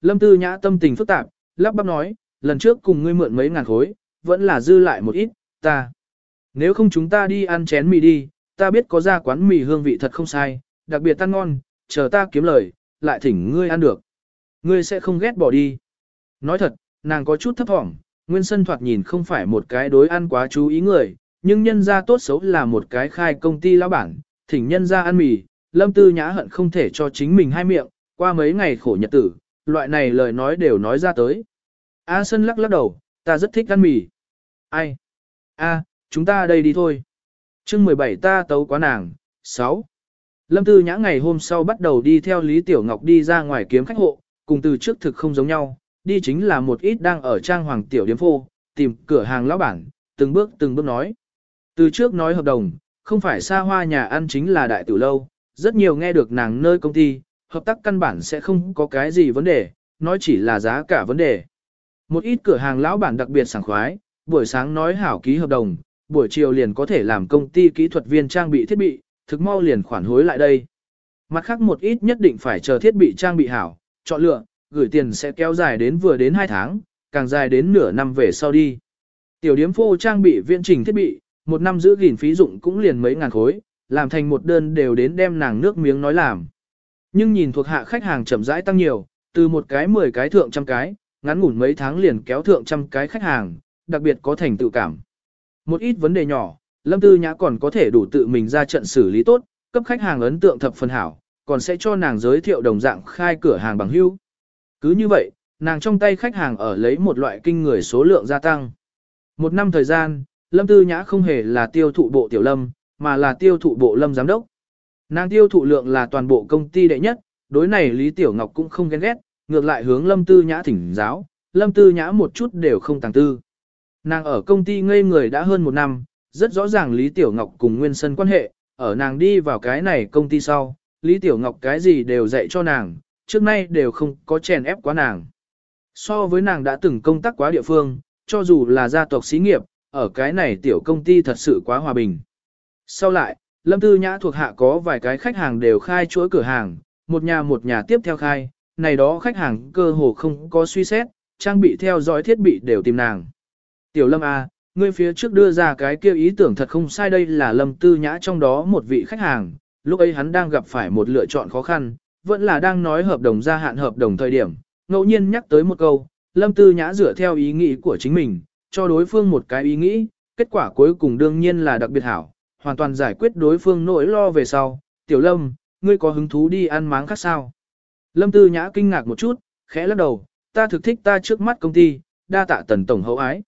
Lâm Tư Nhã tâm tình phức tạp, lắp bắp nói, lần trước cùng ngươi mượn mấy ngàn khối, vẫn là dư lại một ít, ta. Nếu không chúng ta đi ăn chén mì đi, ta biết có ra quán mì hương vị thật không sai, đặc biệt tan ngon, chờ ta kiếm lời, lại thỉnh ngươi ăn được. Ngươi sẽ không ghét bỏ đi. Nói thật, nàng có chút thấp thỏm, Nguyên Sân thoạt nhìn không phải một cái đối ăn quá chú ý người, nhưng nhân ra tốt xấu là một cái khai công ty lão bản, thỉnh nhân ra ăn mì, Lâm Tư Nhã hận không thể cho chính mình hai miệng, qua mấy ngày khổ nhật tử, loại này lời nói đều nói ra tới. A Sân lắc lắc đầu, ta rất thích ăn mì. Ai? A, chúng ta đây đi thôi. chương 17 ta tấu quá nàng. 6. Lâm Tư Nhã ngày hôm sau bắt đầu đi theo Lý Tiểu Ngọc đi ra ngoài kiếm khách hộ, cùng từ trước thực không giống nhau, đi chính là một ít đang ở trang hoàng tiểu điếm phô, tìm cửa hàng lão bản, từng bước từng bước nói. Từ trước nói hợp đồng, không phải xa hoa nhà ăn chính là đại tử lâu, rất nhiều nghe được nàng nơi công ty, hợp tác căn bản sẽ không có cái gì vấn đề, nói chỉ là giá cả vấn đề. Một ít cửa hàng lão bản đặc biệt sảng khoái, buổi sáng nói hảo ký hợp đồng, buổi chiều liền có thể làm công ty kỹ thuật viên trang bị thiết bị, thực mau liền khoản hối lại đây. Mặt khác một ít nhất định phải chờ thiết bị trang bị hảo, chọn lựa, gửi tiền sẽ kéo dài đến vừa đến 2 tháng, càng dài đến nửa năm về sau đi. Tiểu điếm phô trang bị viện trình thiết bị, một năm giữ gìn phí dụng cũng liền mấy ngàn khối, làm thành một đơn đều đến đem nàng nước miếng nói làm. Nhưng nhìn thuộc hạ khách hàng chậm rãi tăng nhiều, từ một cái 10 cái thượng trăm cái, ngắn ngủn mấy tháng liền kéo thượng trăm cái khách hàng, đặc biệt có thành tự cảm. Một ít vấn đề nhỏ, Lâm Tư Nhã còn có thể đủ tự mình ra trận xử lý tốt, cấp khách hàng ấn tượng thập phần hảo, còn sẽ cho nàng giới thiệu đồng dạng khai cửa hàng bằng hữu. Cứ như vậy, nàng trong tay khách hàng ở lấy một loại kinh người số lượng gia tăng. Một năm thời gian, Lâm Tư Nhã không hề là tiêu thụ bộ tiểu lâm, mà là tiêu thụ bộ lâm giám đốc. Nàng tiêu thụ lượng là toàn bộ công ty đệ nhất, đối này Lý Tiểu Ngọc cũng không ghen ghét, ngược lại hướng Lâm Tư Nhã thỉnh giáo, Lâm Tư Nhã một chút đều không tàng tư. Nàng ở công ty ngây người đã hơn một năm, rất rõ ràng Lý Tiểu Ngọc cùng Nguyên Sân quan hệ, ở nàng đi vào cái này công ty sau, Lý Tiểu Ngọc cái gì đều dạy cho nàng, trước nay đều không có chèn ép quá nàng. So với nàng đã từng công tác quá địa phương, cho dù là gia tộc xí nghiệp, ở cái này tiểu công ty thật sự quá hòa bình. Sau lại, Lâm Tư Nhã thuộc hạ có vài cái khách hàng đều khai chuỗi cửa hàng, một nhà một nhà tiếp theo khai, này đó khách hàng cơ hồ không có suy xét, trang bị theo dõi thiết bị đều tìm nàng. Tiểu Lâm A, ngươi phía trước đưa ra cái kêu ý tưởng thật không sai đây là Lâm Tư Nhã trong đó một vị khách hàng, lúc ấy hắn đang gặp phải một lựa chọn khó khăn, vẫn là đang nói hợp đồng gia hạn hợp đồng thời điểm, ngẫu nhiên nhắc tới một câu, Lâm Tư Nhã dựa theo ý nghĩ của chính mình, cho đối phương một cái ý nghĩ, kết quả cuối cùng đương nhiên là đặc biệt hảo, hoàn toàn giải quyết đối phương nỗi lo về sau. Tiểu Lâm, ngươi có hứng thú đi ăn máng khác sao? Lâm Tư Nhã kinh ngạc một chút, khẽ lắc đầu, ta thực thích ta trước mắt công ty, đa tạ tần tổng hậu ái.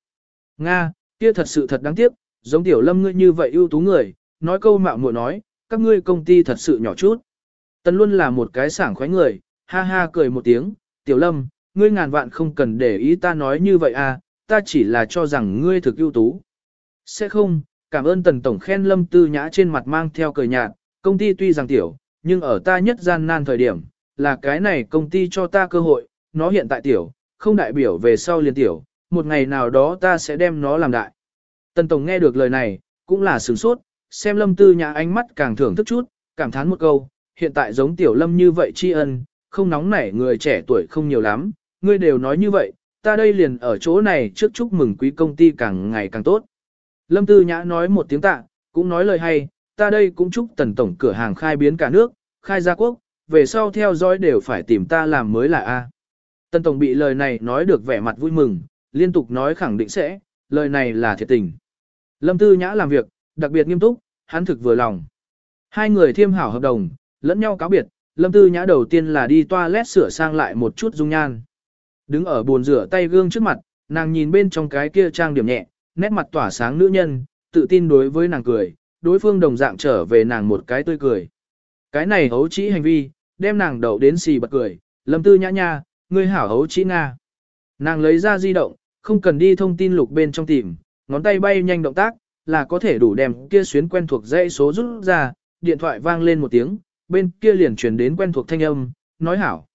Nga, kia thật sự thật đáng tiếc, giống Tiểu Lâm ngươi như vậy ưu tú người, nói câu mạo muội nói, các ngươi công ty thật sự nhỏ chút. Tần luôn là một cái sảng khoái người, ha ha cười một tiếng, Tiểu Lâm, ngươi ngàn vạn không cần để ý ta nói như vậy à, ta chỉ là cho rằng ngươi thực ưu tú. Sẽ không, cảm ơn tần tổng khen lâm tư nhã trên mặt mang theo cười nhạt, công ty tuy rằng tiểu, nhưng ở ta nhất gian nan thời điểm, là cái này công ty cho ta cơ hội, nó hiện tại tiểu, không đại biểu về sau liền tiểu, một ngày nào đó ta sẽ đem nó làm đại. Tần tổng nghe được lời này, cũng là sửng sốt, xem lâm tư nhã ánh mắt càng thưởng thức chút, cảm thán một câu, hiện tại giống tiểu lâm như vậy tri ân, không nóng nảy người trẻ tuổi không nhiều lắm, ngươi đều nói như vậy, ta đây liền ở chỗ này trước chúc mừng quý công ty càng ngày càng tốt. Lâm Tư Nhã nói một tiếng tạ, cũng nói lời hay, ta đây cũng chúc tần tổng cửa hàng khai biến cả nước, khai gia quốc, về sau theo dõi đều phải tìm ta làm mới là A. Tần tổng bị lời này nói được vẻ mặt vui mừng, liên tục nói khẳng định sẽ, lời này là thiệt tình. Lâm Tư Nhã làm việc, đặc biệt nghiêm túc, hắn thực vừa lòng. Hai người thiêm hảo hợp đồng, lẫn nhau cáo biệt, Lâm Tư Nhã đầu tiên là đi toilet sửa sang lại một chút dung nhan. Đứng ở bồn rửa tay gương trước mặt, nàng nhìn bên trong cái kia trang điểm nhẹ, nét mặt tỏa sáng nữ nhân, tự tin đối với nàng cười, đối phương đồng dạng trở về nàng một cái tươi cười. Cái này hấu trĩ hành vi, đem nàng đậu đến xì bật cười, lâm tư nhã nha, ngươi hảo hấu trĩ nga. Nàng lấy ra di động, không cần đi thông tin lục bên trong tìm, ngón tay bay nhanh động tác, là có thể đủ đem kia xuyến quen thuộc dãy số rút ra, điện thoại vang lên một tiếng, bên kia liền truyền đến quen thuộc thanh âm, nói hảo.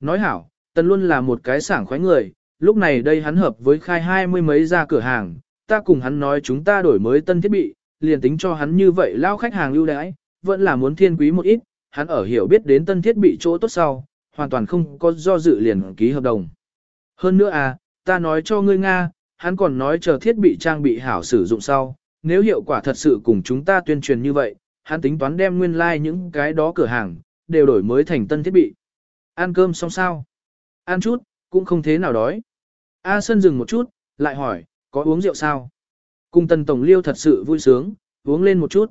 Nói hảo, tần luôn là một cái sảng khoái người, lúc này đây hắn hợp với khai hai mươi mấy ra cửa hàng, ta cùng hắn nói chúng ta đổi mới tân thiết bị, liền tính cho hắn như vậy lao khách hàng lưu đãi, vẫn là muốn thiên quý một ít, hắn ở hiểu biết đến tân thiết bị chỗ tốt sau, hoàn toàn không có do dự liền ký hợp đồng. Hơn nữa à, ta nói cho ngươi Nga, hắn còn nói chờ thiết bị trang bị hảo sử dụng sau, nếu hiệu quả thật sự cùng chúng ta tuyên truyền như vậy, hắn tính toán đem nguyên lai like những cái đó cửa hàng, đều đổi mới thành tân thiết bị. Ăn cơm xong sao? Ăn chút, cũng không thế nào đói. A sơn dừng một chút, lại hỏi, có uống rượu sao? Cùng tần tổng liêu thật sự vui sướng, uống lên một chút.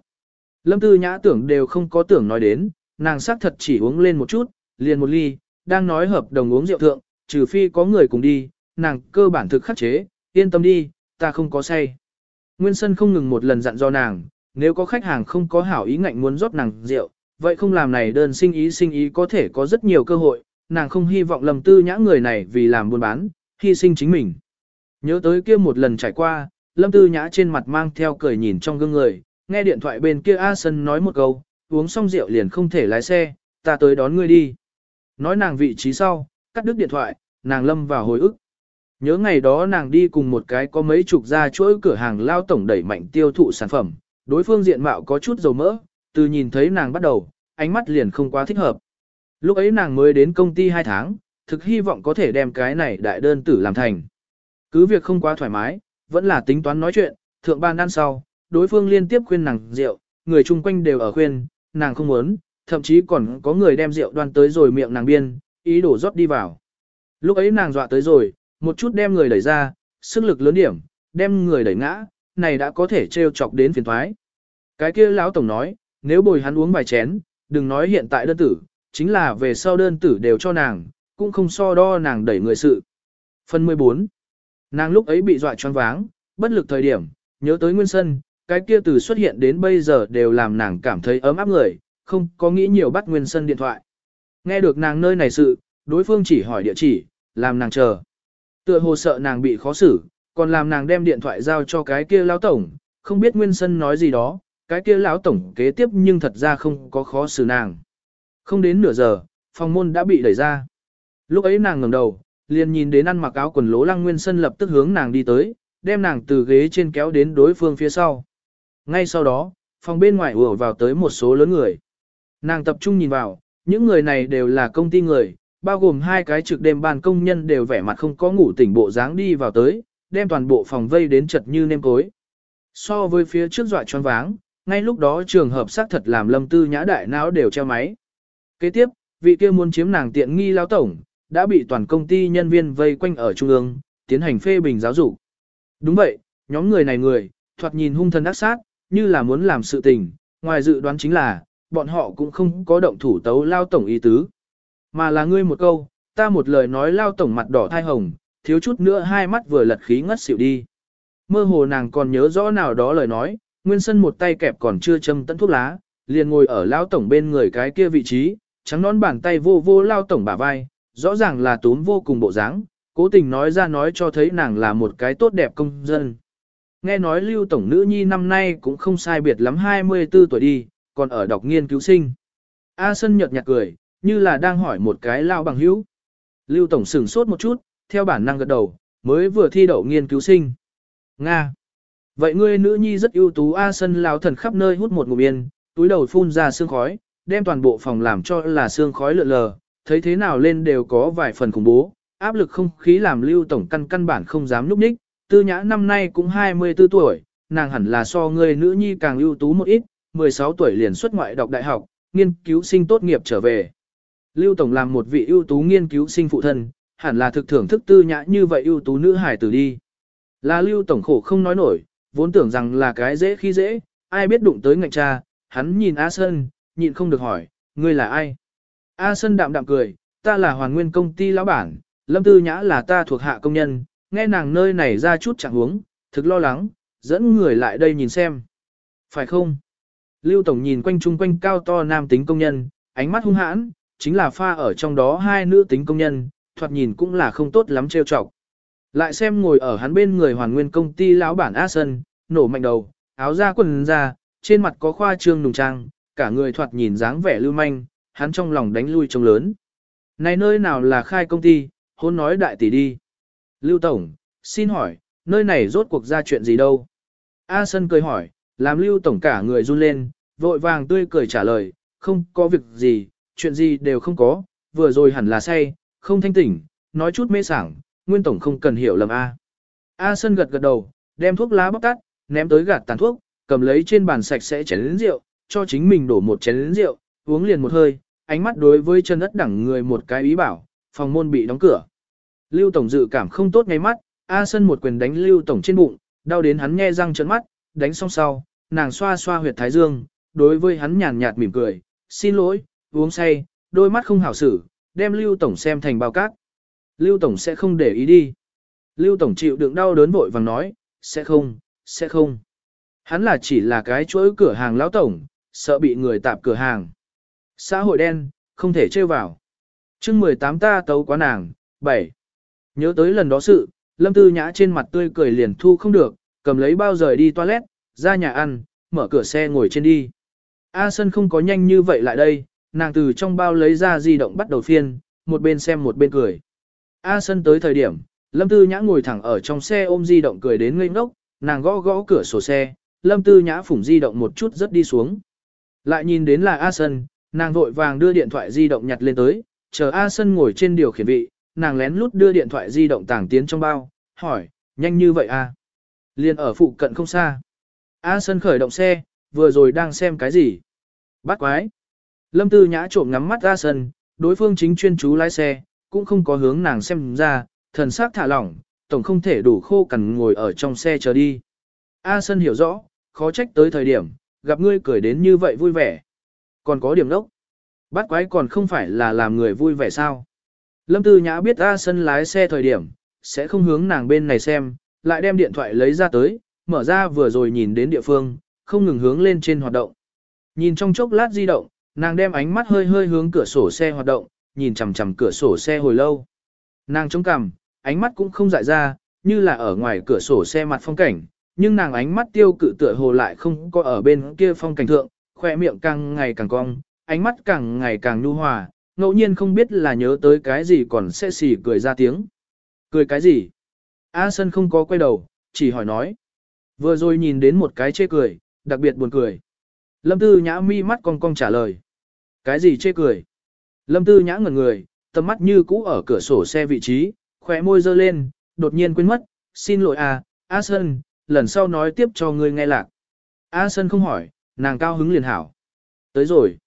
Lâm tư nhã tưởng đều không có tưởng nói đến, nàng xác thật chỉ uống lên một chút, liền một ly, đang nói hợp đồng uống rượu thượng, trừ phi có người cùng đi, nàng cơ bản thực khắc chế, yên tâm đi, ta không có say. Nguyên Sân không ngừng một lần dặn do nàng, nếu có khách hàng không có hảo ý ngạnh muốn rót nàng rượu, vậy không làm này đơn sinh ý sinh ý có thể có rất nhiều cơ hội, nàng không hy vọng lầm tư nhã người này vì làm buôn bán, hy sinh chính mình. Nhớ tới kia một lần trải qua, lâm tư nhã trên mặt mang theo cười nhìn trong gương người, nghe điện thoại bên kia A Sân nói một câu, uống xong rượu liền không thể lái xe, ta tới đón ngươi đi. Nói nàng vị trí sau, cắt đứt điện thoại, nàng lâm vào hồi ức. Nhớ ngày đó nàng đi cùng một cái có mấy chục gia chuỗi cửa hàng lao tổng đẩy mạnh tiêu thụ sản phẩm, đối phương diện mạo có chút dầu mỡ, từ nhìn thấy nàng bắt đầu, ánh mắt liền không quá thích hợp. Lúc ấy nàng mới đến công ty 2 tháng, thực hy vọng có thể đem cái này đại đơn tử làm thành. Cứ việc không quá thoải mái, vẫn là tính toán nói chuyện, thượng ban ăn sau, đối phương liên tiếp khuyên nàng rượu, người chung quanh đều ở khuyên, nàng không muốn, thậm chí còn có người đem rượu đoan tới rồi miệng nàng biên, ý đổ rót đi vào. Lúc ấy nàng dọa tới rồi, một chút đem người đẩy ra, sức lực lớn điểm, đem người đẩy ngã, này đã có thể trêu chọc đến phiền thoái. Cái kia lão tổng nói, nếu bồi hắn uống vài chén, đừng nói hiện tại đơn tử, chính là về sau đơn tử đều cho nàng, cũng không so đo nàng đẩy người sự. Phần 14. Nàng lúc ấy bị dọa choáng váng, bất lực thời điểm, nhớ tới Nguyên Sân, cái kia từ xuất hiện đến bây giờ đều làm nàng cảm thấy ấm áp người, không có nghĩ nhiều bắt Nguyên Sân điện thoại. Nghe được nàng nơi này sự, đối phương chỉ hỏi địa chỉ, làm nàng chờ. Tựa hồ sợ nàng bị khó xử, còn làm nàng đem điện thoại giao cho cái kia lão tổng, không biết Nguyên Sân nói gì đó, cái kia lão tổng kế tiếp nhưng thật ra không có khó xử nàng. Không đến nửa giờ, phòng môn đã bị đẩy ra. Lúc ấy nàng ngẩng đầu, liền nhìn đến ăn mặc áo quần lố lăng nguyên sân lập tức hướng nàng đi tới, đem nàng từ ghế trên kéo đến đối phương phía sau. Ngay sau đó, phòng bên ngoài ùa vào tới một số lớn người. Nàng tập trung nhìn vào, những người này đều là công ty người, bao gồm hai cái trực đêm ban công nhân đều vẻ mặt không có ngủ tỉnh bộ dáng đi vào tới, đem toàn bộ phòng vây đến chật như nêm cối. So với phía trước dọa choáng váng, ngay lúc đó trường hợp xác thật làm lâm tư nhã đại não đều treo máy. Kế tiếp, vị kia muốn chiếm nàng tiện nghi lao tổng, đã bị toàn công ty nhân viên vây quanh ở trung ương, tiến hành phê bình giáo dục. Đúng vậy, nhóm người này người, thoạt nhìn hung thần ác sát, như là muốn làm sự tình, ngoài dự đoán chính là, bọn họ cũng không có động thủ tấu lao tổng ý tứ. Mà là ngươi một câu, ta một lời nói lao tổng mặt đỏ thai hồng, thiếu chút nữa hai mắt vừa lật khí ngất xỉu đi. Mơ hồ nàng còn nhớ rõ nào đó lời nói, Nguyên Sân một tay kẹp còn chưa châm tận thuốc lá, liền ngồi ở lao tổng bên người cái kia vị trí, trắng nón bàn tay vô vô lao tổng bả vai, rõ ràng là tốn vô cùng bộ dáng, cố tình nói ra nói cho thấy nàng là một cái tốt đẹp công dân. Nghe nói lưu tổng nữ nhi năm nay cũng không sai biệt lắm 24 tuổi đi, còn ở đọc nghiên cứu sinh. A Sân nhợt nhạt cười, như là đang hỏi một cái lao bằng hữu. Lưu tổng sửng sốt một chút, theo bản năng gật đầu, mới vừa thi đậu nghiên cứu sinh. Nga. Vậy ngươi nữ nhi rất ưu tú A Sân lao thần khắp nơi hút một ngụm yên, túi đầu phun ra sương khói, đem toàn bộ phòng làm cho là sương khói lượn lờ, thấy thế nào lên đều có vài phần khủng bố, áp lực không khí làm lưu tổng căn căn bản không dám núp ních, tư nhã năm nay cũng 24 tuổi, nàng hẳn là so người nữ nhi càng ưu tú một ít, 16 tuổi liền xuất ngoại đọc đại học, nghiên cứu sinh tốt nghiệp trở về. Lưu tổng làm một vị ưu tú nghiên cứu sinh phụ thân, hẳn là thực thưởng thức tư nhã như vậy ưu tú nữ hải tử đi. Là lưu tổng khổ không nói nổi, vốn tưởng rằng là cái dễ khi dễ, ai biết đụng tới ngạch cha, hắn nhìn A Sơn, nhịn không được hỏi, ngươi là ai? A Sơn đạm đạm cười, ta là hoàn nguyên công ty lão bản, Lâm Tư Nhã là ta thuộc hạ công nhân, nghe nàng nơi này ra chút trạng huống, thực lo lắng, dẫn người lại đây nhìn xem. Phải không? Lưu Tổng nhìn quanh chung quanh cao to nam tính công nhân, ánh mắt hung hãn, chính là pha ở trong đó hai nữ tính công nhân, thoạt nhìn cũng là không tốt lắm trêu chọc. Lại xem ngồi ở hắn bên người hoàn nguyên công ty lão bản A Sơn, nổ mạnh đầu, áo da quần ra, trên mặt có khoa trương nùng trang, cả người thoạt nhìn dáng vẻ lưu manh, hắn trong lòng đánh lui trông lớn. Này nơi nào là khai công ty, hôn nói đại tỷ đi. Lưu Tổng, xin hỏi, nơi này rốt cuộc ra chuyện gì đâu? A Sân cười hỏi, làm Lưu Tổng cả người run lên, vội vàng tươi cười trả lời, không có việc gì, chuyện gì đều không có, vừa rồi hẳn là say, không thanh tỉnh, nói chút mê sảng, nguyên tổng không cần hiểu lầm A. A Sân gật gật đầu, đem thuốc lá bóc tắt, ném tới gạt tàn thuốc, cầm lấy trên bàn sạch sẽ chén lĩnh rượu, cho chính mình đổ một chén lĩnh rượu, uống liền một hơi, ánh mắt đối với chân đất đẳng người một cái ý bảo, phòng môn bị đóng cửa. Lưu Tổng dự cảm không tốt ngay mắt, A Sân một quyền đánh Lưu Tổng trên bụng, đau đến hắn nghe răng trợn mắt, đánh xong sau, nàng xoa xoa huyệt thái dương, đối với hắn nhàn nhạt mỉm cười, xin lỗi, uống say, đôi mắt không hảo xử, đem Lưu Tổng xem thành bao cát. Lưu Tổng sẽ không để ý đi. Lưu Tổng chịu đựng đau đớn vội vàng nói, sẽ không, sẽ không. Hắn là chỉ là cái chuỗi cửa hàng lão tổng, sợ bị người tạp cửa hàng. Xã hội đen, không thể trêu vào. chương 18 ta tấu quá nàng, 7. Nhớ tới lần đó sự, Lâm Tư Nhã trên mặt tươi cười liền thu không được, cầm lấy bao rời đi toilet, ra nhà ăn, mở cửa xe ngồi trên đi. A Sân không có nhanh như vậy lại đây, nàng từ trong bao lấy ra di động bắt đầu phiên, một bên xem một bên cười. A Sân tới thời điểm, Lâm Tư Nhã ngồi thẳng ở trong xe ôm di động cười đến ngây ngốc, nàng gõ gõ cửa sổ xe, Lâm Tư Nhã phủng di động một chút rất đi xuống. Lại nhìn đến là A Sân, nàng vội vàng đưa điện thoại di động nhặt lên tới, chờ A Sân ngồi trên điều khiển vị, nàng lén lút đưa điện thoại di động tàng tiến trong bao, hỏi, nhanh như vậy à? Liên ở phụ cận không xa. A Sân khởi động xe, vừa rồi đang xem cái gì? Bắt quái. Lâm Tư Nhã trộm ngắm mắt A Sân, đối phương chính chuyên chú lái xe, cũng không có hướng nàng xem ra, thần sắc thả lỏng, tổng không thể đủ khô cằn ngồi ở trong xe chờ đi. A Sân hiểu rõ, khó trách tới thời điểm, gặp ngươi cười đến như vậy vui vẻ. Còn có điểm đốc. Bắt quái còn không phải là làm người vui vẻ sao. Lâm Tư Nhã biết A Sân lái xe thời điểm, sẽ không hướng nàng bên này xem, lại đem điện thoại lấy ra tới, mở ra vừa rồi nhìn đến địa phương, không ngừng hướng lên trên hoạt động. Nhìn trong chốc lát di động, nàng đem ánh mắt hơi hơi hướng cửa sổ xe hoạt động, nhìn chằm chằm cửa sổ xe hồi lâu. Nàng chống cằm, ánh mắt cũng không dại ra, như là ở ngoài cửa sổ xe mặt phong cảnh, nhưng nàng ánh mắt tiêu cự tựa hồ lại không có ở bên kia phong cảnh thượng, khỏe miệng càng ngày càng cong, ánh mắt càng ngày càng nhu hòa, ngẫu nhiên không biết là nhớ tới cái gì còn sẽ xì cười ra tiếng. Cười cái gì? A Sân không có quay đầu, chỉ hỏi nói. Vừa rồi nhìn đến một cái chê cười, đặc biệt buồn cười. Lâm Tư Nhã mi mắt cong cong trả lời. Cái gì chê cười? Lâm Tư Nhã ngẩn người, tầm mắt như cũ ở cửa sổ xe vị trí, khỏe môi dơ lên, đột nhiên quên mất. Xin lỗi à, A Sân, lần sau nói tiếp cho ngươi nghe lạc. A Sân không hỏi, nàng cao hứng liền hảo. Tới rồi.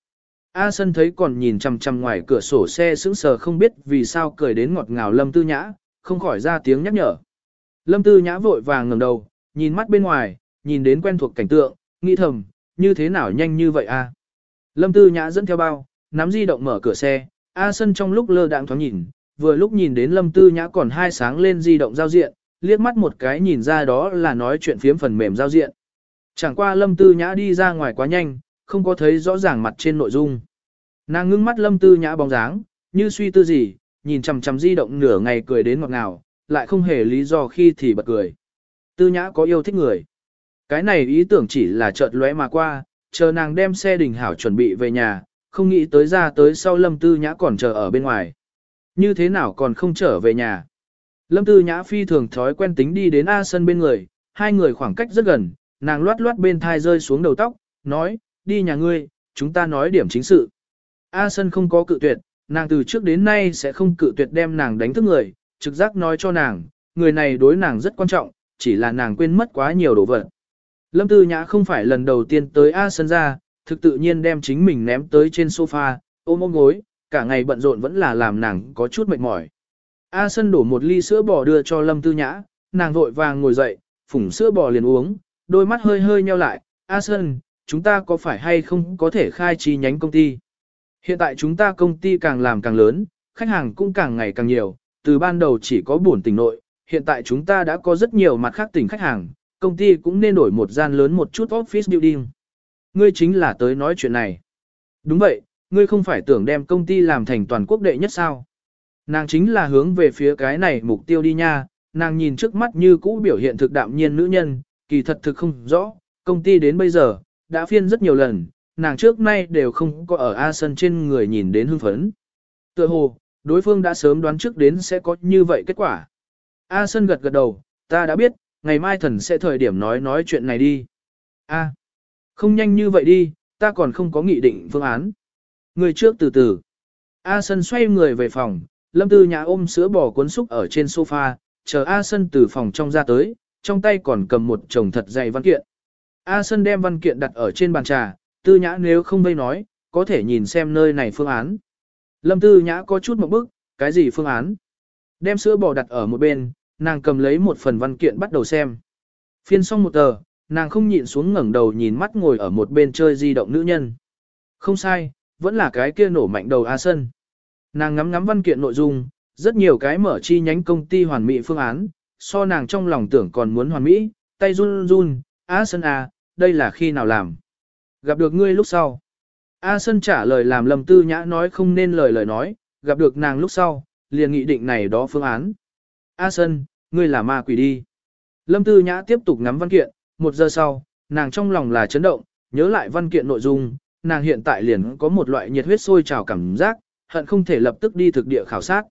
A Sân thấy còn nhìn chằm chằm ngoài cửa sổ xe sững sờ không biết vì sao cười đến ngọt ngào Lâm Tư Nhã, không khỏi ra tiếng nhắc nhở. Lâm Tư Nhã vội vàng ngẩng đầu, nhìn mắt bên ngoài, nhìn đến quen thuộc cảnh tượng, nghĩ thầm, như thế nào nhanh như vậy a? Lâm Tư Nhã dẫn theo bao, nắm di động mở cửa xe, A Sân trong lúc lơ đãng thoáng nhìn, vừa lúc nhìn đến Lâm Tư Nhã còn hai sáng lên di động giao diện, liếc mắt một cái nhìn ra đó là nói chuyện phiếm phần mềm giao diện. Chẳng qua Lâm Tư Nhã đi ra ngoài quá nhanh, không có thấy rõ ràng mặt trên nội dung. Nàng ngưng mắt Lâm Tư Nhã bóng dáng, như suy tư gì, nhìn chằm chằm di động nửa ngày cười đến ngọt ngào, lại không hề lý do khi thì bật cười. Tư Nhã có yêu thích người. Cái này ý tưởng chỉ là chợt lóe mà qua, chờ nàng đem xe đình hảo chuẩn bị về nhà, không nghĩ tới ra tới sau Lâm Tư Nhã còn chờ ở bên ngoài. Như thế nào còn không trở về nhà. Lâm Tư Nhã phi thường thói quen tính đi đến A sân bên người, hai người khoảng cách rất gần, nàng loát loát bên thai rơi xuống đầu tóc, nói, đi nhà ngươi, chúng ta nói điểm chính sự. A sân không có cự tuyệt, nàng từ trước đến nay sẽ không cự tuyệt đem nàng đánh thức người, trực giác nói cho nàng, người này đối nàng rất quan trọng, chỉ là nàng quên mất quá nhiều đồ vật. Lâm Tư Nhã không phải lần đầu tiên tới A sân ra, thực tự nhiên đem chính mình ném tới trên sofa, ôm ôm gối, cả ngày bận rộn vẫn là làm nàng có chút mệt mỏi. A Sân đổ một ly sữa bò đưa cho Lâm Tư Nhã, nàng vội vàng ngồi dậy, phủng sữa bò liền uống, đôi mắt hơi hơi nheo lại. A Sơn, chúng ta có phải hay không có thể khai chi nhánh công ty? Hiện tại chúng ta công ty càng làm càng lớn, khách hàng cũng càng ngày càng nhiều, từ ban đầu chỉ có buồn tỉnh nội, hiện tại chúng ta đã có rất nhiều mặt khác tỉnh khách hàng, công ty cũng nên đổi một gian lớn một chút office building. Ngươi chính là tới nói chuyện này. Đúng vậy, ngươi không phải tưởng đem công ty làm thành toàn quốc đệ nhất sao? Nàng chính là hướng về phía cái này mục tiêu đi nha, nàng nhìn trước mắt như cũ biểu hiện thực đạm nhiên nữ nhân, kỳ thật thực không rõ, công ty đến bây giờ, đã phiên rất nhiều lần, nàng trước nay đều không có ở A sân trên người nhìn đến hưng phấn. Tựa hồ, đối phương đã sớm đoán trước đến sẽ có như vậy kết quả. A sân gật gật đầu, ta đã biết, ngày mai thần sẽ thời điểm nói nói chuyện này đi. A, không nhanh như vậy đi, ta còn không có nghị định phương án. Người trước từ từ. A Sân xoay người về phòng, Lâm Tư Nhã ôm sữa bò cuốn xúc ở trên sofa, chờ A Sân từ phòng trong ra tới, trong tay còn cầm một chồng thật dày văn kiện. A Sân đem văn kiện đặt ở trên bàn trà, Tư Nhã nếu không vây nói, có thể nhìn xem nơi này phương án. Lâm Tư Nhã có chút một bức, cái gì phương án? Đem sữa bò đặt ở một bên, nàng cầm lấy một phần văn kiện bắt đầu xem. Phiên xong một tờ, nàng không nhịn xuống ngẩng đầu nhìn mắt ngồi ở một bên chơi di động nữ nhân. Không sai, vẫn là cái kia nổ mạnh đầu A Sân. Nàng ngắm ngắm văn kiện nội dung, rất nhiều cái mở chi nhánh công ty hoàn mỹ phương án, so nàng trong lòng tưởng còn muốn hoàn mỹ, tay run run, A Sân A, à, đây là khi nào làm? Gặp được ngươi lúc sau. A Sân trả lời làm lầm tư nhã nói không nên lời lời nói, gặp được nàng lúc sau, liền nghị định này đó phương án. A Sân, ngươi là ma quỷ đi. Lâm Tư Nhã tiếp tục ngắm văn kiện, một giờ sau, nàng trong lòng là chấn động, nhớ lại văn kiện nội dung, nàng hiện tại liền có một loại nhiệt huyết sôi trào cảm giác, hận không thể lập tức đi thực địa khảo sát.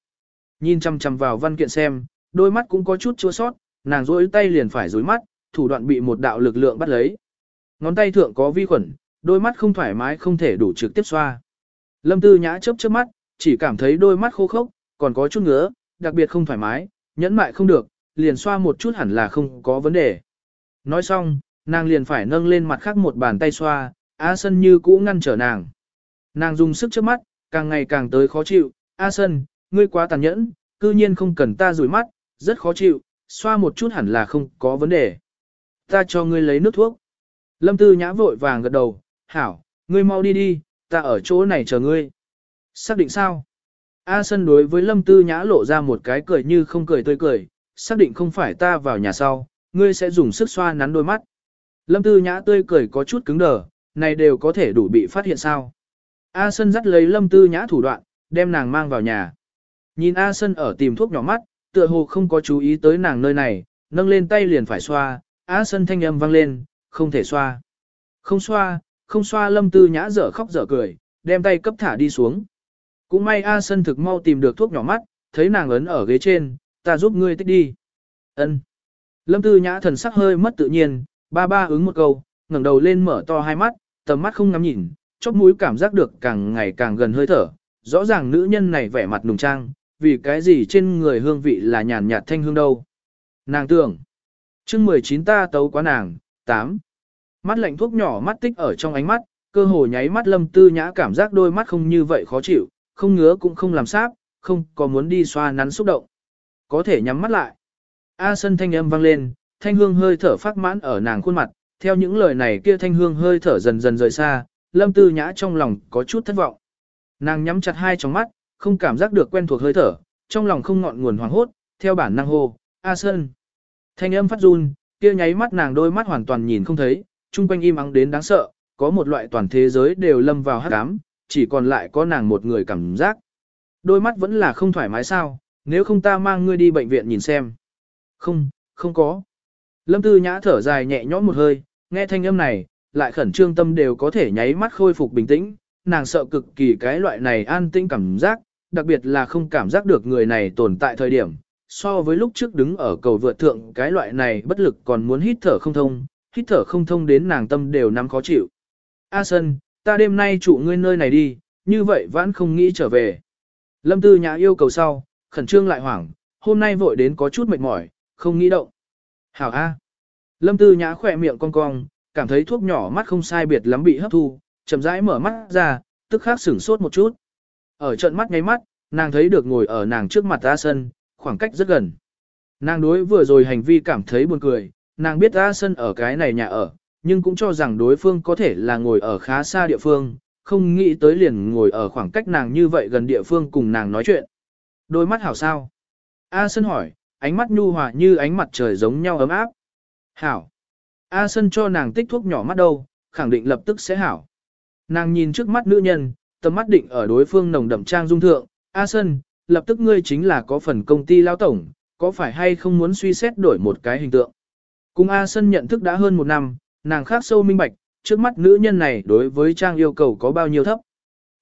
Nhìn chăm chăm vào văn kiện xem, đôi mắt cũng có chút chua sót, nàng rối tay liền phải rối mắt, thủ đoạn bị một đạo lực lượng bắt lấy. Ngón tay thượng có vi khuẩn, đôi mắt không thoải mái không thể đủ trực tiếp xoa. Lâm Tư Nhã chớp chớp mắt, chỉ cảm thấy đôi mắt khô khốc, còn có chút ngứa, đặc biệt không thoải mái, nhẫn mại không được, liền xoa một chút hẳn là không có vấn đề. Nói xong, nàng liền phải nâng lên mặt khác một bàn tay xoa, A Sân như cũ ngăn trở nàng. Nàng dùng sức trước mắt, càng ngày càng tới khó chịu, A Sân, ngươi quá tàn nhẫn, cư nhiên không cần ta rủi mắt, rất khó chịu, xoa một chút hẳn là không có vấn đề. Ta cho ngươi lấy nước thuốc. Lâm Tư Nhã vội vàng gật đầu, hảo, ngươi mau đi đi, ta ở chỗ này chờ ngươi. Xác định sao? A Sân đối với Lâm Tư Nhã lộ ra một cái cười như không cười tươi cười, xác định không phải ta vào nhà sau, ngươi sẽ dùng sức xoa nắn đôi mắt. Lâm Tư Nhã tươi cười có chút cứng đờ, này đều có thể đủ bị phát hiện sao. A Sân dắt lấy Lâm Tư Nhã thủ đoạn, đem nàng mang vào nhà. Nhìn A Sân ở tìm thuốc nhỏ mắt, tựa hồ không có chú ý tới nàng nơi này, nâng lên tay liền phải xoa, á Sân thanh âm vang lên, không thể xoa. Không xoa, không xoa Lâm Tư Nhã dở khóc dở cười, đem tay cấp thả đi xuống. Cũng may A Sân thực mau tìm được thuốc nhỏ mắt, thấy nàng ấn ở ghế trên, ta giúp ngươi tích đi. Ân. Lâm Tư Nhã thần sắc hơi mất tự nhiên, ba ba ứng một câu, ngẩng đầu lên mở to hai mắt, tầm mắt không ngắm nhìn, chóp mũi cảm giác được càng ngày càng gần hơi thở. Rõ ràng nữ nhân này vẻ mặt nùng trang, vì cái gì trên người hương vị là nhàn nhạt thanh hương đâu. Nàng tưởng. chương 19 ta tấu quá nàng, 8. Mắt lạnh thuốc nhỏ mắt tích ở trong ánh mắt, cơ hồ nháy mắt lâm tư nhã cảm giác đôi mắt không như vậy khó chịu, không ngứa cũng không làm sáp, không có muốn đi xoa nắn xúc động. Có thể nhắm mắt lại. A sân thanh âm vang lên, thanh hương hơi thở phát mãn ở nàng khuôn mặt, theo những lời này kia thanh hương hơi thở dần dần rời xa, lâm tư nhã trong lòng có chút thất vọng. Nàng nhắm chặt hai tròng mắt, không cảm giác được quen thuộc hơi thở, trong lòng không ngọn nguồn hoàng hốt, theo bản năng hô, A Sơn. Thanh âm phát run, kia nháy mắt nàng đôi mắt hoàn toàn nhìn không thấy, chung quanh im ắng đến đáng sợ, có một loại toàn thế giới đều lâm vào hắc ám, chỉ còn lại có nàng một người cảm giác. Đôi mắt vẫn là không thoải mái sao, nếu không ta mang ngươi đi bệnh viện nhìn xem. Không, không có. Lâm Tư Nhã thở dài nhẹ nhõm một hơi, nghe thanh âm này, lại khẩn trương tâm đều có thể nháy mắt khôi phục bình tĩnh, nàng sợ cực kỳ cái loại này an tĩnh cảm giác, đặc biệt là không cảm giác được người này tồn tại thời điểm. So với lúc trước đứng ở cầu vượt thượng cái loại này bất lực còn muốn hít thở không thông, hít thở không thông đến nàng tâm đều nắm khó chịu. A Sân, ta đêm nay trụ ngươi nơi này đi, như vậy vẫn không nghĩ trở về. Lâm Tư Nhã yêu cầu sau, khẩn trương lại hoảng, hôm nay vội đến có chút mệt mỏi, không nghĩ động. Hảo A. Lâm Tư Nhã khỏe miệng cong cong, cảm thấy thuốc nhỏ mắt không sai biệt lắm bị hấp thu, chậm rãi mở mắt ra, tức khắc sửng sốt một chút. Ở trận mắt ngay mắt, nàng thấy được ngồi ở nàng trước mặt A Sân, khoảng cách rất gần. Nàng đối vừa rồi hành vi cảm thấy buồn cười, nàng biết A Sân ở cái này nhà ở, nhưng cũng cho rằng đối phương có thể là ngồi ở khá xa địa phương, không nghĩ tới liền ngồi ở khoảng cách nàng như vậy gần địa phương cùng nàng nói chuyện. Đôi mắt hảo sao? A Sân hỏi, ánh mắt nhu hòa như ánh mặt trời giống nhau ấm áp. Hảo. A Sân cho nàng tích thuốc nhỏ mắt đâu, khẳng định lập tức sẽ hảo. Nàng nhìn trước mắt nữ nhân, tầm mắt định ở đối phương nồng đậm trang dung thượng. A Sân, lập tức ngươi chính là có phần công ty lao tổng, có phải hay không muốn suy xét đổi một cái hình tượng? Cùng A Sân nhận thức đã hơn một năm, nàng khác sâu minh bạch, trước mắt nữ nhân này đối với trang yêu cầu có bao nhiêu thấp.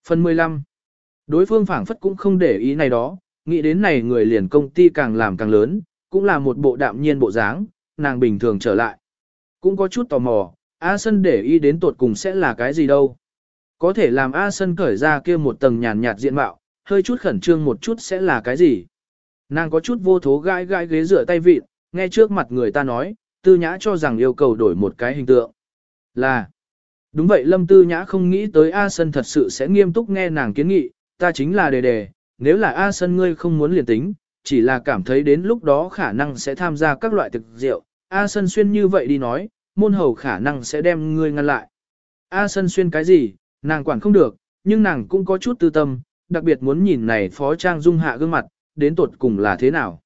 Phần 15. Đối phương phảng phất cũng không để ý này đó, nghĩ đến này người liền công ty càng làm càng lớn, cũng là một bộ đạm nhiên bộ dáng, nàng bình thường trở lại. Cũng có chút tò mò, A Sân để ý đến tột cùng sẽ là cái gì đâu. Có thể làm A Sân cởi ra kia một tầng nhàn nhạt diện mạo, hơi chút khẩn trương một chút sẽ là cái gì. Nàng có chút vô thố gãi gãi ghế rửa tay vịt, nghe trước mặt người ta nói, tư nhã cho rằng yêu cầu đổi một cái hình tượng. Là, đúng vậy lâm tư nhã không nghĩ tới A Sân thật sự sẽ nghiêm túc nghe nàng kiến nghị, ta chính là đề đề, nếu là A Sân ngươi không muốn liền tính, chỉ là cảm thấy đến lúc đó khả năng sẽ tham gia các loại thực rượu, A Sân xuyên như vậy đi nói, môn hầu khả năng sẽ đem ngươi ngăn lại. A Sân xuyên cái gì, nàng quản không được, nhưng nàng cũng có chút tư tâm, đặc biệt muốn nhìn này phó trang dung hạ gương mặt, đến tột cùng là thế nào.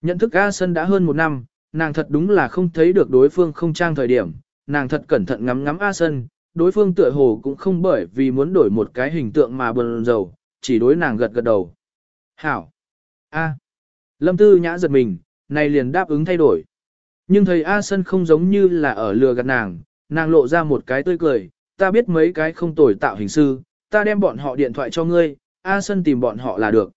Nhận thức A Sân đã hơn một năm, nàng thật đúng là không thấy được đối phương không trang thời điểm, nàng thật cẩn thận ngắm ngắm A Sân, đối phương tựa hồ cũng không bởi vì muốn đổi một cái hình tượng mà bần dầu, chỉ đối nàng gật gật đầu. Hảo! A! Lâm Tư Nhã giật mình, này liền đáp ứng thay đổi. Nhưng thầy A Sân không giống như là ở lừa gạt nàng, nàng lộ ra một cái tươi cười, ta biết mấy cái không tồi tạo hình sư, ta đem bọn họ điện thoại cho ngươi, A Sân tìm bọn họ là được.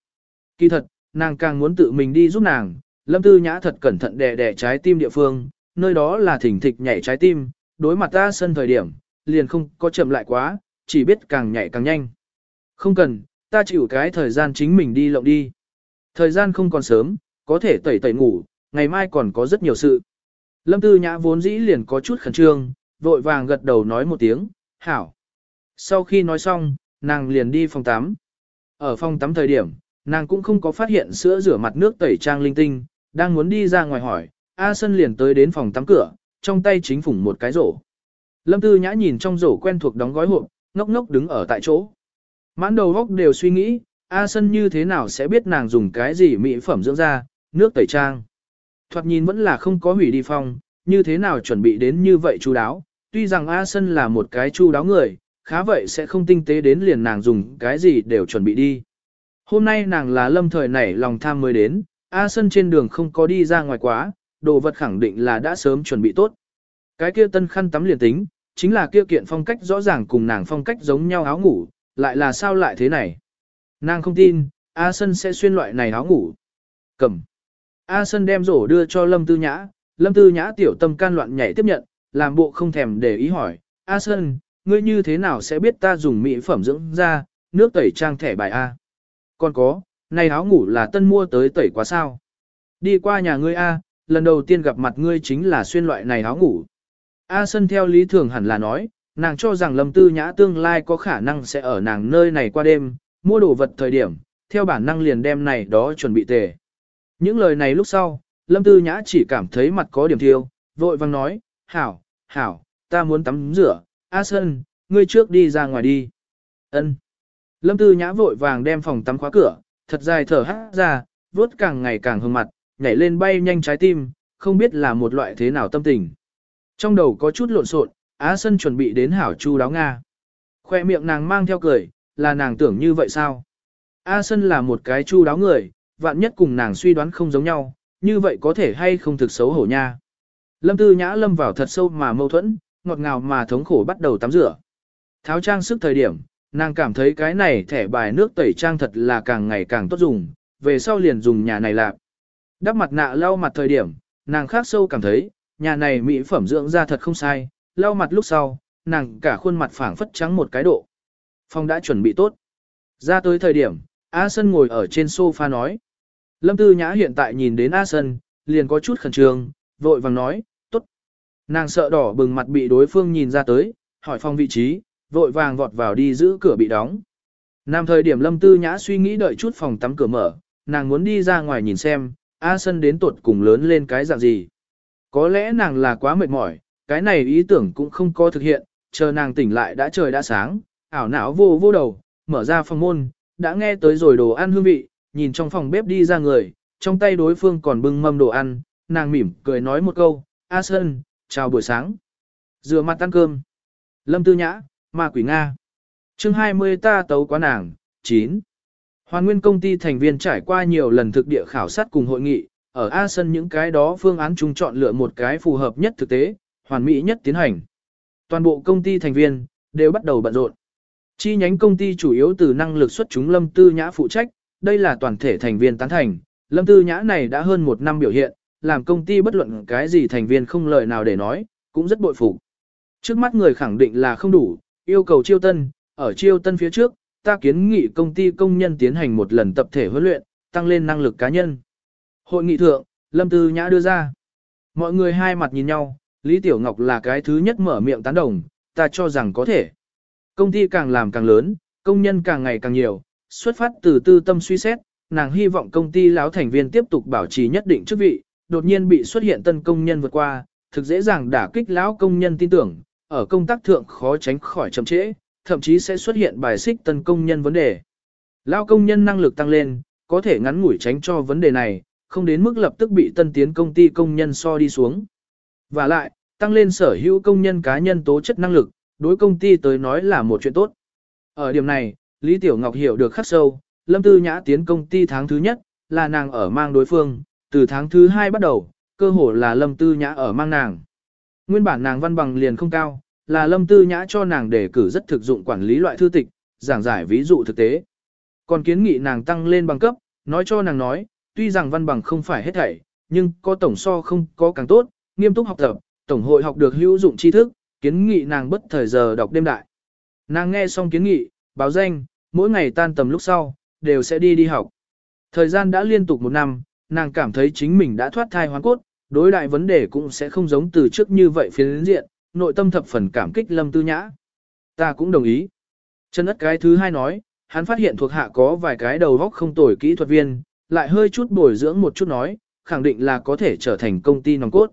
Kỳ thật, nàng càng muốn tự mình đi giúp nàng, Lâm Tư Nhã thật cẩn thận đè đè trái tim địa phương, nơi đó là thỉnh thịch nhảy trái tim, đối mặt A Sân thời điểm, liền không có chậm lại quá, chỉ biết càng nhảy càng nhanh. Không cần, ta chịu cái thời gian chính mình đi lộng đi. Thời gian không còn sớm, có thể tẩy tẩy ngủ, ngày mai còn có rất nhiều sự. Lâm Tư Nhã vốn dĩ liền có chút khẩn trương, vội vàng gật đầu nói một tiếng, hảo. Sau khi nói xong, nàng liền đi phòng tắm. Ở phòng tắm thời điểm, nàng cũng không có phát hiện sữa rửa mặt nước tẩy trang linh tinh, đang muốn đi ra ngoài hỏi, A Sân liền tới đến phòng tắm cửa, trong tay chính phủng một cái rổ. Lâm Tư Nhã nhìn trong rổ quen thuộc đóng gói hộp, ngốc ngốc đứng ở tại chỗ. Mãn đầu góc đều suy nghĩ, A Sân như thế nào sẽ biết nàng dùng cái gì mỹ phẩm dưỡng da, nước tẩy trang. Thoạt nhìn vẫn là không có hủy đi phòng, như thế nào chuẩn bị đến như vậy chú đáo. Tuy rằng A Sân là một cái chu đáo người, khá vậy sẽ không tinh tế đến liền nàng dùng cái gì đều chuẩn bị đi. Hôm nay nàng là lâm thời nảy lòng tham mới đến, A Sân trên đường không có đi ra ngoài quá, đồ vật khẳng định là đã sớm chuẩn bị tốt. Cái kia tân khăn tắm liền tính, chính là kia kiện phong cách rõ ràng cùng nàng phong cách giống nhau áo ngủ, lại là sao lại thế này. Nàng không tin, A Sân sẽ xuyên loại này áo ngủ. Cầm. A Sân đem rổ đưa cho Lâm Tư Nhã, Lâm Tư Nhã tiểu tâm can loạn nhảy tiếp nhận, làm bộ không thèm để ý hỏi, A Sơn, ngươi như thế nào sẽ biết ta dùng mỹ phẩm dưỡng da, nước tẩy trang thẻ bài A. Còn có, này áo ngủ là tân mua tới tẩy quá sao. Đi qua nhà ngươi A, lần đầu tiên gặp mặt ngươi chính là xuyên loại này áo ngủ. A Sơn theo lý thường hẳn là nói, nàng cho rằng Lâm Tư Nhã tương lai có khả năng sẽ ở nàng nơi này qua đêm, mua đồ vật thời điểm, theo bản năng liền đem này đó chuẩn bị tề. Những lời này lúc sau, Lâm Tư Nhã chỉ cảm thấy mặt có điểm thiêu, vội vang nói, hảo, hảo, ta muốn tắm rửa, A Sơn, ngươi trước đi ra ngoài đi. Ân. Lâm Tư Nhã vội vàng đem phòng tắm khóa cửa, thật dài thở hát ra, vuốt càng ngày càng hương mặt, nhảy lên bay nhanh trái tim, không biết là một loại thế nào tâm tình. Trong đầu có chút lộn xộn, Á Sân chuẩn bị đến hảo chu đáo Nga. Khoe miệng nàng mang theo cười, là nàng tưởng như vậy sao? A Sân là một cái chu đáo người, vạn nhất cùng nàng suy đoán không giống nhau, như vậy có thể hay không thực xấu hổ nha. Lâm Tư Nhã lâm vào thật sâu mà mâu thuẫn, ngọt ngào mà thống khổ bắt đầu tắm rửa. Tháo trang sức thời điểm, nàng cảm thấy cái này thẻ bài nước tẩy trang thật là càng ngày càng tốt dùng, về sau liền dùng nhà này lạp. Đắp mặt nạ lau mặt thời điểm, nàng khác sâu cảm thấy, nhà này mỹ phẩm dưỡng da thật không sai, lau mặt lúc sau, nàng cả khuôn mặt phảng phất trắng một cái độ. Phong đã chuẩn bị tốt. Ra tới thời điểm, A Sân ngồi ở trên sofa nói. Lâm Tư Nhã hiện tại nhìn đến A Sân, liền có chút khẩn trương, vội vàng nói. Nàng sợ đỏ bừng mặt bị đối phương nhìn ra tới, hỏi phong vị trí, vội vàng vọt vào đi giữ cửa bị đóng. Nam thời điểm Lâm Tư Nhã suy nghĩ đợi chút phòng tắm cửa mở, nàng muốn đi ra ngoài nhìn xem, A Sân đến tuột cùng lớn lên cái dạng gì. Có lẽ nàng là quá mệt mỏi, cái này ý tưởng cũng không có thực hiện, chờ nàng tỉnh lại đã trời đã sáng, ảo não vô vô đầu, mở ra phòng môn, đã nghe tới rồi đồ ăn hương vị, nhìn trong phòng bếp đi ra người, trong tay đối phương còn bưng mâm đồ ăn, nàng mỉm cười nói một câu, A Sơn, chào buổi sáng. Rửa mặt ăn cơm. Lâm Tư Nhã, Ma Quỷ Nga. chương 20 ta tấu quá nàng, 9. Hoàn nguyên công ty thành viên trải qua nhiều lần thực địa khảo sát cùng hội nghị, ở A Sân những cái đó phương án chung chọn lựa một cái phù hợp nhất thực tế, hoàn mỹ nhất tiến hành. Toàn bộ công ty thành viên, đều bắt đầu bận rộn. Chi nhánh công ty chủ yếu từ năng lực xuất chúng Lâm Tư Nhã phụ trách, đây là toàn thể thành viên tán thành. Lâm Tư Nhã này đã hơn một năm biểu hiện, làm công ty bất luận cái gì thành viên không lời nào để nói, cũng rất bội phục. Trước mắt người khẳng định là không đủ, yêu cầu chiêu tân, ở chiêu tân phía trước, ta kiến nghị công ty công nhân tiến hành một lần tập thể huấn luyện, tăng lên năng lực cá nhân. Hội nghị thượng, Lâm Tư Nhã đưa ra. Mọi người hai mặt nhìn nhau, Lý Tiểu Ngọc là cái thứ nhất mở miệng tán đồng, ta cho rằng có thể. Công ty càng làm càng lớn, công nhân càng ngày càng nhiều, xuất phát từ tư tâm suy xét, nàng hy vọng công ty lão thành viên tiếp tục bảo trì nhất định chức vị, đột nhiên bị xuất hiện tân công nhân vượt qua, thực dễ dàng đả kích lão công nhân tin tưởng, ở công tác thượng khó tránh khỏi chậm trễ, thậm chí sẽ xuất hiện bài xích tân công nhân vấn đề. Lão công nhân năng lực tăng lên, có thể ngắn ngủi tránh cho vấn đề này, không đến mức lập tức bị tân tiến công ty công nhân so đi xuống. Và lại, tăng lên sở hữu công nhân cá nhân tố chất năng lực, đối công ty tới nói là một chuyện tốt. Ở điểm này, Lý Tiểu Ngọc hiểu được khắc sâu, Lâm Tư Nhã tiến công ty tháng thứ nhất, là nàng ở mang đối phương, từ tháng thứ hai bắt đầu, cơ hồ là Lâm Tư Nhã ở mang nàng. Nguyên bản nàng văn bằng liền không cao, là Lâm Tư Nhã cho nàng đề cử rất thực dụng quản lý loại thư tịch, giảng giải ví dụ thực tế. Còn kiến nghị nàng tăng lên bằng cấp, nói cho nàng nói, tuy rằng văn bằng không phải hết thảy, nhưng có tổng so không có càng tốt, nghiêm túc học tập, tổng hội học được hữu dụng tri thức, kiến nghị nàng bất thời giờ đọc đêm đại. Nàng nghe xong kiến nghị, báo danh, mỗi ngày tan tầm lúc sau, đều sẽ đi đi học. Thời gian đã liên tục một năm, nàng cảm thấy chính mình đã thoát thai hoàn cốt, đối đại vấn đề cũng sẽ không giống từ trước như vậy phiến diện, nội tâm thập phần cảm kích Lâm Tư Nhã. Ta cũng đồng ý. Chân ất cái thứ hai nói, hắn phát hiện thuộc hạ có vài cái đầu góc không tồi kỹ thuật viên, lại hơi chút bồi dưỡng một chút nói, khẳng định là có thể trở thành công ty nòng cốt.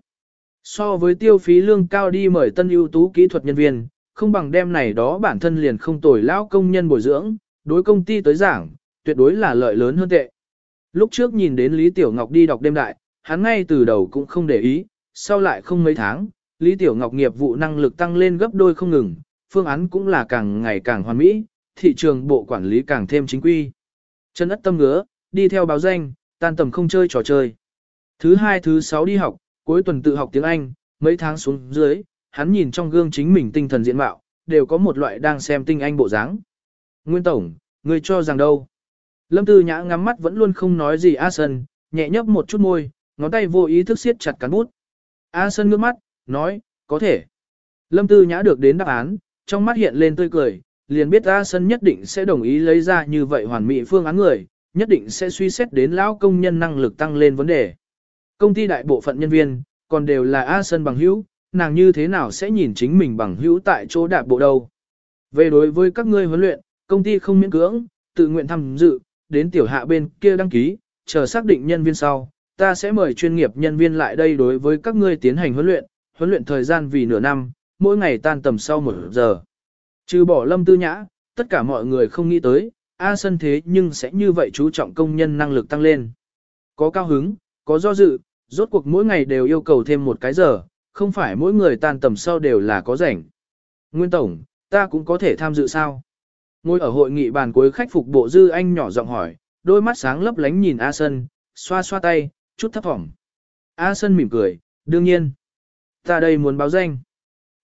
So với tiêu phí lương cao đi mời tân ưu tú kỹ thuật nhân viên, không bằng đem này đó bản thân liền không tồi lão công nhân bồi dưỡng, đối công ty tới giảng, tuyệt đối là lợi lớn hơn tệ. Lúc trước nhìn đến Lý Tiểu Ngọc đi đọc đêm đại, hắn ngay từ đầu cũng không để ý, sau lại không mấy tháng, Lý Tiểu Ngọc nghiệp vụ năng lực tăng lên gấp đôi không ngừng, phương án cũng là càng ngày càng hoàn mỹ, thị trường bộ quản lý càng thêm chính quy. Chân ất tâm ngứa, đi theo báo danh, tan tầm không chơi trò chơi. Thứ hai thứ sáu đi học, cuối tuần tự học tiếng Anh, mấy tháng xuống dưới, hắn nhìn trong gương chính mình tinh thần diện mạo, đều có một loại đang xem tinh anh bộ dáng. Nguyên Tổng, người cho rằng đâu? Lâm Tư Nhã ngắm mắt vẫn luôn không nói gì A Sân, nhẹ nhấp một chút môi, ngón tay vô ý thức siết chặt cán bút. A Sân ngước mắt, nói, có thể. Lâm Tư Nhã được đến đáp án, trong mắt hiện lên tươi cười, liền biết A Sân nhất định sẽ đồng ý lấy ra như vậy hoàn mỹ phương án người, nhất định sẽ suy xét đến lão công nhân năng lực tăng lên vấn đề. Công ty đại bộ phận nhân viên, còn đều là A Sân bằng hữu, nàng như thế nào sẽ nhìn chính mình bằng hữu tại chỗ đạp bộ đâu. Về đối với các ngươi huấn luyện, công ty không miễn cưỡng, tự nguyện tham dự, đến tiểu hạ bên kia đăng ký, chờ xác định nhân viên sau, ta sẽ mời chuyên nghiệp nhân viên lại đây đối với các ngươi tiến hành huấn luyện, huấn luyện thời gian vì nửa năm, mỗi ngày tan tầm sau một giờ. Trừ bỏ lâm tư nhã, tất cả mọi người không nghĩ tới, A sân thế nhưng sẽ như vậy chú trọng công nhân năng lực tăng lên. Có cao hứng, có do dự, rốt cuộc mỗi ngày đều yêu cầu thêm một cái giờ, không phải mỗi người tan tầm sau đều là có rảnh. Nguyên Tổng, ta cũng có thể tham dự sao? Ngồi ở hội nghị bàn cuối khách phục bộ dư anh nhỏ giọng hỏi, đôi mắt sáng lấp lánh nhìn A Sân, xoa xoa tay, chút thấp thỏm. A Sân mỉm cười, đương nhiên. Ta đây muốn báo danh.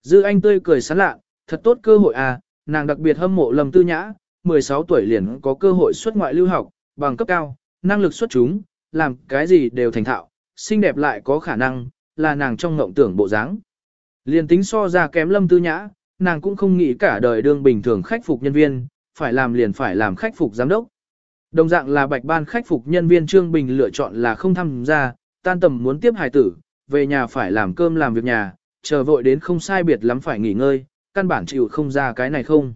Dư anh tươi cười sán lạ, thật tốt cơ hội à, nàng đặc biệt hâm mộ lầm tư nhã, 16 tuổi liền có cơ hội xuất ngoại lưu học, bằng cấp cao, năng lực xuất chúng, làm cái gì đều thành thạo, xinh đẹp lại có khả năng, là nàng trong ngộng tưởng bộ dáng. Liền tính so ra kém lâm tư nhã, nàng cũng không nghĩ cả đời đương bình thường khách phục nhân viên, phải làm liền phải làm khách phục giám đốc. Đồng dạng là bạch ban khách phục nhân viên Trương Bình lựa chọn là không tham gia, tan tầm muốn tiếp hài tử, về nhà phải làm cơm làm việc nhà, chờ vội đến không sai biệt lắm phải nghỉ ngơi, căn bản chịu không ra cái này không.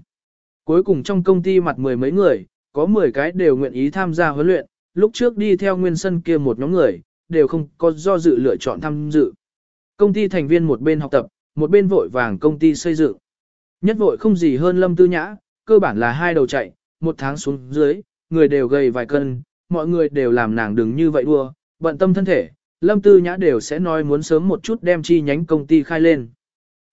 Cuối cùng trong công ty mặt mười mấy người, có 10 cái đều nguyện ý tham gia huấn luyện, lúc trước đi theo nguyên sân kia một nhóm người, đều không có do dự lựa chọn tham dự. Công ty thành viên một bên học tập, một bên vội vàng công ty xây dựng. Nhất vội không gì hơn Lâm Tư Nhã, cơ bản là hai đầu chạy, một tháng xuống dưới, người đều gầy vài cân, mọi người đều làm nàng đừng như vậy đua, bận tâm thân thể, Lâm Tư Nhã đều sẽ nói muốn sớm một chút đem chi nhánh công ty khai lên.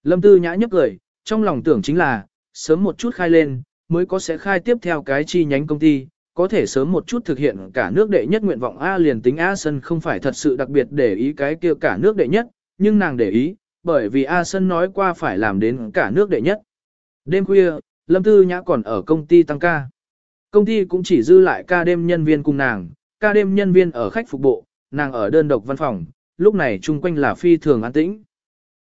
Lâm Tư Nhã nhấp cười, trong lòng tưởng chính là, sớm một chút khai lên, mới có sẽ khai tiếp theo cái chi nhánh công ty, có thể sớm một chút thực hiện cả nước đệ nhất nguyện vọng A liền tính A Sân không phải thật sự đặc biệt để ý cái kia cả nước đệ nhất, nhưng nàng để ý, bởi vì A Sân nói qua phải làm đến cả nước đệ nhất. Đêm khuya, Lâm Tư Nhã còn ở công ty tăng ca. Công ty cũng chỉ dư lại ca đêm nhân viên cùng nàng, ca đêm nhân viên ở khách phục bộ, nàng ở đơn độc văn phòng, lúc này chung quanh là phi thường an tĩnh.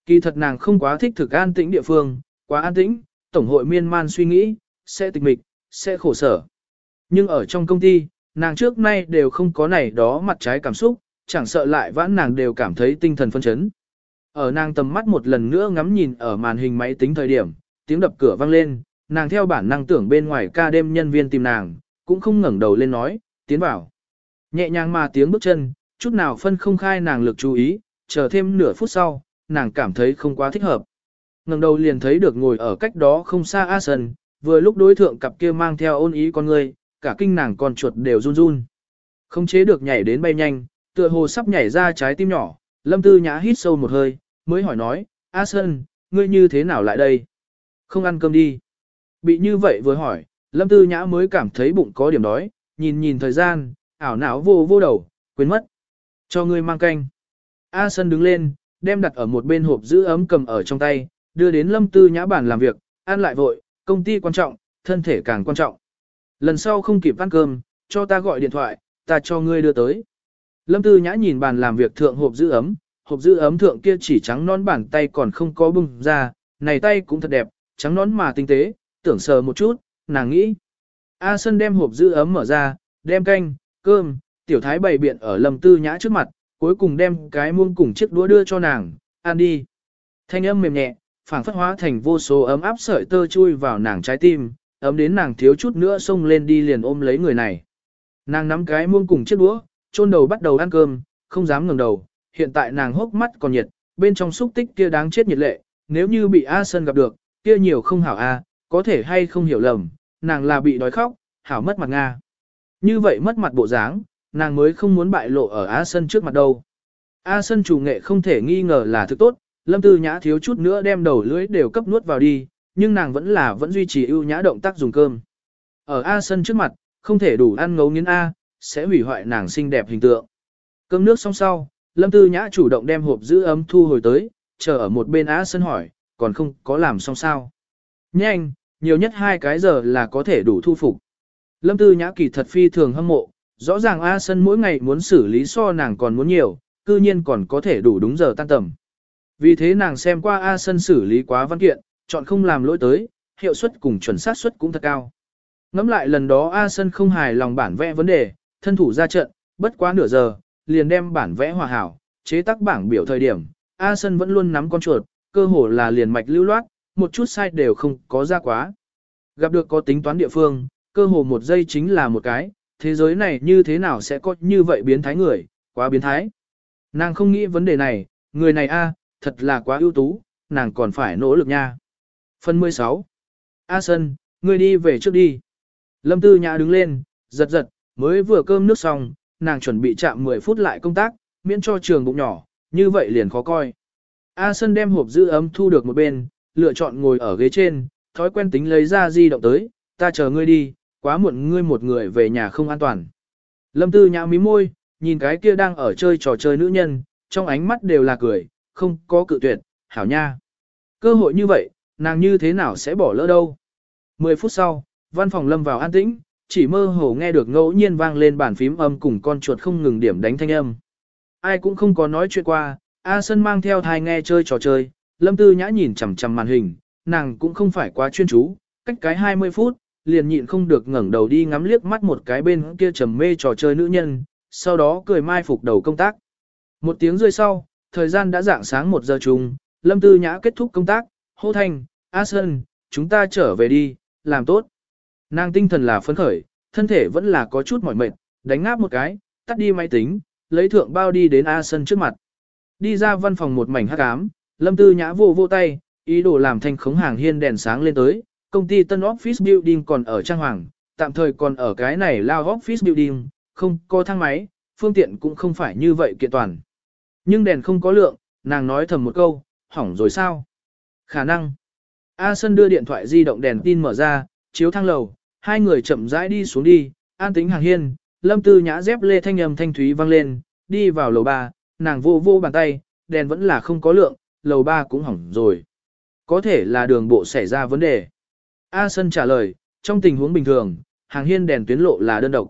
Kỳ thật nàng không quá thích thực an tĩnh địa phương, quá an tĩnh, tổng hội miên man suy nghĩ, sẽ tịch mịch, sẽ khổ sở. Nhưng ở trong công ty, nàng trước nay đều không có này đó mặt trái cảm xúc, chẳng sợ lại vãn nàng đều cảm thấy tinh thần phân chấn. Ở nàng tầm mắt một lần nữa ngắm nhìn ở màn hình máy tính thời điểm, tiếng đập cửa vang lên, nàng theo bản năng tưởng bên ngoài ca đêm nhân viên tìm nàng, cũng không ngẩng đầu lên nói, tiến vào. Nhẹ nhàng mà tiếng bước chân, chút nào phân không khai nàng lực chú ý, chờ thêm nửa phút sau, nàng cảm thấy không quá thích hợp. ngẩng đầu liền thấy được ngồi ở cách đó không xa A Sơn, vừa lúc đối thượng cặp kia mang theo ôn ý con người, cả kinh nàng con chuột đều run run. Không chế được nhảy đến bay nhanh, tựa hồ sắp nhảy ra trái tim nhỏ, Lâm Tư Nhã hít sâu một hơi, mới hỏi nói, A Sơn, ngươi như thế nào lại đây? Không ăn cơm đi. Bị như vậy vừa hỏi, Lâm Tư Nhã mới cảm thấy bụng có điểm đói, nhìn nhìn thời gian, ảo não vô vô đầu, quên mất. Cho ngươi mang canh. A Sơn đứng lên, đem đặt ở một bên hộp giữ ấm cầm ở trong tay, đưa đến Lâm Tư Nhã bàn làm việc, ăn lại vội, công ty quan trọng, thân thể càng quan trọng. Lần sau không kịp ăn cơm, cho ta gọi điện thoại, ta cho ngươi đưa tới. Lâm Tư Nhã nhìn bàn làm việc thượng hộp giữ ấm, hộp giữ ấm thượng kia chỉ trắng non bàn tay còn không có bung ra, này tay cũng thật đẹp, trắng nón mà tinh tế, tưởng sờ một chút, nàng nghĩ. A Sân đem hộp giữ ấm mở ra, đem canh, cơm, tiểu thái bày biện ở Lâm Tư Nhã trước mặt, cuối cùng đem cái muông cùng chiếc đũa đưa cho nàng, ăn đi. Thanh âm mềm nhẹ, phảng phất hóa thành vô số ấm áp sợi tơ chui vào nàng trái tim, ấm đến nàng thiếu chút nữa xông lên đi liền ôm lấy người này. Nàng nắm cái muông cùng chiếc đũa, chôn đầu bắt đầu ăn cơm, không dám ngẩng đầu, hiện tại nàng hốc mắt còn nhiệt, bên trong xúc tích kia đáng chết nhiệt lệ, nếu như bị A Sơn gặp được, kia nhiều không hảo A, có thể hay không hiểu lầm, nàng là bị đói khóc, hảo mất mặt Nga. Như vậy mất mặt bộ dáng, nàng mới không muốn bại lộ ở A sân trước mặt đâu. A sân chủ nghệ không thể nghi ngờ là thứ tốt, Lâm Tư Nhã thiếu chút nữa đem đầu lưỡi đều cấp nuốt vào đi, nhưng nàng vẫn là vẫn duy trì ưu nhã động tác dùng cơm. Ở A sân trước mặt, không thể đủ ăn ngấu nghiến A, sẽ hủy hoại nàng xinh đẹp hình tượng. Cơm nước xong sau, Lâm Tư Nhã chủ động đem hộp giữ ấm thu hồi tới, chờ ở một bên A sân hỏi, còn không có làm xong sao. Nhanh, nhiều nhất hai cái giờ là có thể đủ thu phục. Lâm Tư Nhã kỳ thật phi thường hâm mộ, rõ ràng A Sơn mỗi ngày muốn xử lý so nàng còn muốn nhiều, cư nhiên còn có thể đủ đúng giờ tan tầm. Vì thế nàng xem qua A Sơn xử lý quá văn kiện, chọn không làm lỗi tới, hiệu suất cùng chuẩn xác suất cũng thật cao. Ngắm lại lần đó A Sơn không hài lòng bản vẽ vấn đề, thân thủ ra trận, bất quá nửa giờ, liền đem bản vẽ hòa hảo, chế tác bảng biểu thời điểm, A Sơn vẫn luôn nắm con chuột, cơ hồ là liền mạch lưu loát, một chút sai đều không có ra quá. Gặp được có tính toán địa phương, cơ hồ một giây chính là một cái, thế giới này như thế nào sẽ có như vậy biến thái người, quá biến thái. Nàng không nghĩ vấn đề này, người này a, thật là quá ưu tú, nàng còn phải nỗ lực nha. Phần 16. A Sơn, ngươi đi về trước đi. Lâm Tư Nhã đứng lên, giật giật, mới vừa cơm nước xong, nàng chuẩn bị chạm 10 phút lại công tác, miễn cho trường bụng nhỏ, như vậy liền khó coi. A Sơn đem hộp giữ ấm thu được một bên, lựa chọn ngồi ở ghế trên, thói quen tính lấy ra di động tới, ta chờ ngươi đi, quá muộn ngươi một người về nhà không an toàn. Lâm Tư Nhã mí môi, nhìn cái kia đang ở chơi trò chơi nữ nhân, trong ánh mắt đều là cười, không có cự tuyệt, hảo nha. Cơ hội như vậy, nàng như thế nào sẽ bỏ lỡ đâu. 10 phút sau, văn phòng lâm vào an tĩnh, chỉ mơ hồ nghe được ngẫu nhiên vang lên bàn phím âm cùng con chuột không ngừng điểm đánh thanh âm. Ai cũng không có nói chuyện qua, A Sân mang theo thai nghe chơi trò chơi, lâm tư nhã nhìn chằm chằm màn hình, nàng cũng không phải quá chuyên chú, cách cái 20 phút, liền nhịn không được ngẩng đầu đi ngắm liếc mắt một cái bên kia trầm mê trò chơi nữ nhân, sau đó cười mai phục đầu công tác. Một tiếng rơi sau, thời gian đã dạng sáng một giờ chung, lâm tư nhã kết thúc công tác, hô thanh, A Sơn, chúng ta trở về đi, làm tốt. Nàng tinh thần là phấn khởi, thân thể vẫn là có chút mỏi mệt, đánh ngáp một cái, tắt đi máy tính, lấy thượng bao đi đến A Sơn trước mặt. Đi ra văn phòng một mảnh hắc ám, Lâm Tư Nhã vô vô tay, ý đồ làm thành khống hàng hiên đèn sáng lên tới, công ty Tân Office Building còn ở trang hoàng, tạm thời còn ở cái này lao Office Building, không có thang máy, phương tiện cũng không phải như vậy kiện toàn. Nhưng đèn không có lượng, nàng nói thầm một câu, hỏng rồi sao? Khả năng. A Sân đưa điện thoại di động đèn tin mở ra, chiếu thang lầu, hai người chậm rãi đi xuống đi, an tính hàng hiên, lâm tư nhã dép lê thanh âm thanh thúy vang lên, đi vào lầu ba, nàng vô vô bàn tay, đèn vẫn là không có lượng, lầu ba cũng hỏng rồi. Có thể là đường bộ xảy ra vấn đề. A Sân trả lời, trong tình huống bình thường, hàng hiên đèn tuyến lộ là đơn độc.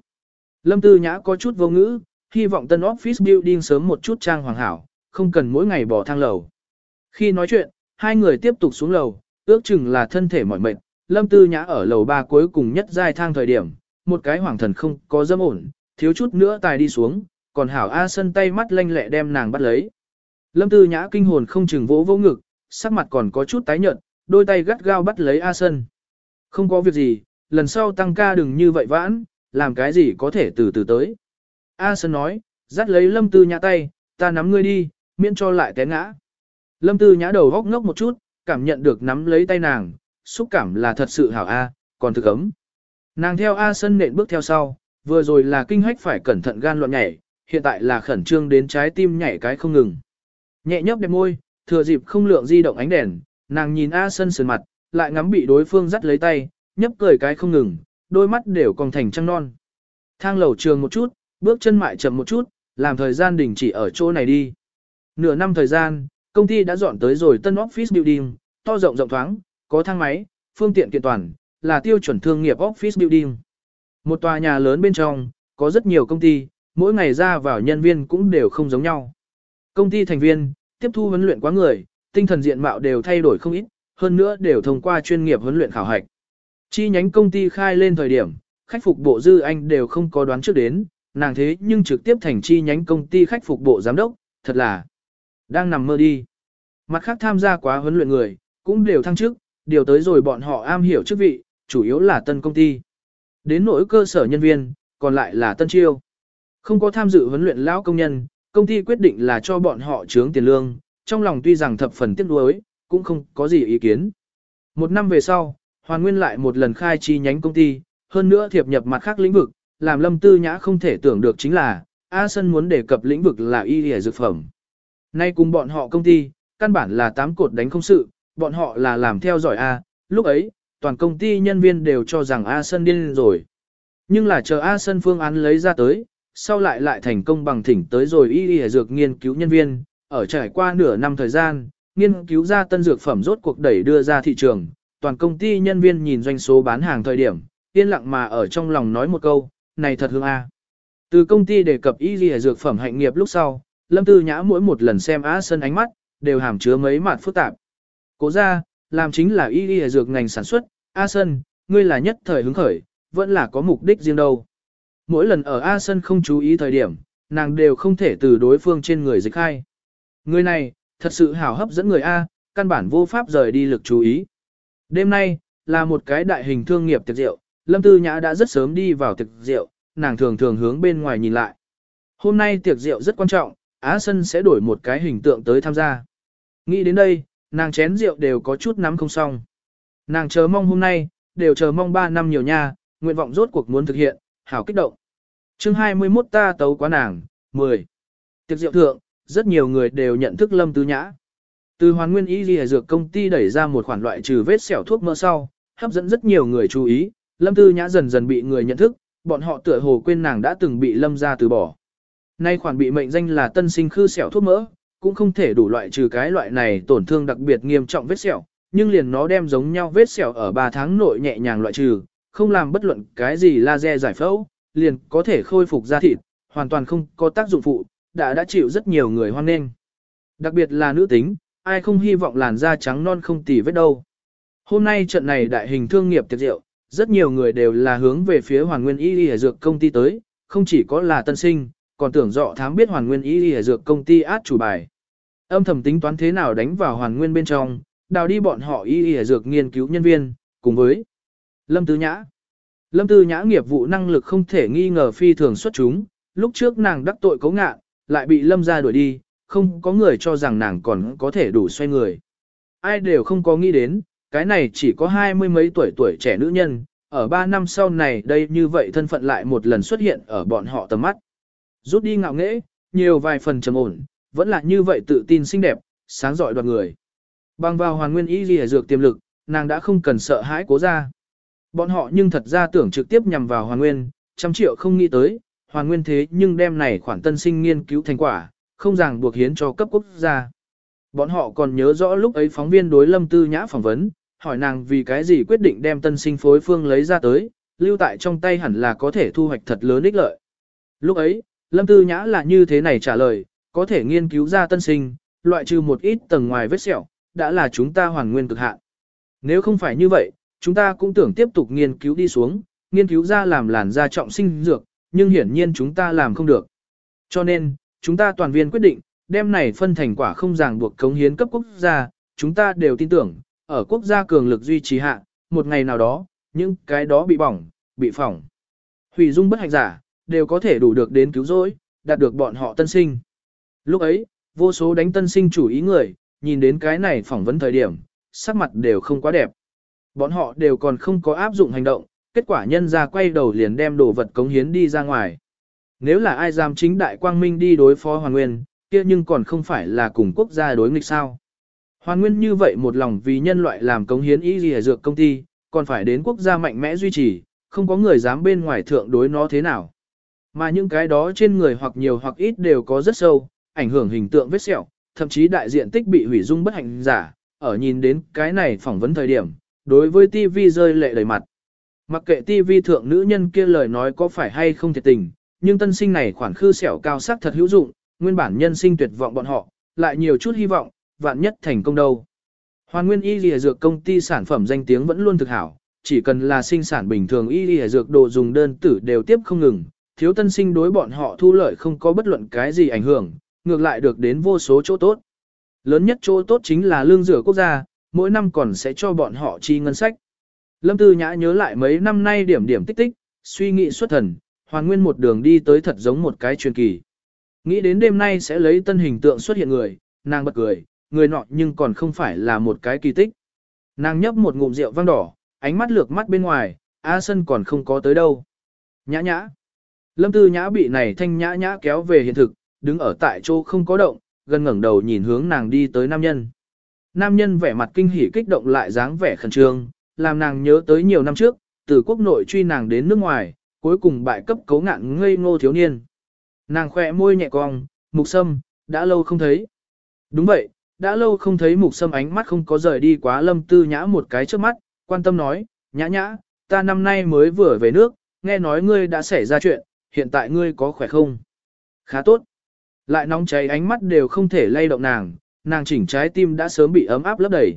Lâm Tư Nhã có chút vô ngữ, hy vọng tân office building sớm một chút trang hoàng hảo, không cần mỗi ngày bỏ thang lầu. Khi nói chuyện, hai người tiếp tục xuống lầu, ước chừng là thân thể mỏi mệt, Lâm Tư Nhã ở lầu ba cuối cùng nhất giai thang thời điểm, một cái hoàng thần không có dâm ổn, thiếu chút nữa tài đi xuống, còn hảo A sân tay mắt lanh lẹ đem nàng bắt lấy. Lâm Tư Nhã kinh hồn không chừng vỗ vỗ ngực, sắc mặt còn có chút tái nhợt, đôi tay gắt gao bắt lấy A sân. Không có việc gì, lần sau tăng ca đừng như vậy vãn, làm cái gì có thể từ từ tới. A sân nói, dắt lấy Lâm Tư Nhã tay, ta nắm ngươi đi, miễn cho lại té ngã. Lâm Tư Nhã đầu góc ngốc một chút, cảm nhận được nắm lấy tay nàng, xúc cảm là thật sự hảo A, còn thực ấm. Nàng theo A sân nện bước theo sau, vừa rồi là kinh hách phải cẩn thận gan loạn nhảy, hiện tại là khẩn trương đến trái tim nhảy cái không ngừng. Nhẹ nhấp đẹp môi, thừa dịp không lượng di động ánh đèn, nàng nhìn A sân sườn mặt, lại ngắm bị đối phương dắt lấy tay, nhấp cười cái không ngừng, đôi mắt đều còn thành trăng non. Thang lầu trường một chút, bước chân mại chậm một chút, làm thời gian đình chỉ ở chỗ này đi. Nửa năm thời gian, công ty đã dọn tới rồi tân office building, to rộng rộng thoáng, có thang máy, phương tiện kiện toàn, là tiêu chuẩn thương nghiệp office building. Một tòa nhà lớn bên trong, có rất nhiều công ty, mỗi ngày ra vào nhân viên cũng đều không giống nhau. Công ty thành viên, tiếp thu huấn luyện quá người, tinh thần diện mạo đều thay đổi không ít, hơn nữa đều thông qua chuyên nghiệp huấn luyện khảo hạch. Chi nhánh công ty khai lên thời điểm, khách phục bộ dư anh đều không có đoán trước đến, nàng thế nhưng trực tiếp thành chi nhánh công ty khách phục bộ giám đốc, thật là đang nằm mơ đi. Mặt khác tham gia quá huấn luyện người, cũng đều thăng chức, điều tới rồi bọn họ am hiểu chức vị, chủ yếu là tân công ty. Đến nỗi cơ sở nhân viên, còn lại là tân chiêu. Không có tham dự huấn luyện lão công nhân, công ty quyết định là cho bọn họ trướng tiền lương, trong lòng tuy rằng thập phần tiếc nuối, cũng không có gì ý kiến. Một năm về sau, Hoàn Nguyên lại một lần khai chi nhánh công ty, hơn nữa thiệp nhập mặt khác lĩnh vực, làm Lâm Tư Nhã không thể tưởng được chính là, A Sân muốn đề cập lĩnh vực là y y dược phẩm. Nay cùng bọn họ công ty, căn bản là tám cột đánh không sự, bọn họ là làm theo dõi A, lúc ấy, toàn công ty nhân viên đều cho rằng A Sân điên rồi. Nhưng là chờ A Sân phương án lấy ra tới, sau lại lại thành công bằng thỉnh tới rồi y y dược nghiên cứu nhân viên, ở trải qua nửa năm thời gian, nghiên cứu ra tân dược phẩm rốt cuộc đẩy đưa ra thị trường, toàn công ty nhân viên nhìn doanh số bán hàng thời điểm, yên lặng mà ở trong lòng nói một câu, này thật hương A. Từ công ty đề cập y y dược phẩm hạnh nghiệp lúc sau, Lâm Tư Nhã mỗi một lần xem á Sân ánh mắt, đều hàm chứa mấy mặt phức tạp. Cố ra, làm chính là y y dược ngành sản xuất, A Sân, ngươi là nhất thời hứng khởi, vẫn là có mục đích riêng đâu. Mỗi lần ở A Sân không chú ý thời điểm, nàng đều không thể từ đối phương trên người dịch khai. Người này, thật sự hảo hấp dẫn người A, căn bản vô pháp rời đi lực chú ý. Đêm nay, là một cái đại hình thương nghiệp tiệc rượu, Lâm Tư Nhã đã rất sớm đi vào tiệc rượu, nàng thường thường hướng bên ngoài nhìn lại. Hôm nay tiệc rượu rất quan trọng, Á Sân sẽ đổi một cái hình tượng tới tham gia. Nghĩ đến đây, nàng chén rượu đều có chút nắm không xong. Nàng chờ mong hôm nay, đều chờ mong 3 năm nhiều nha, nguyện vọng rốt cuộc muốn thực hiện, hảo kích động. chương 21 ta tấu quá nàng, 10. Tiệc rượu thượng, rất nhiều người đều nhận thức Lâm Tư Nhã. Từ hoàn nguyên y ghi dược công ty đẩy ra một khoản loại trừ vết sẹo thuốc mỡ sau, hấp dẫn rất nhiều người chú ý, Lâm Tư Nhã dần dần bị người nhận thức, bọn họ tựa hồ quên nàng đã từng bị Lâm gia từ bỏ. Nay khoản bị mệnh danh là tân sinh khư sẹo thuốc mỡ, cũng không thể đủ loại trừ cái loại này tổn thương đặc biệt nghiêm trọng vết sẹo, nhưng liền nó đem giống nhau vết sẹo ở 3 tháng nội nhẹ nhàng loại trừ, không làm bất luận cái gì laser giải phẫu, liền có thể khôi phục da thịt, hoàn toàn không có tác dụng phụ, đã đã chịu rất nhiều người hoan nghênh. Đặc biệt là nữ tính, ai không hy vọng làn da trắng non không tì vết đâu. Hôm nay trận này đại hình thương nghiệp tiệc rượu, rất nhiều người đều là hướng về phía Hoàn Nguyên Y Y Dược công ty tới, không chỉ có là tân sinh, còn tưởng dọ thám biết Hoàn Nguyên Y Y Dược công ty át chủ bài. Âm thầm tính toán thế nào đánh vào Hoàn Nguyên bên trong, đào đi bọn họ Y Y Dược nghiên cứu nhân viên, cùng với Lâm Tứ Nhã. Lâm Tư Nhã nghiệp vụ năng lực không thể nghi ngờ phi thường xuất chúng, lúc trước nàng đắc tội cấu ngạ, lại bị Lâm ra đuổi đi, không có người cho rằng nàng còn có thể đủ xoay người. Ai đều không có nghĩ đến, cái này chỉ có hai mươi mấy tuổi tuổi trẻ nữ nhân, ở ba năm sau này đây như vậy thân phận lại một lần xuất hiện ở bọn họ tầm mắt. Rút đi ngạo nghễ, nhiều vài phần trầm ổn, vẫn là như vậy tự tin xinh đẹp, sáng giỏi đoạt người. Bằng vào hoàn nguyên ý lìa dược tiềm lực, nàng đã không cần sợ hãi cố ra. Bọn họ nhưng thật ra tưởng trực tiếp nhằm vào hoàn nguyên, trăm triệu không nghĩ tới, hoàn nguyên thế nhưng đem này khoản tân sinh nghiên cứu thành quả, không ràng buộc hiến cho cấp quốc gia. Bọn họ còn nhớ rõ lúc ấy phóng viên đối lâm tư nhã phỏng vấn, hỏi nàng vì cái gì quyết định đem tân sinh phối phương lấy ra tới, lưu tại trong tay hẳn là có thể thu hoạch thật lớn ích lợi. Lúc ấy, lâm tư nhã là như thế này trả lời, có thể nghiên cứu ra tân sinh, loại trừ một ít tầng ngoài vết sẹo, đã là chúng ta hoàn nguyên cực hạn. Nếu không phải như vậy, chúng ta cũng tưởng tiếp tục nghiên cứu đi xuống, nghiên cứu ra làm làn da trọng sinh dược, nhưng hiển nhiên chúng ta làm không được. Cho nên, chúng ta toàn viên quyết định, đem này phân thành quả không ràng buộc cống hiến cấp quốc gia, chúng ta đều tin tưởng, ở quốc gia cường lực duy trì hạ, một ngày nào đó, những cái đó bị bỏng, bị phỏng, hủy dung bất hạnh giả, đều có thể đủ được đến cứu rỗi, đạt được bọn họ tân sinh. Lúc ấy, vô số đánh tân sinh chủ ý người, nhìn đến cái này phỏng vấn thời điểm, sắc mặt đều không quá đẹp. Bọn họ đều còn không có áp dụng hành động, kết quả nhân ra quay đầu liền đem đồ vật cống hiến đi ra ngoài. Nếu là ai dám chính đại quang minh đi đối phó Hoàn Nguyên, kia nhưng còn không phải là cùng quốc gia đối nghịch sao. Hoàn Nguyên như vậy một lòng vì nhân loại làm cống hiến y gì dược công ty, còn phải đến quốc gia mạnh mẽ duy trì, không có người dám bên ngoài thượng đối nó thế nào. Mà những cái đó trên người hoặc nhiều hoặc ít đều có rất sâu, ảnh hưởng hình tượng vết sẹo, thậm chí đại diện tích bị hủy dung bất hạnh giả, ở nhìn đến cái này phỏng vấn thời điểm, đối với TV rơi lệ đầy mặt. Mặc kệ TV thượng nữ nhân kia lời nói có phải hay không thiệt tình, nhưng tân sinh này khoản khư sẹo cao sắc thật hữu dụng, nguyên bản nhân sinh tuyệt vọng bọn họ, lại nhiều chút hy vọng, vạn nhất thành công đâu. Hoàn nguyên y lìa dược công ty sản phẩm danh tiếng vẫn luôn thực hảo, chỉ cần là sinh sản bình thường y lìa dược đồ dùng đơn tử đều tiếp không ngừng, thiếu tân sinh đối bọn họ thu lợi không có bất luận cái gì ảnh hưởng, ngược lại được đến vô số chỗ tốt. Lớn nhất chỗ tốt chính là lương rửa quốc gia, mỗi năm còn sẽ cho bọn họ chi ngân sách. Lâm Tư Nhã nhớ lại mấy năm nay điểm điểm tích tích, suy nghĩ xuất thần, hoàn nguyên một đường đi tới thật giống một cái truyền kỳ. Nghĩ đến đêm nay sẽ lấy tân hình tượng xuất hiện người, nàng bật cười, người nọ nhưng còn không phải là một cái kỳ tích. Nàng nhấp một ngụm rượu vang đỏ, ánh mắt lược mắt bên ngoài, A Sân còn không có tới đâu. Nhã nhã. Lâm Tư Nhã bị này thanh nhã nhã kéo về hiện thực, đứng ở tại chỗ không có động, gần ngẩng đầu nhìn hướng nàng đi tới nam nhân. Nam nhân vẻ mặt kinh hỉ kích động lại dáng vẻ khẩn trương, làm nàng nhớ tới nhiều năm trước, từ quốc nội truy nàng đến nước ngoài, cuối cùng bại cấp cấu ngạn ngây ngô thiếu niên. Nàng khỏe môi nhẹ cong, mục sâm, đã lâu không thấy. Đúng vậy, đã lâu không thấy mục sâm ánh mắt không có rời đi quá lâm tư nhã một cái trước mắt, quan tâm nói, nhã nhã, ta năm nay mới vừa về nước, nghe nói ngươi đã xảy ra chuyện, hiện tại ngươi có khỏe không? Khá tốt. Lại nóng cháy ánh mắt đều không thể lay động nàng, nàng chỉnh trái tim đã sớm bị ấm áp lấp đầy.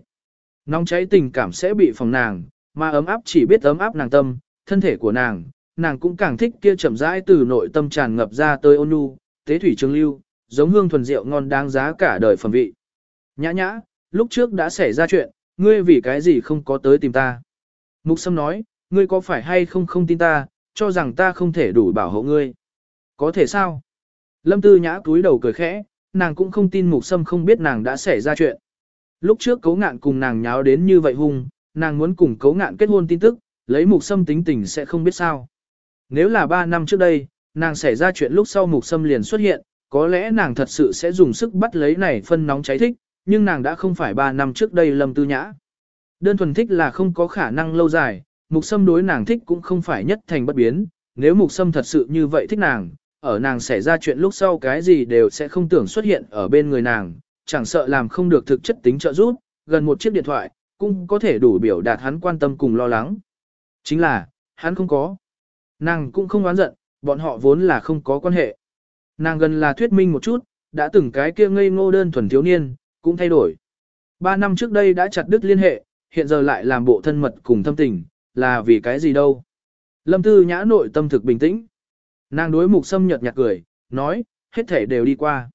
Nóng cháy tình cảm sẽ bị phòng nàng, mà ấm áp chỉ biết ấm áp nàng tâm, thân thể của nàng, nàng cũng càng thích kia chậm rãi từ nội tâm tràn ngập ra tới ôn nhu, tế thủy trường lưu, giống hương thuần rượu ngon đáng giá cả đời phẩm vị. Nhã nhã, lúc trước đã xảy ra chuyện, ngươi vì cái gì không có tới tìm ta. Mục Sâm nói, ngươi có phải hay không không tin ta, cho rằng ta không thể đủ bảo hộ ngươi. Có thể sao? Lâm Tư Nhã cúi đầu cười khẽ, nàng cũng không tin Mục Sâm không biết nàng đã xảy ra chuyện. Lúc trước cấu ngạn cùng nàng nháo đến như vậy hung, nàng muốn cùng cấu ngạn kết hôn tin tức, lấy Mục Sâm tính tình sẽ không biết sao. Nếu là 3 năm trước đây, nàng xảy ra chuyện lúc sau Mục Sâm liền xuất hiện, có lẽ nàng thật sự sẽ dùng sức bắt lấy này phân nóng cháy thích, nhưng nàng đã không phải 3 năm trước đây Lâm Tư Nhã. Đơn thuần thích là không có khả năng lâu dài, Mục Sâm đối nàng thích cũng không phải nhất thành bất biến, nếu Mục Sâm thật sự như vậy thích nàng, ở nàng xảy ra chuyện lúc sau cái gì đều sẽ không tưởng xuất hiện ở bên người nàng, chẳng sợ làm không được thực chất tính trợ giúp, gần một chiếc điện thoại, cũng có thể đủ biểu đạt hắn quan tâm cùng lo lắng. Chính là, hắn không có. Nàng cũng không oán giận, bọn họ vốn là không có quan hệ. Nàng gần là thuyết minh một chút, đã từng cái kia ngây ngô đơn thuần thiếu niên, cũng thay đổi. Ba năm trước đây đã chặt đứt liên hệ, hiện giờ lại làm bộ thân mật cùng thâm tình, là vì cái gì đâu. Lâm Tư Nhã nội tâm thực bình tĩnh. Nàng đối mục sâm nhợt nhạt cười, nói, hết thể đều đi qua.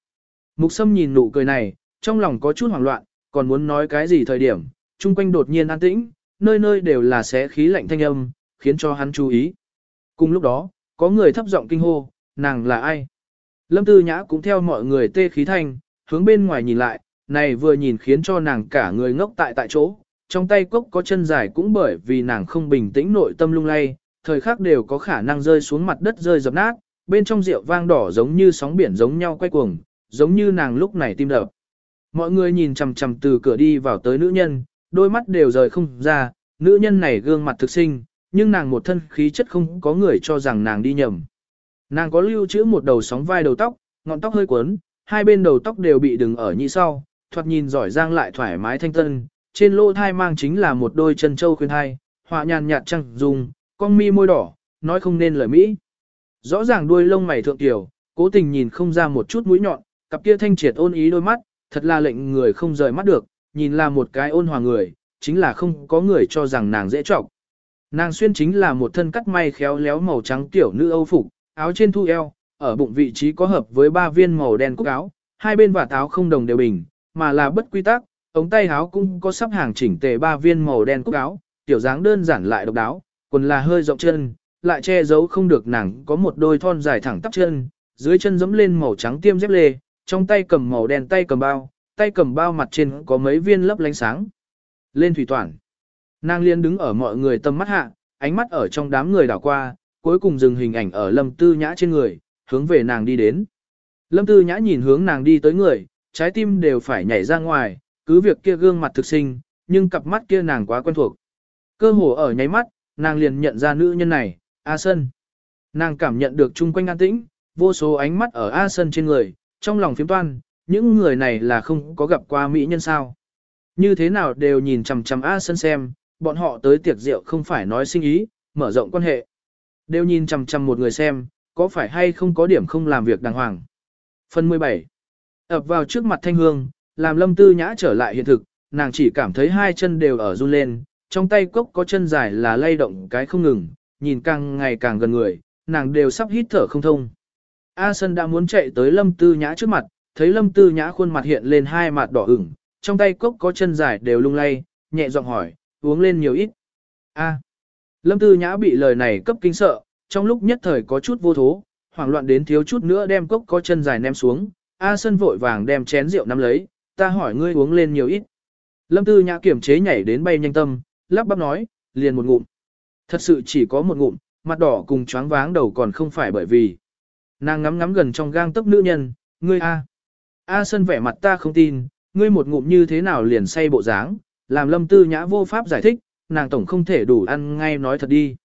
Mục sâm nhìn nụ cười này, trong lòng có chút hoảng loạn, còn muốn nói cái gì thời điểm, chung quanh đột nhiên an tĩnh, nơi nơi đều là xé khí lạnh thanh âm, khiến cho hắn chú ý. Cùng lúc đó, có người thấp giọng kinh hô, nàng là ai? Lâm Tư Nhã cũng theo mọi người tê khí thanh, hướng bên ngoài nhìn lại, này vừa nhìn khiến cho nàng cả người ngốc tại tại chỗ, trong tay cốc có chân dài cũng bởi vì nàng không bình tĩnh nội tâm lung lay, thời khắc đều có khả năng rơi xuống mặt đất rơi dập nát, bên trong rượu vang đỏ giống như sóng biển giống nhau quay cuồng, giống như nàng lúc này tim đập. Mọi người nhìn chằm chằm từ cửa đi vào tới nữ nhân, đôi mắt đều rời không ra, nữ nhân này gương mặt thực sinh, nhưng nàng một thân khí chất không có người cho rằng nàng đi nhầm. Nàng có lưu trữ một đầu sóng vai đầu tóc, ngọn tóc hơi cuốn, hai bên đầu tóc đều bị đừng ở nhị sau, thoạt nhìn giỏi giang lại thoải mái thanh tân, trên lỗ thai mang chính là một đôi chân châu khuyên thai, họa nhàn nhạt trăng dung con mi môi đỏ, nói không nên lời Mỹ. Rõ ràng đuôi lông mày thượng tiểu, cố tình nhìn không ra một chút mũi nhọn, cặp kia thanh triệt ôn ý đôi mắt, thật là lệnh người không rời mắt được, nhìn là một cái ôn hòa người, chính là không có người cho rằng nàng dễ trọng. Nàng xuyên chính là một thân cắt may khéo léo màu trắng tiểu nữ Âu phục, áo trên thu eo, ở bụng vị trí có hợp với ba viên màu đen cúc áo, hai bên và táo không đồng đều bình, mà là bất quy tắc, ống tay áo cũng có sắp hàng chỉnh tề ba viên màu đen cúc áo, tiểu dáng đơn giản lại độc đáo, quần là hơi rộng chân, lại che giấu không được nàng có một đôi thon dài thẳng tắp chân, dưới chân giẫm lên màu trắng tiêm dép lê, trong tay cầm màu đen tay cầm bao, tay cầm bao mặt trên có mấy viên lấp lánh sáng. Lên thủy toàn. Nàng liên đứng ở mọi người tâm mắt hạ, ánh mắt ở trong đám người đảo qua, cuối cùng dừng hình ảnh ở lâm tư nhã trên người, hướng về nàng đi đến. Lâm tư nhã nhìn hướng nàng đi tới người, trái tim đều phải nhảy ra ngoài, cứ việc kia gương mặt thực sinh, nhưng cặp mắt kia nàng quá quen thuộc. Cơ hồ ở nháy mắt, nàng liền nhận ra nữ nhân này, A Sân. Nàng cảm nhận được chung quanh an tĩnh, vô số ánh mắt ở A Sân trên người, trong lòng phiếm toan, những người này là không có gặp qua mỹ nhân sao. Như thế nào đều nhìn chằm chằm A Sân xem, bọn họ tới tiệc rượu không phải nói sinh ý, mở rộng quan hệ. Đều nhìn chằm chằm một người xem, có phải hay không có điểm không làm việc đàng hoàng. Phần 17 ập vào trước mặt thanh hương, làm lâm tư nhã trở lại hiện thực, nàng chỉ cảm thấy hai chân đều ở run lên, trong tay cốc có chân dài là lay động cái không ngừng, nhìn càng ngày càng gần người, nàng đều sắp hít thở không thông. A Sân đã muốn chạy tới lâm tư nhã trước mặt, thấy lâm tư nhã khuôn mặt hiện lên hai mặt đỏ ửng, trong tay cốc có chân dài đều lung lay, nhẹ giọng hỏi, uống lên nhiều ít. A. Lâm tư nhã bị lời này cấp kinh sợ, trong lúc nhất thời có chút vô thố, hoảng loạn đến thiếu chút nữa đem cốc có chân dài ném xuống, A Sân vội vàng đem chén rượu nắm lấy, ta hỏi ngươi uống lên nhiều ít. Lâm Tư Nhã kiểm chế nhảy đến bay nhanh tâm, lắp bắp nói, liền một ngụm. Thật sự chỉ có một ngụm, mặt đỏ cùng choáng váng đầu còn không phải bởi vì. Nàng ngắm ngắm gần trong gang tấc nữ nhân, ngươi A. A Sân vẻ mặt ta không tin, ngươi một ngụm như thế nào liền say bộ dáng, làm Lâm Tư Nhã vô pháp giải thích, nàng tổng không thể đủ ăn ngay nói thật đi.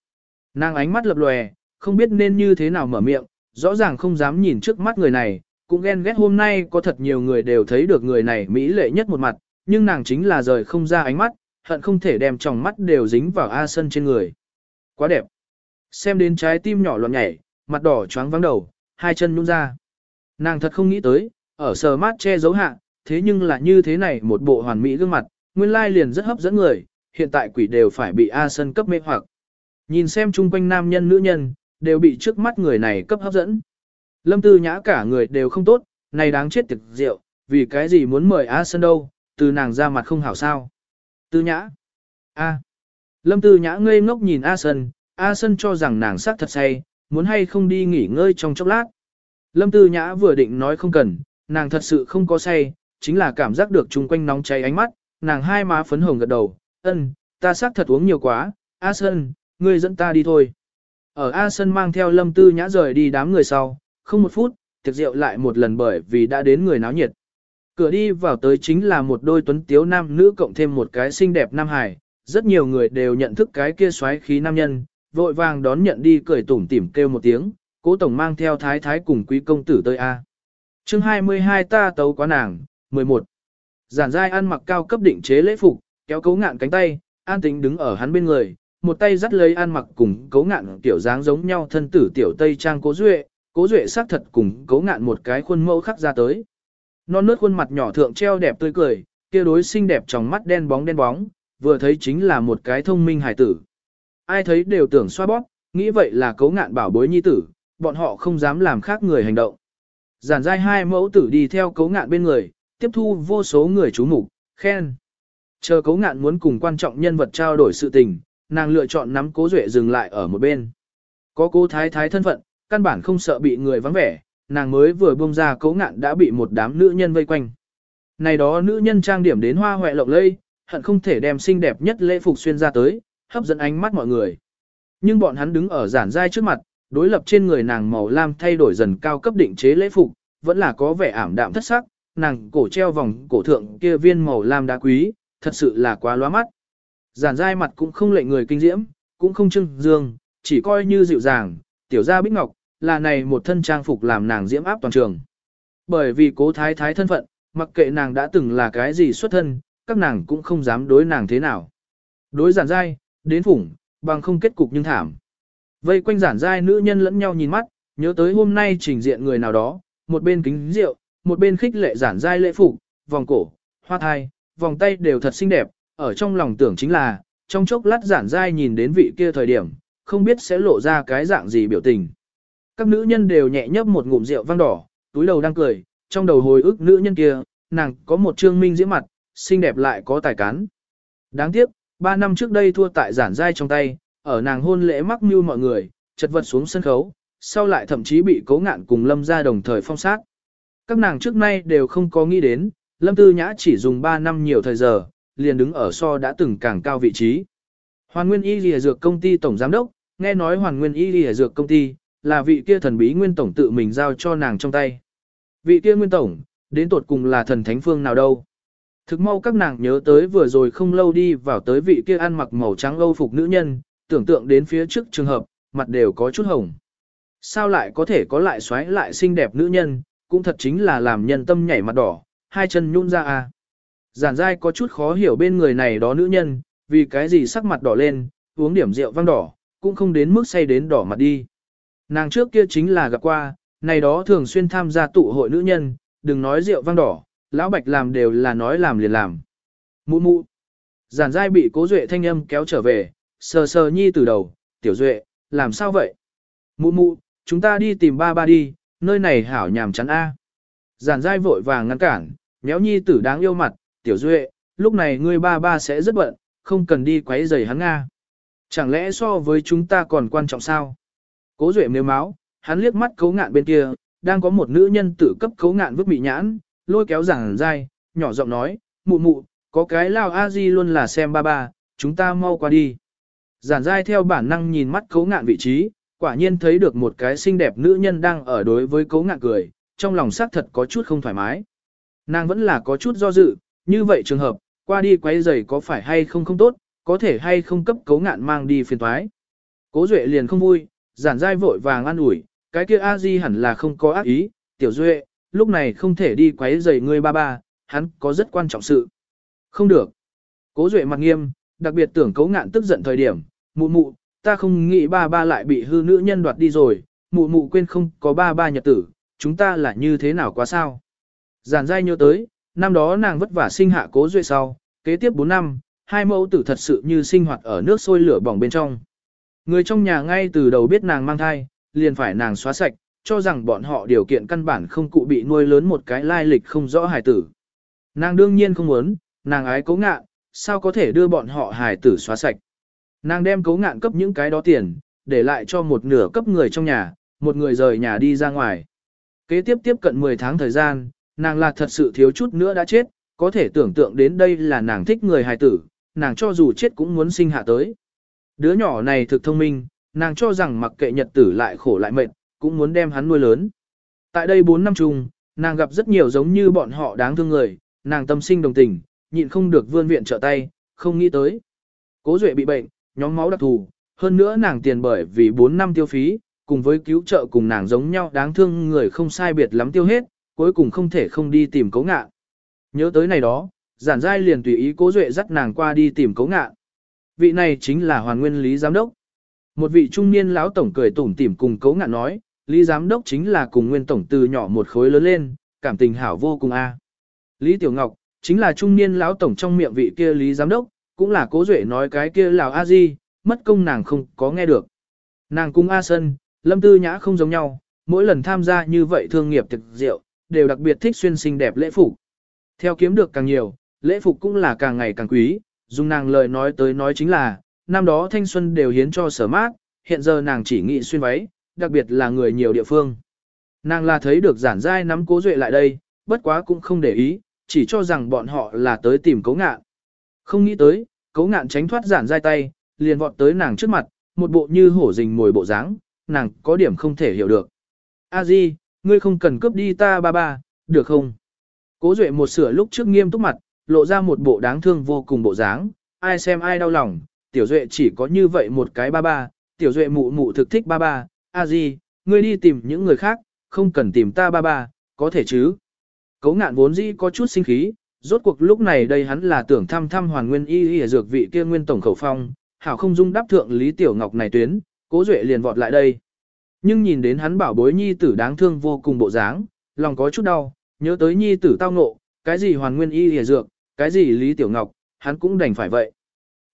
Nàng ánh mắt lập lòe, không biết nên như thế nào mở miệng, rõ ràng không dám nhìn trước mắt người này, cũng ghen ghét hôm nay có thật nhiều người đều thấy được người này mỹ lệ nhất một mặt, nhưng nàng chính là rời không ra ánh mắt, hận không thể đem tròng mắt đều dính vào A Sân trên người. Quá đẹp. Xem đến trái tim nhỏ loạn nhảy, mặt đỏ choáng vắng đầu, hai chân nhún ra. Nàng thật không nghĩ tới, ở sờ mát che giấu hạ, thế nhưng là như thế này một bộ hoàn mỹ gương mặt, nguyên lai liền rất hấp dẫn người, hiện tại quỷ đều phải bị A Sân cấp mê hoặc. Nhìn xem chung quanh nam nhân nữ nhân, đều bị trước mắt người này cấp hấp dẫn. Lâm Tư Nhã cả người đều không tốt, này đáng chết tiệt rượu, vì cái gì muốn mời A Sơn đâu, từ nàng ra mặt không hảo sao. Tư Nhã. A. Lâm Tư Nhã ngây ngốc nhìn A Sân, A Sân cho rằng nàng sắc thật say, muốn hay không đi nghỉ ngơi trong chốc lát. Lâm Tư Nhã vừa định nói không cần, nàng thật sự không có say, chính là cảm giác được chung quanh nóng cháy ánh mắt, nàng hai má phấn hồng gật đầu, ân, ta sắc thật uống nhiều quá, A Sân, ngươi dẫn ta đi thôi. Ở A Sân mang theo Lâm Tư Nhã rời đi đám người sau, không một phút, tiệc rượu lại một lần bởi vì đã đến người náo nhiệt. Cửa đi vào tới chính là một đôi tuấn tiếu nam nữ cộng thêm một cái xinh đẹp nam hải, rất nhiều người đều nhận thức cái kia xoáy khí nam nhân, vội vàng đón nhận đi cười tủm tỉm kêu một tiếng, cố tổng mang theo thái thái cùng quý công tử tới A. chương 22 ta tấu quá nàng, 11. Giản giai ăn mặc cao cấp định chế lễ phục, kéo cấu ngạn cánh tay, an tính đứng ở hắn bên người, một tay dắt lấy ăn mặc cùng cấu ngạn tiểu dáng giống nhau thân tử tiểu tây trang cố duệ, cố duệ xác thật cùng cấu ngạn một cái khuôn mẫu khắc ra tới. Non nớt khuôn mặt nhỏ thượng treo đẹp tươi cười, kia đối xinh đẹp trong mắt đen bóng đen bóng, vừa thấy chính là một cái thông minh hải tử. Ai thấy đều tưởng xoa bóp, nghĩ vậy là cấu ngạn bảo bối nhi tử, bọn họ không dám làm khác người hành động. Giản dai hai mẫu tử đi theo cấu ngạn bên người, tiếp thu vô số người chú mục khen. Chờ cấu ngạn muốn cùng quan trọng nhân vật trao đổi sự tình, nàng lựa chọn nắm cố duệ dừng lại ở một bên. Có cố thái thái thân phận, căn bản không sợ bị người vắng vẻ, nàng mới vừa buông ra cấu ngạn đã bị một đám nữ nhân vây quanh. Này đó nữ nhân trang điểm đến hoa hoẹ lộng lây, hận không thể đem xinh đẹp nhất lễ phục xuyên ra tới, hấp dẫn ánh mắt mọi người. Nhưng bọn hắn đứng ở giản giai trước mặt, đối lập trên người nàng màu lam thay đổi dần cao cấp định chế lễ phục, vẫn là có vẻ ảm đạm thất sắc, nàng cổ treo vòng cổ thượng kia viên màu lam đá quý, thật sự là quá lóa mắt. Giản giai mặt cũng không lệnh người kinh diễm, cũng không trưng dương, chỉ coi như dịu dàng, tiểu gia bích ngọc, là này một thân trang phục làm nàng diễm áp toàn trường. Bởi vì cố thái thái thân phận, mặc kệ nàng đã từng là cái gì xuất thân, các nàng cũng không dám đối nàng thế nào. Đối giản dai, đến phủng, bằng không kết cục nhưng thảm. Vây quanh giản dai nữ nhân lẫn nhau nhìn mắt, nhớ tới hôm nay trình diện người nào đó, một bên kính rượu, một bên khích lệ giản dai lễ phục, vòng cổ, hoa thai, vòng tay đều thật xinh đẹp, ở trong lòng tưởng chính là, trong chốc lát giản dai nhìn đến vị kia thời điểm, không biết sẽ lộ ra cái dạng gì biểu tình. Các nữ nhân đều nhẹ nhấp một ngụm rượu vang đỏ, túi đầu đang cười, trong đầu hồi ức nữ nhân kia, nàng có một trương minh diễm mặt, xinh đẹp lại có tài cán. Đáng tiếc, ba năm trước đây thua tại giản dai trong tay, ở nàng hôn lễ mắc mưu mọi người, chật vật xuống sân khấu, sau lại thậm chí bị cố ngạn cùng lâm ra đồng thời phong sát. Các nàng trước nay đều không có nghĩ đến, lâm tư nhã chỉ dùng 3 năm nhiều thời giờ, liền đứng ở so đã từng càng cao vị trí. Hoàn Nguyên Y Lìa Dược Công ty Tổng Giám đốc, nghe nói Hoàn Nguyên Y Lìa Dược Công ty, là vị kia thần bí Nguyên Tổng tự mình giao cho nàng trong tay. Vị kia Nguyên Tổng, đến tột cùng là thần thánh phương nào đâu. Thực mau các nàng nhớ tới vừa rồi không lâu đi vào tới vị kia ăn mặc màu trắng âu phục nữ nhân, tưởng tượng đến phía trước trường hợp, mặt đều có chút hồng. Sao lại có thể có lại xoáy lại xinh đẹp nữ nhân, cũng thật chính là làm nhân tâm nhảy mặt đỏ, hai chân nhún ra à. Giản dai có chút khó hiểu bên người này đó nữ nhân, vì cái gì sắc mặt đỏ lên, uống điểm rượu vang đỏ, cũng không đến mức say đến đỏ mặt đi. Nàng trước kia chính là gặp qua, này đó thường xuyên tham gia tụ hội nữ nhân, đừng nói rượu vang đỏ, lão bạch làm đều là nói làm liền làm. Mụ mụ. Giản dai bị cố duệ thanh âm kéo trở về, sờ sờ nhi từ đầu, tiểu duệ, làm sao vậy? Mụ mụ, chúng ta đi tìm ba ba đi, nơi này hảo nhàm chán a. Giản dai vội vàng ngăn cản, méo nhi tử đáng yêu mặt, tiểu duệ, lúc này ngươi ba ba sẽ rất bận, không cần đi quấy rầy hắn Nga. Chẳng lẽ so với chúng ta còn quan trọng sao? Cố duệ nếu máu, hắn liếc mắt cấu ngạn bên kia, đang có một nữ nhân tử cấp cấu ngạn vứt bị nhãn, lôi kéo giảng dai, nhỏ giọng nói, mụ mụ, có cái lao a di luôn là xem ba ba, chúng ta mau qua đi. Giản dai theo bản năng nhìn mắt cấu ngạn vị trí, quả nhiên thấy được một cái xinh đẹp nữ nhân đang ở đối với cấu ngạn cười, trong lòng xác thật có chút không thoải mái. Nàng vẫn là có chút do dự, như vậy trường hợp, qua đi quấy giày có phải hay không không tốt, có thể hay không cấp cấu ngạn mang đi phiền thoái. Cố Duệ liền không vui, giản dai vội vàng an ủi, cái kia a di hẳn là không có ác ý, tiểu Duệ, lúc này không thể đi quấy rầy ngươi ba ba, hắn có rất quan trọng sự. Không được. Cố Duệ mặt nghiêm, đặc biệt tưởng cấu ngạn tức giận thời điểm, mụ mụ, ta không nghĩ ba ba lại bị hư nữ nhân đoạt đi rồi, mụ mụ quên không có ba ba nhật tử, chúng ta là như thế nào quá sao. Giản dai nhớ tới, năm đó nàng vất vả sinh hạ cố duệ sau, kế tiếp 4 năm, hai mẫu tử thật sự như sinh hoạt ở nước sôi lửa bỏng bên trong. Người trong nhà ngay từ đầu biết nàng mang thai, liền phải nàng xóa sạch, cho rằng bọn họ điều kiện căn bản không cụ bị nuôi lớn một cái lai lịch không rõ hài tử. Nàng đương nhiên không muốn, nàng ái cố ngạn, sao có thể đưa bọn họ hài tử xóa sạch. Nàng đem cố ngạn cấp những cái đó tiền, để lại cho một nửa cấp người trong nhà, một người rời nhà đi ra ngoài. Kế tiếp tiếp cận 10 tháng thời gian, nàng là thật sự thiếu chút nữa đã chết, có thể tưởng tượng đến đây là nàng thích người hài tử, nàng cho dù chết cũng muốn sinh hạ tới. Đứa nhỏ này thực thông minh, nàng cho rằng mặc kệ nhật tử lại khổ lại mệt, cũng muốn đem hắn nuôi lớn. Tại đây 4 năm chung, nàng gặp rất nhiều giống như bọn họ đáng thương người, nàng tâm sinh đồng tình, nhịn không được vươn viện trợ tay, không nghĩ tới. Cố Duệ bị bệnh, nhóm máu đặc thù, hơn nữa nàng tiền bởi vì 4 năm tiêu phí, cùng với cứu trợ cùng nàng giống nhau đáng thương người không sai biệt lắm tiêu hết, cuối cùng không thể không đi tìm cố ngạ. Nhớ tới này đó, giản giai liền tùy ý cố duệ dắt nàng qua đi tìm cố ngạ. Vị này chính là hoàn nguyên lý giám đốc. Một vị trung niên lão tổng cười tủm tỉm cùng cấu ngạn nói, lý giám đốc chính là cùng nguyên tổng từ nhỏ một khối lớn lên, cảm tình hảo vô cùng a. Lý Tiểu Ngọc, chính là trung niên lão tổng trong miệng vị kia lý giám đốc, cũng là cố duệ nói cái kia lào a di, mất công nàng không có nghe được. Nàng cung A Sân, Lâm Tư Nhã không giống nhau, mỗi lần tham gia như vậy thương nghiệp thực rượu, đều đặc biệt thích xuyên xinh đẹp lễ phục. Theo kiếm được càng nhiều, lễ phục cũng là càng ngày càng quý, dùng nàng lời nói tới nói chính là, năm đó thanh xuân đều hiến cho sở mát, hiện giờ nàng chỉ nghĩ xuyên váy, đặc biệt là người nhiều địa phương. Nàng là thấy được giản dai nắm cố duệ lại đây, bất quá cũng không để ý, chỉ cho rằng bọn họ là tới tìm cấu ngạn. Không nghĩ tới, cấu ngạn tránh thoát giản dai tay, liền vọt tới nàng trước mặt, một bộ như hổ rình mồi bộ dáng, nàng có điểm không thể hiểu được. A Di, ngươi không cần cướp đi ta ba ba, được không? Cố Duệ một sửa lúc trước nghiêm túc mặt, lộ ra một bộ đáng thương vô cùng bộ dáng, ai xem ai đau lòng, tiểu Duệ chỉ có như vậy một cái ba ba, tiểu Duệ mụ mụ thực thích ba ba, A gì, ngươi đi tìm những người khác, không cần tìm ta ba ba, có thể chứ? Cấu ngạn vốn dĩ có chút sinh khí, rốt cuộc lúc này đây hắn là tưởng thăm thăm hoàn nguyên y y dược vị kia nguyên tổng khẩu phong, hảo không dung đáp thượng Lý Tiểu Ngọc này tuyến, cố duệ liền vọt lại đây. Nhưng nhìn đến hắn bảo bối nhi tử đáng thương vô cùng bộ dáng, lòng có chút đau, nhớ tới nhi tử tao ngộ, cái gì hoàn nguyên y y dược, cái gì Lý Tiểu Ngọc, hắn cũng đành phải vậy.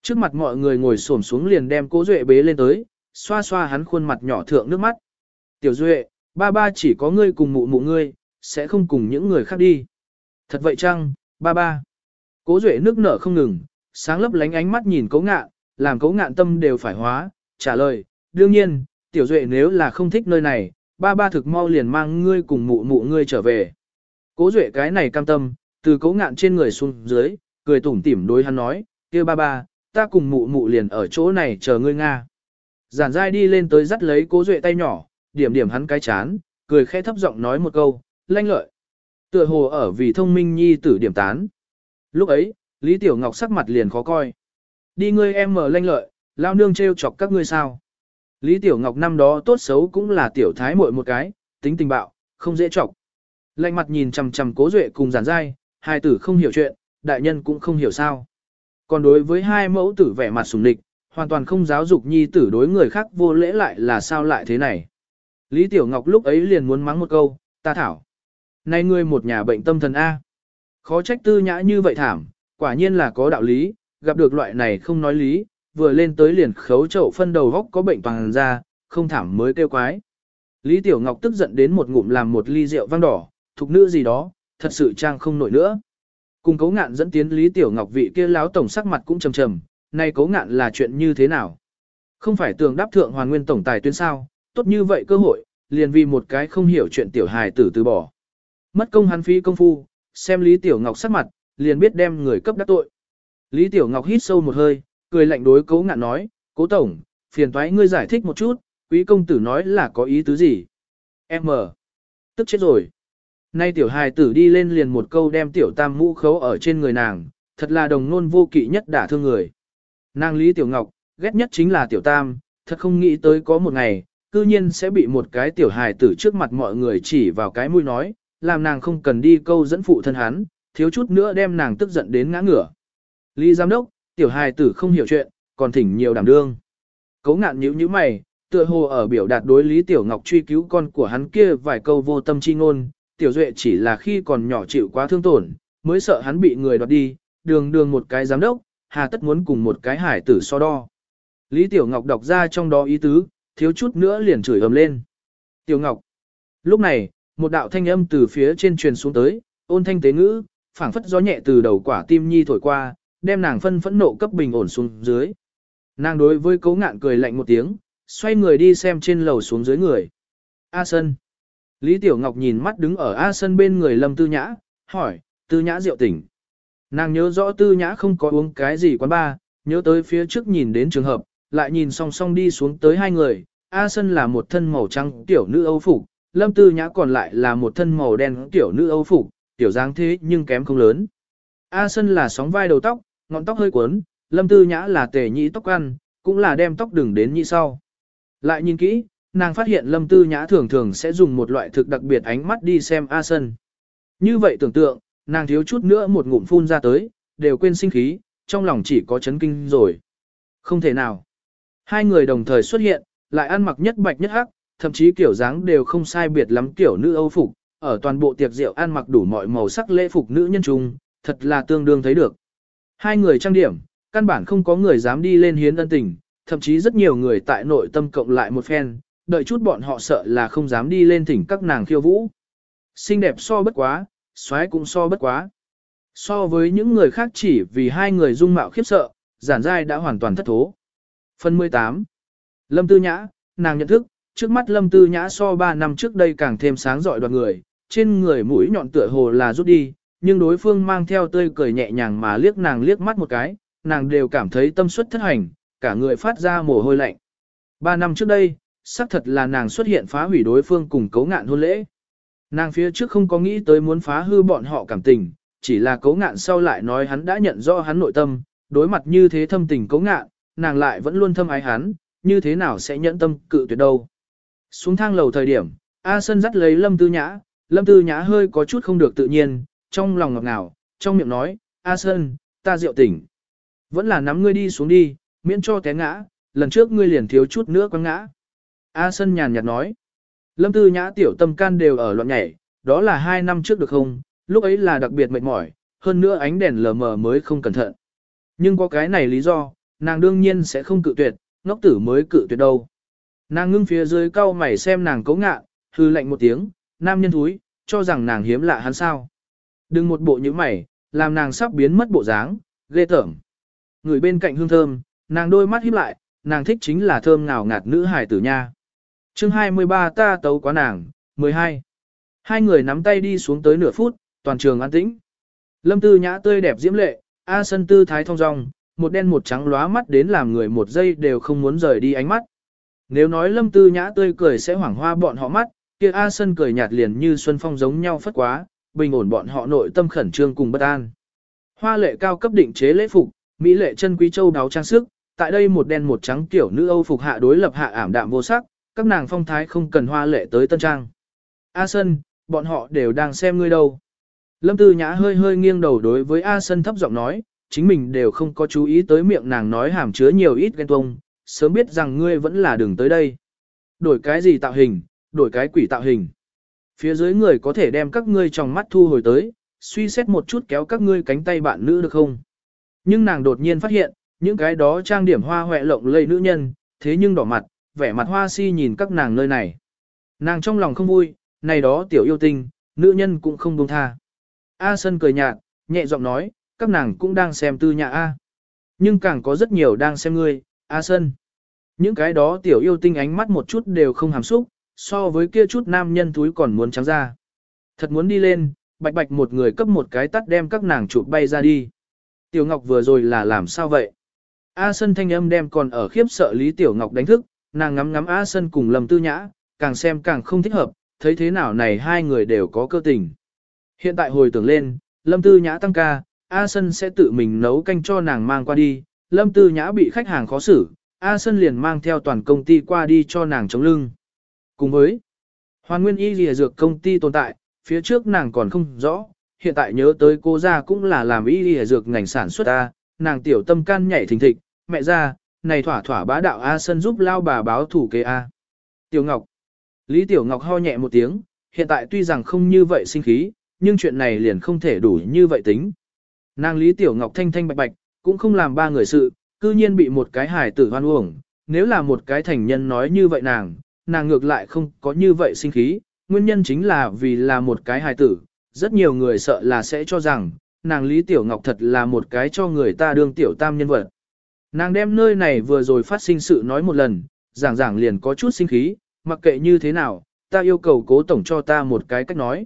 Trước mặt mọi người ngồi xổm xuống liền đem cố duệ bế lên tới, xoa xoa hắn khuôn mặt nhỏ thượng nước mắt. Tiểu duệ, ba ba chỉ có ngươi cùng mụ mụ ngươi, sẽ không cùng những người khác đi. Thật vậy chăng, ba ba. Cố duệ nước nở không ngừng, sáng lấp lánh ánh mắt nhìn cố ngạn, làm cố ngạn tâm đều phải hóa, trả lời, đương nhiên, tiểu duệ nếu là không thích nơi này, ba ba thực mau liền mang ngươi cùng mụ mụ ngươi trở về. Cố duệ cái này cam tâm, từ cố ngạn trên người xuống dưới, cười tủm tỉm đối hắn nói, kia ba ba, ta cùng mụ mụ liền ở chỗ này chờ ngươi Nga. Giản dai đi lên tới dắt lấy cố duệ tay nhỏ, điểm điểm hắn cái chán, cười khẽ thấp giọng nói một câu, lanh lợi. Tựa hồ ở vì thông minh nhi tử điểm tán. Lúc ấy, Lý Tiểu Ngọc sắc mặt liền khó coi. Đi ngươi em mở lanh lợi, lao nương trêu chọc các ngươi sao. Lý Tiểu Ngọc năm đó tốt xấu cũng là tiểu thái muội một cái, tính tình bạo, không dễ chọc. Lạnh mặt nhìn chằm chằm cố duệ cùng giản dai, hai tử không hiểu chuyện, đại nhân cũng không hiểu sao. Còn đối với hai mẫu tử vẻ mặt sùng địch, hoàn toàn không giáo dục nhi tử đối người khác vô lễ lại là sao lại thế này. Lý Tiểu Ngọc lúc ấy liền muốn mắng một câu, ta thảo. Nay ngươi một nhà bệnh tâm thần A. Khó trách tư nhã như vậy thảm, quả nhiên là có đạo lý, gặp được loại này không nói lý, vừa lên tới liền khấu chậu phân đầu góc có bệnh toàn ra, không thảm mới kêu quái. Lý Tiểu Ngọc tức giận đến một ngụm làm một ly rượu vang đỏ, thục nữ gì đó, thật sự trang không nổi nữa. Cùng cấu ngạn dẫn tiến Lý Tiểu Ngọc vị kia láo tổng sắc mặt cũng trầm trầm, nay cấu ngạn là chuyện như thế nào? Không phải tường đáp thượng hoàn nguyên tổng tài tuyến sao, tốt như vậy cơ hội, liền vì một cái không hiểu chuyện tiểu hài tử từ bỏ. Mất công hắn phí công phu, xem Lý Tiểu Ngọc sắc mặt, liền biết đem người cấp đắc tội. Lý Tiểu Ngọc hít sâu một hơi, cười lạnh đối cố ngạn nói, cố tổng, phiền toái ngươi giải thích một chút, quý công tử nói là có ý tứ gì. Em mờ. Tức chết rồi. Nay tiểu hài tử đi lên liền một câu đem tiểu tam mũ khấu ở trên người nàng, thật là đồng nôn vô kỵ nhất đả thương người. Nàng Lý Tiểu Ngọc, ghét nhất chính là tiểu tam, thật không nghĩ tới có một ngày, cư nhiên sẽ bị một cái tiểu hài tử trước mặt mọi người chỉ vào cái mũi nói, làm nàng không cần đi câu dẫn phụ thân hắn, thiếu chút nữa đem nàng tức giận đến ngã ngửa. Lý giám đốc, tiểu hài tử không hiểu chuyện, còn thỉnh nhiều đảm đương. Cấu ngạn nhíu nhíu mày, tựa hồ ở biểu đạt đối Lý Tiểu Ngọc truy cứu con của hắn kia vài câu vô tâm chi ngôn, Tiểu Duệ chỉ là khi còn nhỏ chịu quá thương tổn, mới sợ hắn bị người đoạt đi, đường đường một cái giám đốc, hà tất muốn cùng một cái hải tử so đo. Lý Tiểu Ngọc đọc ra trong đó ý tứ, thiếu chút nữa liền chửi ầm lên. Tiểu Ngọc. Lúc này, một đạo thanh âm từ phía trên truyền xuống tới, ôn thanh tế ngữ, phảng phất gió nhẹ từ đầu quả tim nhi thổi qua, đem nàng phân phẫn nộ cấp bình ổn xuống dưới. Nàng đối với cấu ngạn cười lạnh một tiếng, xoay người đi xem trên lầu xuống dưới người. A Sân. Lý Tiểu Ngọc nhìn mắt đứng ở A Sân bên người Lâm Tư Nhã, hỏi, Tư Nhã rượu tỉnh. Nàng nhớ rõ Tư Nhã không có uống cái gì quán ba, nhớ tới phía trước nhìn đến trường hợp, lại nhìn song song đi xuống tới hai người. A Sân là một thân màu trắng tiểu nữ Âu phục, Lâm Tư Nhã còn lại là một thân màu đen tiểu nữ Âu phục, tiểu dáng thế nhưng kém không lớn. A Sân là sóng vai đầu tóc, ngọn tóc hơi cuốn, Lâm Tư Nhã là tề nhị tóc ăn, cũng là đem tóc đừng đến nhị sau. Lại nhìn kỹ, nàng phát hiện Lâm Tư Nhã thường thường sẽ dùng một loại thực đặc biệt ánh mắt đi xem A Sân. Như vậy tưởng tượng, nàng thiếu chút nữa một ngụm phun ra tới, đều quên sinh khí, trong lòng chỉ có chấn kinh rồi. Không thể nào. Hai người đồng thời xuất hiện, lại ăn mặc nhất bạch nhất hắc, thậm chí kiểu dáng đều không sai biệt lắm kiểu nữ Âu phục, ở toàn bộ tiệc rượu ăn mặc đủ mọi màu sắc lễ phục nữ nhân trung, thật là tương đương thấy được. Hai người trang điểm, căn bản không có người dám đi lên hiến ân tình, thậm chí rất nhiều người tại nội tâm cộng lại một phen, đợi chút bọn họ sợ là không dám đi lên thỉnh các nàng khiêu vũ. Xinh đẹp so bất quá, xoái cũng so bất quá. So với những người khác chỉ vì hai người dung mạo khiếp sợ, giản giai đã hoàn toàn thất thố. Phần 18 Lâm Tư Nhã, nàng nhận thức, trước mắt Lâm Tư Nhã so 3 năm trước đây càng thêm sáng rọi đoàn người, trên người mũi nhọn tựa hồ là rút đi, nhưng đối phương mang theo tươi cười nhẹ nhàng mà liếc nàng liếc mắt một cái, nàng đều cảm thấy tâm suất thất hành, cả người phát ra mồ hôi lạnh. Ba năm trước đây, xác thật là nàng xuất hiện phá hủy đối phương cùng cấu ngạn hôn lễ. Nàng phía trước không có nghĩ tới muốn phá hư bọn họ cảm tình, chỉ là cấu ngạn sau lại nói hắn đã nhận rõ hắn nội tâm, đối mặt như thế thâm tình cấu ngạn, nàng lại vẫn luôn thâm ái hắn, như thế nào sẽ nhẫn tâm cự tuyệt đâu. Xuống thang lầu thời điểm, A Sơn dắt lấy Lâm Tư Nhã, Lâm Tư Nhã hơi có chút không được tự nhiên, trong lòng ngọt ngào, trong miệng nói, A Sơn, ta rượu tỉnh. Vẫn là nắm ngươi đi xuống đi, miễn cho té ngã, lần trước ngươi liền thiếu chút nữa quăng ngã. A sân nhàn nhạt nói, Lâm Tư Nhã tiểu tâm can đều ở loạn nhảy, đó là hai năm trước được không, lúc ấy là đặc biệt mệt mỏi, hơn nữa ánh đèn lờ mờ mới không cẩn thận. Nhưng có cái này lý do, nàng đương nhiên sẽ không cự tuyệt, ngốc tử mới cự tuyệt đâu. Nàng ngưng phía dưới cau mày xem nàng cấu ngạ, hư lạnh một tiếng, nam nhân thúi, cho rằng nàng hiếm lạ hắn sao. Đừng một bộ như mày, làm nàng sắp biến mất bộ dáng, ghê tởm. Người bên cạnh hương thơm, nàng đôi mắt híp lại, nàng thích chính là thơm ngào ngạt nữ hài tử nha chương 23 ta tấu quá nàng, 12. Hai người nắm tay đi xuống tới nửa phút, toàn trường an tĩnh. Lâm tư nhã tươi đẹp diễm lệ, A sân tư thái thong dong, một đen một trắng lóa mắt đến làm người một giây đều không muốn rời đi ánh mắt. Nếu nói lâm tư nhã tươi cười sẽ hoảng hoa bọn họ mắt, kia A sân cười nhạt liền như xuân phong giống nhau phất quá, bình ổn bọn họ nội tâm khẩn trương cùng bất an. Hoa lệ cao cấp định chế lễ phục, mỹ lệ chân quý châu đáo trang sức, tại đây một đen một trắng tiểu nữ Âu phục hạ đối lập hạ ảm đạm vô sắc, các nàng phong thái không cần hoa lệ tới tân trang. A Sân, bọn họ đều đang xem ngươi đâu. Lâm Tư Nhã hơi hơi nghiêng đầu đối với A Sân thấp giọng nói, chính mình đều không có chú ý tới miệng nàng nói hàm chứa nhiều ít ghen tuông, sớm biết rằng ngươi vẫn là đường tới đây. Đổi cái gì tạo hình, đổi cái quỷ tạo hình. Phía dưới người có thể đem các ngươi trong mắt thu hồi tới, suy xét một chút kéo các ngươi cánh tay bạn nữ được không? Nhưng nàng đột nhiên phát hiện, những cái đó trang điểm hoa hoẹ lộng lây nữ nhân, thế nhưng đỏ mặt, vẻ mặt hoa si nhìn các nàng nơi này. Nàng trong lòng không vui, này đó tiểu yêu tinh, nữ nhân cũng không buông tha. A Sân cười nhạt, nhẹ giọng nói, các nàng cũng đang xem tư nhà A. Nhưng càng có rất nhiều đang xem ngươi, A Sân. Những cái đó tiểu yêu tinh ánh mắt một chút đều không hàm xúc, so với kia chút nam nhân túi còn muốn trắng ra. Thật muốn đi lên, bạch bạch một người cấp một cái tắt đem các nàng chụp bay ra đi. Tiểu Ngọc vừa rồi là làm sao vậy? A Sân thanh âm đem còn ở khiếp sợ Lý Tiểu Ngọc đánh thức, nàng ngắm ngắm A Sân cùng Lâm Tư Nhã, càng xem càng không thích hợp, thấy thế nào này hai người đều có cơ tình. Hiện tại hồi tưởng lên, Lâm Tư Nhã tăng ca, A Sân sẽ tự mình nấu canh cho nàng mang qua đi, Lâm Tư Nhã bị khách hàng khó xử, A Sân liền mang theo toàn công ty qua đi cho nàng chống lưng. Cùng với Hoàn Nguyên Y Lìa Dược công ty tồn tại, phía trước nàng còn không rõ, hiện tại nhớ tới cô ra cũng là làm Y Lìa Dược ngành sản xuất ta, nàng tiểu tâm can nhảy thình thịch, mẹ ra, này thỏa thỏa bá đạo A Sân giúp lao bà báo thủ kế A. Tiểu Ngọc Lý Tiểu Ngọc ho nhẹ một tiếng, hiện tại tuy rằng không như vậy sinh khí, nhưng chuyện này liền không thể đủ như vậy tính. Nàng Lý Tiểu Ngọc thanh thanh bạch bạch, cũng không làm ba người sự, cư nhiên bị một cái hài tử hoan uổng. Nếu là một cái thành nhân nói như vậy nàng, nàng ngược lại không có như vậy sinh khí, nguyên nhân chính là vì là một cái hài tử, rất nhiều người sợ là sẽ cho rằng, nàng Lý Tiểu Ngọc thật là một cái cho người ta đương tiểu tam nhân vật. Nàng đem nơi này vừa rồi phát sinh sự nói một lần, giảng giảng liền có chút sinh khí, mặc kệ như thế nào, ta yêu cầu cố tổng cho ta một cái cách nói.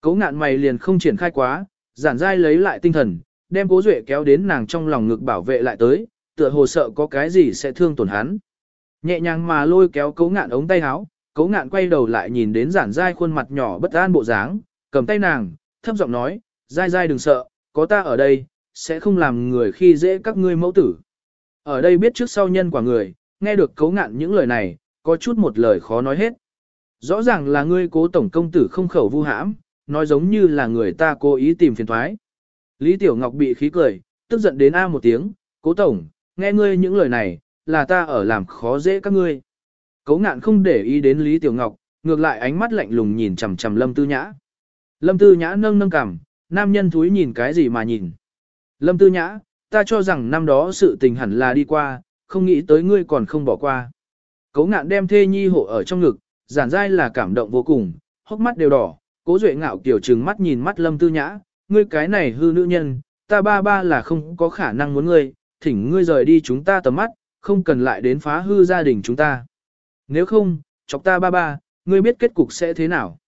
Cố ngạn mày liền không triển khai quá, giản dai lấy lại tinh thần, đem cố duệ kéo đến nàng trong lòng ngực bảo vệ lại tới, tựa hồ sợ có cái gì sẽ thương tổn hắn. Nhẹ nhàng mà lôi kéo cố ngạn ống tay áo, cố ngạn quay đầu lại nhìn đến giản dai khuôn mặt nhỏ bất an bộ dáng, cầm tay nàng, thấp giọng nói, dai dai đừng sợ, có ta ở đây, sẽ không làm người khi dễ các ngươi mẫu tử. Ở đây biết trước sau nhân quả người, nghe được cấu ngạn những lời này, có chút một lời khó nói hết. Rõ ràng là ngươi cố tổng công tử không khẩu vu hãm, nói giống như là người ta cố ý tìm phiền thoái. Lý Tiểu Ngọc bị khí cười, tức giận đến a một tiếng, cố tổng, nghe ngươi những lời này, là ta ở làm khó dễ các ngươi. cấu ngạn không để ý đến Lý Tiểu Ngọc, ngược lại ánh mắt lạnh lùng nhìn chằm chằm Lâm Tư Nhã. Lâm Tư Nhã nâng nâng cằm, nam nhân thúi nhìn cái gì mà nhìn. Lâm Tư Nhã, ta cho rằng năm đó sự tình hẳn là đi qua, không nghĩ tới ngươi còn không bỏ qua. Cố ngạn đem thê nhi hộ ở trong ngực, giản dai là cảm động vô cùng, hốc mắt đều đỏ, cố duệ ngạo kiểu trừng mắt nhìn mắt lâm tư nhã, ngươi cái này hư nữ nhân, ta ba ba là không có khả năng muốn ngươi, thỉnh ngươi rời đi chúng ta tầm mắt, không cần lại đến phá hư gia đình chúng ta. Nếu không, chọc ta ba ba, ngươi biết kết cục sẽ thế nào.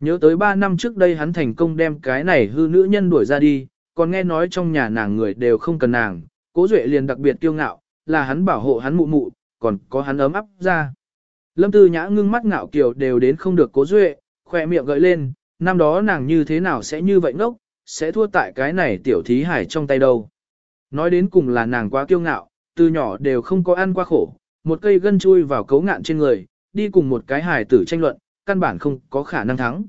Nhớ tới ba năm trước đây hắn thành công đem cái này hư nữ nhân đuổi ra đi, còn nghe nói trong nhà nàng người đều không cần nàng, cố duệ liền đặc biệt kiêu ngạo, là hắn bảo hộ hắn mụ mụ, còn có hắn ấm áp ra. Lâm Tư Nhã ngưng mắt ngạo kiều đều đến không được cố duệ, khỏe miệng gợi lên, năm đó nàng như thế nào sẽ như vậy ngốc, sẽ thua tại cái này tiểu thí hải trong tay đâu. Nói đến cùng là nàng quá kiêu ngạo, từ nhỏ đều không có ăn qua khổ, một cây gân chui vào cấu ngạn trên người, đi cùng một cái hải tử tranh luận, căn bản không có khả năng thắng.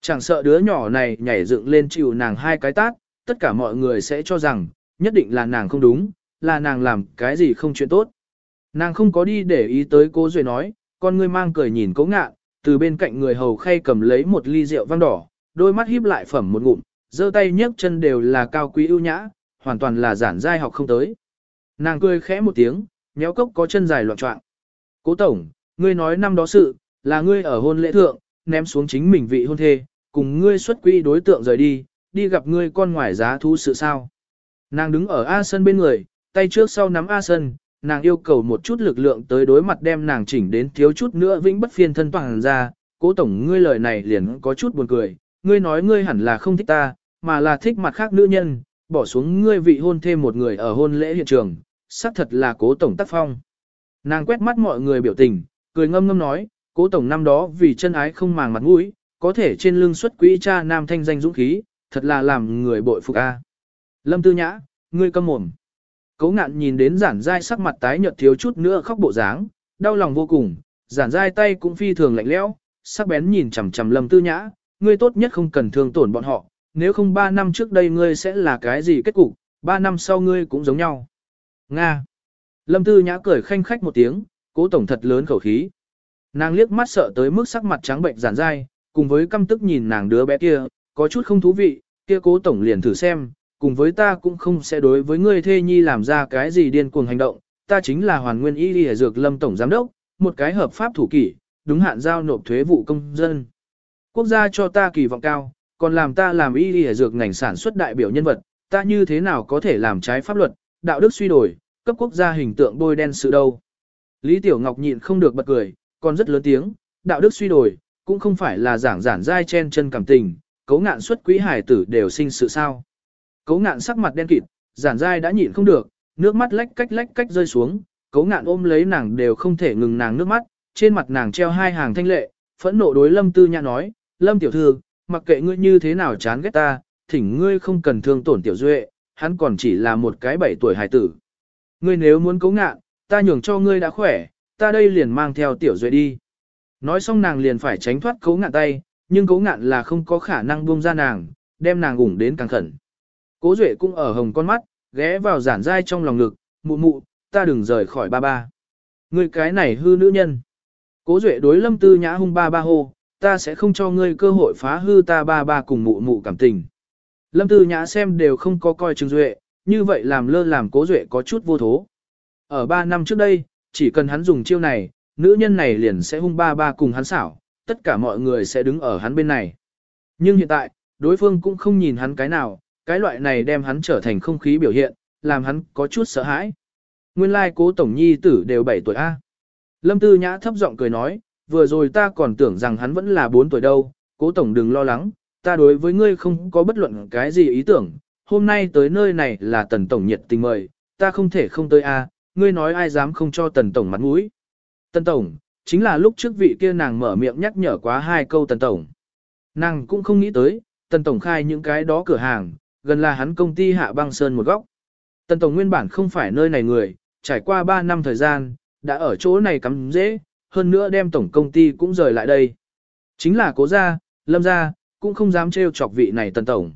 Chẳng sợ đứa nhỏ này nhảy dựng lên chịu nàng hai cái tát, tất cả mọi người sẽ cho rằng, nhất định là nàng không đúng, là nàng làm cái gì không chuyện tốt. Nàng không có đi để ý tới cố Duệ nói, con ngươi mang cười nhìn cố ngạn, từ bên cạnh người hầu khay cầm lấy một ly rượu vang đỏ, đôi mắt híp lại phẩm một ngụm, giơ tay nhấc chân đều là cao quý ưu nhã, hoàn toàn là giản giai học không tới. Nàng cười khẽ một tiếng, nhéo cốc có chân dài loạn trọng. Cố tổng, ngươi nói năm đó sự, là ngươi ở hôn lễ thượng, ném xuống chính mình vị hôn thê, cùng ngươi xuất quỹ đối tượng rời đi, đi gặp ngươi con ngoài giá thú sự sao. Nàng đứng ở A sân bên người, tay trước sau nắm A sân, nàng yêu cầu một chút lực lượng tới đối mặt đem nàng chỉnh đến thiếu chút nữa vĩnh bất phiên thân toàn ra. Cố tổng ngươi lời này liền có chút buồn cười, ngươi nói ngươi hẳn là không thích ta, mà là thích mặt khác nữ nhân, bỏ xuống ngươi vị hôn thêm một người ở hôn lễ hiện trường, xác thật là cố tổng tác phong. Nàng quét mắt mọi người biểu tình, cười ngâm ngâm nói, cố tổng năm đó vì chân ái không màng mặt mũi, có thể trên lưng xuất quỹ cha nam thanh danh dũng khí, thật là làm người bội phục a. Lâm Tư Nhã, ngươi câm mồm. Cố ngạn nhìn đến giản dai sắc mặt tái nhợt thiếu chút nữa khóc bộ dáng, đau lòng vô cùng, giản dai tay cũng phi thường lạnh lẽo, sắc bén nhìn chằm chằm Lâm Tư Nhã, ngươi tốt nhất không cần thương tổn bọn họ, nếu không ba năm trước đây ngươi sẽ là cái gì kết cục, ba năm sau ngươi cũng giống nhau. Nga. Lâm Tư Nhã cười khanh khách một tiếng, cố tổng thật lớn khẩu khí. Nàng liếc mắt sợ tới mức sắc mặt trắng bệnh giản dai, cùng với căm tức nhìn nàng đứa bé kia, có chút không thú vị, kia cố tổng liền thử xem, cùng với ta cũng không sẽ đối với ngươi thê nhi làm ra cái gì điên cuồng hành động, ta chính là hoàn nguyên y đi dược lâm tổng giám đốc, một cái hợp pháp thủ kỷ, đúng hạn giao nộp thuế vụ công dân. Quốc gia cho ta kỳ vọng cao, còn làm ta làm y đi dược ngành sản xuất đại biểu nhân vật, ta như thế nào có thể làm trái pháp luật, đạo đức suy đổi, cấp quốc gia hình tượng bôi đen sự đâu. Lý Tiểu Ngọc nhịn không được bật cười, còn rất lớn tiếng, đạo đức suy đổi, cũng không phải là giảng giản dai chen chân cảm tình, cấu ngạn xuất quý hải tử đều sinh sự sao. Cấu ngạn sắc mặt đen kịt, giản dai đã nhịn không được, nước mắt lách cách lách cách rơi xuống, cấu ngạn ôm lấy nàng đều không thể ngừng nàng nước mắt, trên mặt nàng treo hai hàng thanh lệ, phẫn nộ đối lâm tư nhã nói, lâm tiểu thư, mặc kệ ngươi như thế nào chán ghét ta, thỉnh ngươi không cần thương tổn tiểu duệ, hắn còn chỉ là một cái bảy tuổi hài tử. Ngươi nếu muốn cấu ngạn, ta nhường cho ngươi đã khỏe, ta đây liền mang theo tiểu duệ đi. Nói xong nàng liền phải tránh thoát cấu ngạn tay, nhưng cố ngạn là không có khả năng buông ra nàng, đem nàng ủng đến càng khẩn. Cố duệ cũng ở hồng con mắt, ghé vào giản dai trong lòng ngực, mụ mụ, ta đừng rời khỏi ba ba. Ngươi cái này hư nữ nhân. Cố duệ đối lâm tư nhã hung ba ba hô, ta sẽ không cho ngươi cơ hội phá hư ta ba ba cùng mụ mụ cảm tình. Lâm tư nhã xem đều không có coi Trừng Duệ, như vậy làm lơ làm cố Duệ có chút vô thố. Ở ba năm trước đây, chỉ cần hắn dùng chiêu này, nữ nhân này liền sẽ hung ba ba cùng hắn xảo, tất cả mọi người sẽ đứng ở hắn bên này. Nhưng hiện tại, đối phương cũng không nhìn hắn cái nào, cái loại này đem hắn trở thành không khí biểu hiện, làm hắn có chút sợ hãi. Nguyên lai like cố tổng nhi tử đều 7 tuổi A. Lâm Tư Nhã thấp giọng cười nói, vừa rồi ta còn tưởng rằng hắn vẫn là 4 tuổi đâu, cố tổng đừng lo lắng, ta đối với ngươi không có bất luận cái gì ý tưởng, hôm nay tới nơi này là tần tổng nhiệt tình mời, ta không thể không tới a, ngươi nói ai dám không cho tần tổng mặt mũi. Tần tổng, chính là lúc trước vị kia nàng mở miệng nhắc nhở quá hai câu tần tổng. Nàng cũng không nghĩ tới, tần tổng khai những cái đó cửa hàng, gần là hắn công ty hạ băng sơn một góc. Tần tổng nguyên bản không phải nơi này người, trải qua 3 năm thời gian, đã ở chỗ này cắm dễ, hơn nữa đem tổng công ty cũng rời lại đây. Chính là cố gia, lâm gia, cũng không dám trêu chọc vị này tần tổng.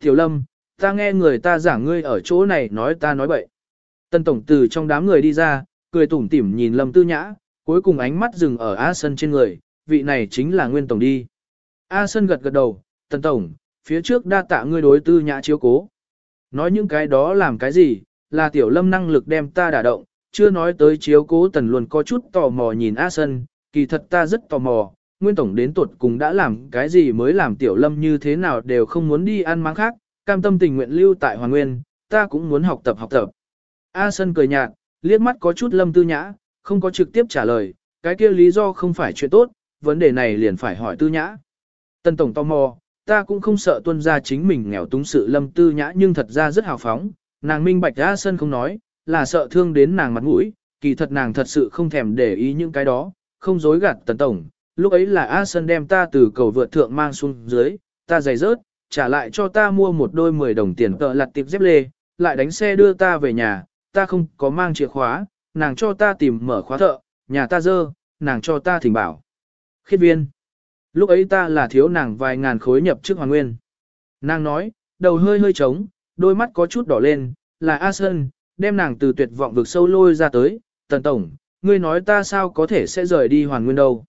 Tiểu lâm, ta nghe người ta giảng ngươi ở chỗ này nói ta nói bậy. Tần tổng từ trong đám người đi ra, cười tủm tỉm nhìn lâm tư nhã, cuối cùng ánh mắt dừng ở A Sân trên người, vị này chính là nguyên tổng đi. A Sân gật gật đầu, tần tổng, phía trước đa tạ ngươi đối tư nhã chiếu cố. Nói những cái đó làm cái gì, là tiểu lâm năng lực đem ta đả động, chưa nói tới chiếu cố tần luôn có chút tò mò nhìn A Sân, kỳ thật ta rất tò mò, Nguyên Tổng đến tuột cùng đã làm cái gì mới làm Tiểu Lâm như thế nào đều không muốn đi ăn máng khác, cam tâm tình nguyện lưu tại Hoàng Nguyên, ta cũng muốn học tập học tập. A Sân cười nhạt, liếc mắt có chút Lâm Tư Nhã, không có trực tiếp trả lời, cái kia lý do không phải chuyện tốt, vấn đề này liền phải hỏi Tư Nhã. Tân Tổng tò mò, ta cũng không sợ tuân ra chính mình nghèo túng sự Lâm Tư Nhã nhưng thật ra rất hào phóng, nàng minh bạch ra Sân không nói, là sợ thương đến nàng mặt mũi, kỳ thật nàng thật sự không thèm để ý những cái đó, không dối gạt Tần Tổng, lúc ấy là A Sơn đem ta từ cầu vượt thượng mang xuống dưới, ta giày rớt, trả lại cho ta mua một đôi 10 đồng tiền tợ lặt tiệp dép lê, lại đánh xe đưa ta về nhà, ta không có mang chìa khóa, nàng cho ta tìm mở khóa thợ, nhà ta dơ, nàng cho ta thỉnh bảo. Khiết viên. Lúc ấy ta là thiếu nàng vài ngàn khối nhập trước hoàng nguyên. Nàng nói, đầu hơi hơi trống, đôi mắt có chút đỏ lên, là A Sơn, đem nàng từ tuyệt vọng vực sâu lôi ra tới, tần tổng, ngươi nói ta sao có thể sẽ rời đi hoàn nguyên đâu.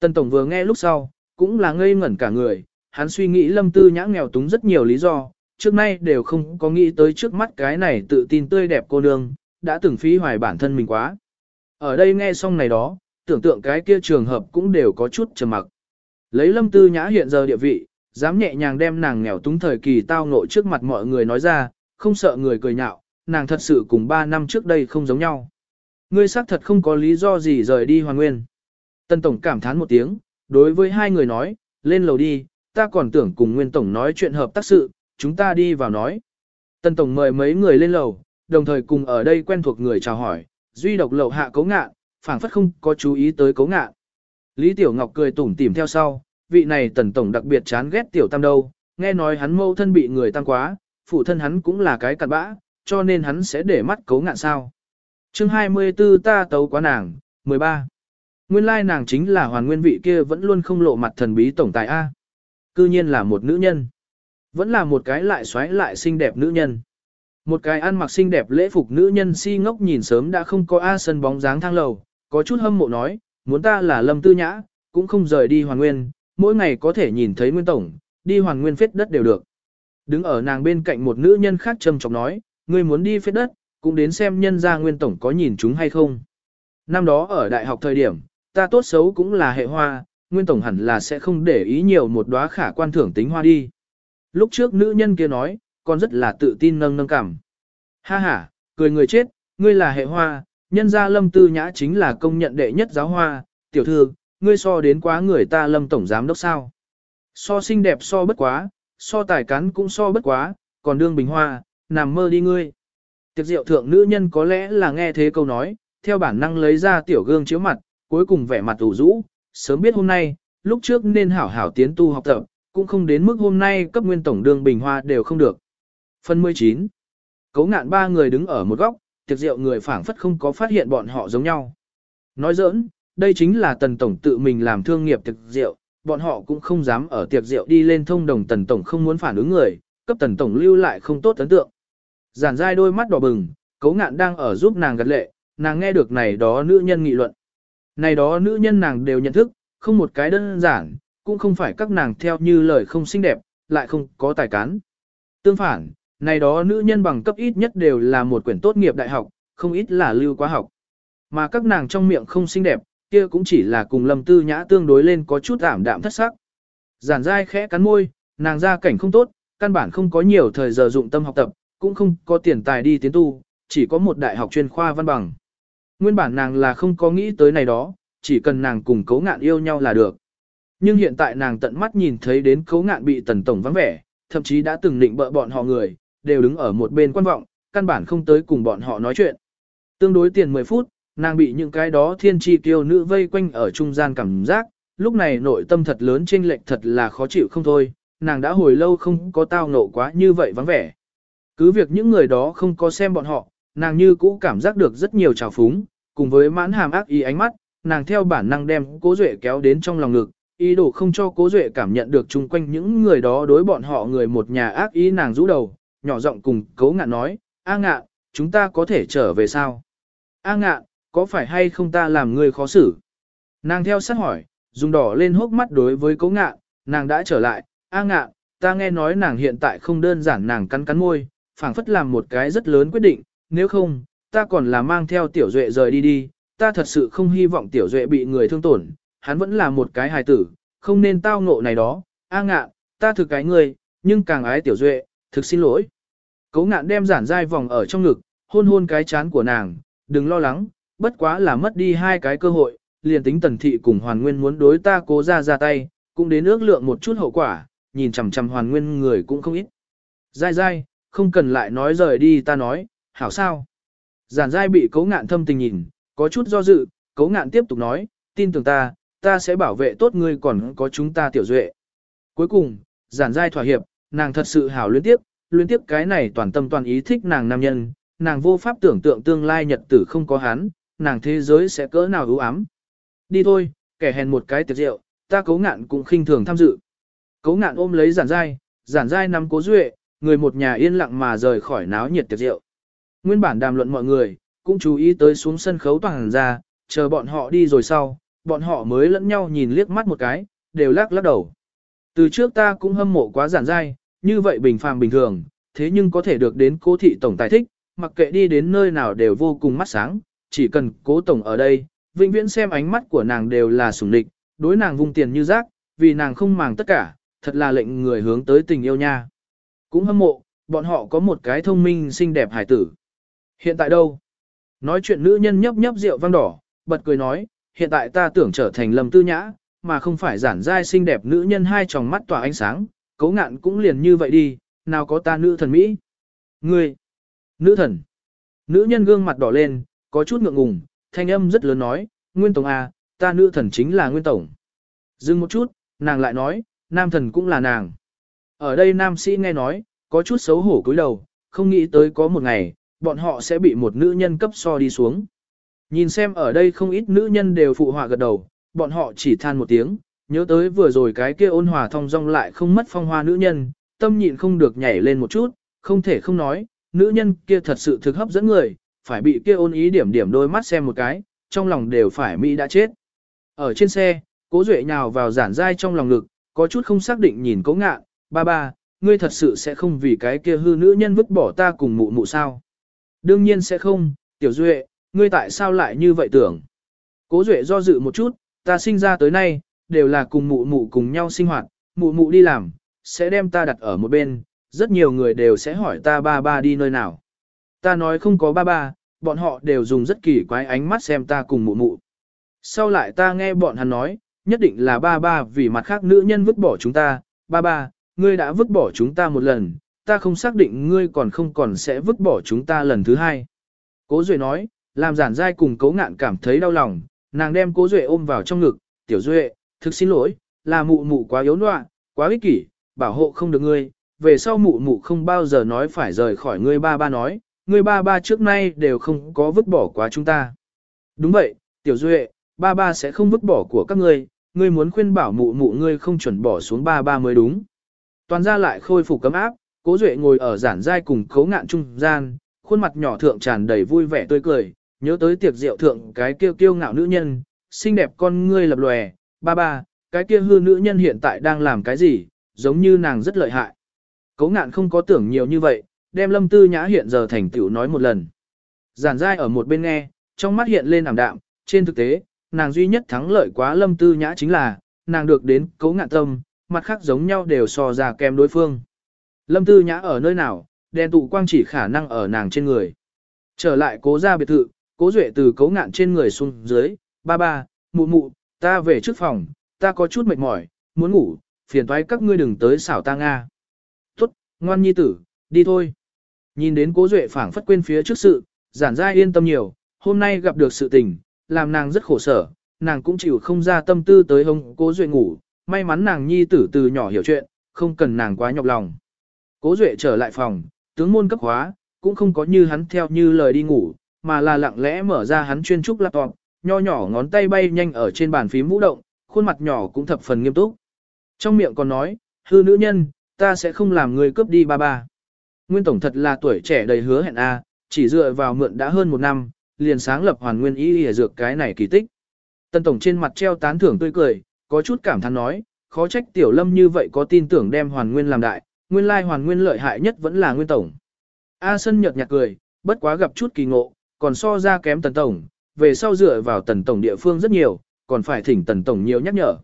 Tần Tổng vừa nghe lúc sau, cũng là ngây ngẩn cả người, hắn suy nghĩ lâm tư nhã nghèo túng rất nhiều lý do, trước nay đều không có nghĩ tới trước mắt cái này tự tin tươi đẹp cô nương, đã từng phí hoài bản thân mình quá. Ở đây nghe xong này đó, tưởng tượng cái kia trường hợp cũng đều có chút trầm mặc. Lấy lâm tư nhã hiện giờ địa vị, dám nhẹ nhàng đem nàng nghèo túng thời kỳ tao ngộ trước mặt mọi người nói ra, không sợ người cười nhạo, nàng thật sự cùng 3 năm trước đây không giống nhau. Ngươi xác thật không có lý do gì rời đi hoàn nguyên. Tân Tổng cảm thán một tiếng, đối với hai người nói, lên lầu đi, ta còn tưởng cùng Nguyên Tổng nói chuyện hợp tác sự, chúng ta đi vào nói. Tân Tổng mời mấy người lên lầu, đồng thời cùng ở đây quen thuộc người chào hỏi, duy độc lậu hạ cấu ngạn, phảng phất không có chú ý tới cấu ngạn. Lý Tiểu Ngọc cười tủm tỉm theo sau, vị này Tần Tổng đặc biệt chán ghét Tiểu Tam đâu, nghe nói hắn mâu thân bị người tăng quá, phụ thân hắn cũng là cái cặn bã, cho nên hắn sẽ để mắt cấu ngạn sao. chương 24 ta tấu quá nàng, 13. Nguyên lai nàng chính là hoàn nguyên vị kia vẫn luôn không lộ mặt thần bí tổng tài A. Cư nhiên là một nữ nhân. Vẫn là một cái lại xoáy lại xinh đẹp nữ nhân. Một cái ăn mặc xinh đẹp lễ phục nữ nhân si ngốc nhìn sớm đã không có A sân bóng dáng thang lầu, có chút hâm mộ nói, muốn ta là lâm tư nhã, cũng không rời đi hoàn nguyên, mỗi ngày có thể nhìn thấy nguyên tổng, đi hoàn nguyên phết đất đều được. Đứng ở nàng bên cạnh một nữ nhân khác trầm trọng nói, ngươi muốn đi phết đất, cũng đến xem nhân gia nguyên tổng có nhìn chúng hay không. Năm đó ở đại học thời điểm, ta tốt xấu cũng là hệ hoa, nguyên tổng hẳn là sẽ không để ý nhiều một đóa khả quan thưởng tính hoa đi. Lúc trước nữ nhân kia nói, còn rất là tự tin nâng nâng cảm. Ha ha, cười người chết, ngươi là hệ hoa, nhân gia lâm tư nhã chính là công nhận đệ nhất giáo hoa, tiểu thư, ngươi so đến quá người ta lâm tổng giám đốc sao. So xinh đẹp so bất quá, so tài cắn cũng so bất quá, còn đương bình hoa, nằm mơ đi ngươi. Tiệc rượu thượng nữ nhân có lẽ là nghe thế câu nói, theo bản năng lấy ra tiểu gương chiếu mặt, cuối cùng vẻ mặt ủ rũ, sớm biết hôm nay, lúc trước nên hảo hảo tiến tu học tập, cũng không đến mức hôm nay cấp nguyên tổng đương bình hoa đều không được. Phần 19 Cấu ngạn ba người đứng ở một góc, tiệc rượu người phảng phất không có phát hiện bọn họ giống nhau. Nói giỡn, đây chính là tần tổng tự mình làm thương nghiệp tiệc rượu, bọn họ cũng không dám ở tiệc rượu đi lên thông đồng tần tổng không muốn phản ứng người, cấp tần tổng lưu lại không tốt ấn tượng. Giản dai đôi mắt đỏ bừng, cấu ngạn đang ở giúp nàng gật lệ, nàng nghe được này đó nữ nhân nghị luận. Này đó nữ nhân nàng đều nhận thức, không một cái đơn giản, cũng không phải các nàng theo như lời không xinh đẹp, lại không có tài cán. Tương phản, này đó nữ nhân bằng cấp ít nhất đều là một quyển tốt nghiệp đại học, không ít là lưu quá học. Mà các nàng trong miệng không xinh đẹp, kia cũng chỉ là cùng lâm tư nhã tương đối lên có chút ảm đạm thất sắc. Giản dai khẽ cắn môi, nàng ra cảnh không tốt, căn bản không có nhiều thời giờ dụng tâm học tập, cũng không có tiền tài đi tiến tu, chỉ có một đại học chuyên khoa văn bằng. Nguyên bản nàng là không có nghĩ tới này đó, chỉ cần nàng cùng cấu ngạn yêu nhau là được. Nhưng hiện tại nàng tận mắt nhìn thấy đến cấu ngạn bị tần tổng vắng vẻ, thậm chí đã từng định bợ bọn họ người, đều đứng ở một bên quan vọng, căn bản không tới cùng bọn họ nói chuyện. Tương đối tiền 10 phút, nàng bị những cái đó thiên tri tiêu nữ vây quanh ở trung gian cảm giác, lúc này nội tâm thật lớn chênh lệch thật là khó chịu không thôi, nàng đã hồi lâu không có tao nộ quá như vậy vắng vẻ. Cứ việc những người đó không có xem bọn họ, nàng như cũ cảm giác được rất nhiều trào phúng, cùng với mãn hàm ác ý ánh mắt, nàng theo bản năng đem cố duệ kéo đến trong lòng ngực, ý đồ không cho cố duệ cảm nhận được chung quanh những người đó đối bọn họ người một nhà ác ý nàng rũ đầu, nhỏ giọng cùng cấu ngạn nói, A ngạn, chúng ta có thể trở về sao? A ngạn, có phải hay không ta làm người khó xử? Nàng theo sát hỏi, dùng đỏ lên hốc mắt đối với cấu ngạn, nàng đã trở lại, A ngạn, ta nghe nói nàng hiện tại không đơn giản nàng cắn cắn môi, phảng phất làm một cái rất lớn quyết định, nếu không, ta còn là mang theo tiểu duệ rời đi đi, ta thật sự không hy vọng tiểu duệ bị người thương tổn, hắn vẫn là một cái hài tử, không nên tao ngộ này đó, a ngạn, ta thực cái người, nhưng càng ái tiểu duệ, thực xin lỗi. Cấu ngạn đem giản dai vòng ở trong ngực, hôn hôn cái chán của nàng, đừng lo lắng, bất quá là mất đi hai cái cơ hội, liền tính tần thị cùng hoàn nguyên muốn đối ta cố ra ra tay, cũng đến ước lượng một chút hậu quả, nhìn chằm chằm hoàn nguyên người cũng không ít. Dai dai, không cần lại nói rời đi ta nói, hảo sao. Giản dai bị cấu ngạn thâm tình nhìn, có chút do dự, cấu ngạn tiếp tục nói, tin tưởng ta, ta sẽ bảo vệ tốt ngươi còn có chúng ta tiểu duệ. Cuối cùng, giản dai thỏa hiệp, nàng thật sự hảo luyến tiếp, luyến tiếp cái này toàn tâm toàn ý thích nàng nam nhân, nàng vô pháp tưởng tượng tương lai nhật tử không có hắn, nàng thế giới sẽ cỡ nào ưu ám. Đi thôi, kẻ hèn một cái tiệc rượu, ta cấu ngạn cũng khinh thường tham dự. Cấu ngạn ôm lấy giản dai, giản dai nắm cố duệ, người một nhà yên lặng mà rời khỏi náo nhiệt tiệc rượu. Nguyên bản đàm luận mọi người, cũng chú ý tới xuống sân khấu toàn ra, chờ bọn họ đi rồi sau, bọn họ mới lẫn nhau nhìn liếc mắt một cái, đều lắc lắc đầu. Từ trước ta cũng hâm mộ quá giản dai, như vậy bình phàm bình thường, thế nhưng có thể được đến cố thị tổng tài thích, mặc kệ đi đến nơi nào đều vô cùng mắt sáng, chỉ cần cố tổng ở đây, vĩnh viễn xem ánh mắt của nàng đều là sủng địch, đối nàng vung tiền như rác, vì nàng không màng tất cả, thật là lệnh người hướng tới tình yêu nha. Cũng hâm mộ, bọn họ có một cái thông minh xinh đẹp hải tử. Hiện tại đâu? Nói chuyện nữ nhân nhấp nhấp rượu vang đỏ, bật cười nói, hiện tại ta tưởng trở thành lâm tư nhã, mà không phải giản dai xinh đẹp nữ nhân hai tròng mắt tỏa ánh sáng, cấu ngạn cũng liền như vậy đi, nào có ta nữ thần Mỹ. Ngươi, nữ thần, nữ nhân gương mặt đỏ lên, có chút ngượng ngùng, thanh âm rất lớn nói, Nguyên Tổng à, ta nữ thần chính là Nguyên Tổng. Dừng một chút, nàng lại nói, nam thần cũng là nàng. Ở đây nam sĩ nghe nói, có chút xấu hổ cúi đầu, không nghĩ tới có một ngày, bọn họ sẽ bị một nữ nhân cấp so đi xuống. Nhìn xem ở đây không ít nữ nhân đều phụ họa gật đầu, bọn họ chỉ than một tiếng, nhớ tới vừa rồi cái kia ôn hòa thong dong lại không mất phong hoa nữ nhân, tâm nhịn không được nhảy lên một chút, không thể không nói, nữ nhân kia thật sự thực hấp dẫn người, phải bị kia ôn ý điểm điểm đôi mắt xem một cái, trong lòng đều phải Mỹ đã chết. Ở trên xe, cố duệ nhào vào giản dai trong lòng ngực, có chút không xác định nhìn cố ngạ, ba ba, ngươi thật sự sẽ không vì cái kia hư nữ nhân vứt bỏ ta cùng mụ mụ sao. Đương nhiên sẽ không, tiểu duệ, ngươi tại sao lại như vậy tưởng. Cố duệ do dự một chút, ta sinh ra tới nay, đều là cùng mụ mụ cùng nhau sinh hoạt, mụ mụ đi làm, sẽ đem ta đặt ở một bên, rất nhiều người đều sẽ hỏi ta ba ba đi nơi nào. Ta nói không có ba ba, bọn họ đều dùng rất kỳ quái ánh mắt xem ta cùng mụ mụ. Sau lại ta nghe bọn hắn nói, nhất định là ba ba vì mặt khác nữ nhân vứt bỏ chúng ta, ba ba, ngươi đã vứt bỏ chúng ta một lần, ta không xác định ngươi còn không còn sẽ vứt bỏ chúng ta lần thứ hai. Cố Duệ nói, làm giản dai cùng cố ngạn cảm thấy đau lòng, nàng đem cố Duệ ôm vào trong ngực, tiểu Duệ, thực xin lỗi, là mụ mụ quá yếu nọa, quá ích kỷ, bảo hộ không được ngươi, về sau mụ mụ không bao giờ nói phải rời khỏi ngươi ba ba nói, ngươi ba ba trước nay đều không có vứt bỏ quá chúng ta. Đúng vậy, tiểu Duệ, ba ba sẽ không vứt bỏ của các ngươi, ngươi muốn khuyên bảo mụ mụ ngươi không chuẩn bỏ xuống ba ba mới đúng. Toàn ra lại khôi phục cấm áp, cố Duệ ngồi ở giản giai cùng cấu ngạn trung gian, khuôn mặt nhỏ thượng tràn đầy vui vẻ tươi cười, nhớ tới tiệc rượu thượng cái kêu kiêu ngạo nữ nhân, xinh đẹp con ngươi lập lòe, ba ba, cái kia hư nữ nhân hiện tại đang làm cái gì, giống như nàng rất lợi hại. Cấu ngạn không có tưởng nhiều như vậy, đem lâm tư nhã hiện giờ thành tựu nói một lần. Giản dai ở một bên nghe, trong mắt hiện lên ảm đạm, trên thực tế, nàng duy nhất thắng lợi quá lâm tư nhã chính là, nàng được đến cấu ngạn tâm, mặt khác giống nhau đều so ra kèm đối phương. Lâm tư nhã ở nơi nào, đèn tụ quang chỉ khả năng ở nàng trên người. Trở lại cố ra biệt thự, cố duệ từ cấu ngạn trên người xuống dưới, ba ba, mụ mụ, ta về trước phòng, ta có chút mệt mỏi, muốn ngủ, phiền toái các ngươi đừng tới xảo ta Nga. Tốt, ngoan nhi tử, đi thôi. Nhìn đến cố duệ phảng phất quên phía trước sự, giản gia yên tâm nhiều, hôm nay gặp được sự tình, làm nàng rất khổ sở, nàng cũng chịu không ra tâm tư tới hông cố duệ ngủ, may mắn nàng nhi tử từ nhỏ hiểu chuyện, không cần nàng quá nhọc lòng. Cố duệ trở lại phòng, tướng môn cấp hóa, cũng không có như hắn theo như lời đi ngủ, mà là lặng lẽ mở ra hắn chuyên trúc laptop, nho nhỏ ngón tay bay nhanh ở trên bàn phím vũ động, khuôn mặt nhỏ cũng thập phần nghiêm túc. Trong miệng còn nói, hư nữ nhân, ta sẽ không làm người cướp đi ba ba. Nguyên Tổng thật là tuổi trẻ đầy hứa hẹn a, chỉ dựa vào mượn đã hơn một năm, liền sáng lập hoàn nguyên ý ỉa dược cái này kỳ tích. Tân Tổng trên mặt treo tán thưởng tươi cười, có chút cảm thán nói, khó trách tiểu lâm như vậy có tin tưởng đem hoàn nguyên làm đại, nguyên lai hoàn nguyên lợi hại nhất vẫn là nguyên tổng. A Sân nhợt nhạt cười, bất quá gặp chút kỳ ngộ, còn so ra kém tần tổng, về sau dựa vào tần tổng địa phương rất nhiều, còn phải thỉnh tần tổng nhiều nhắc nhở.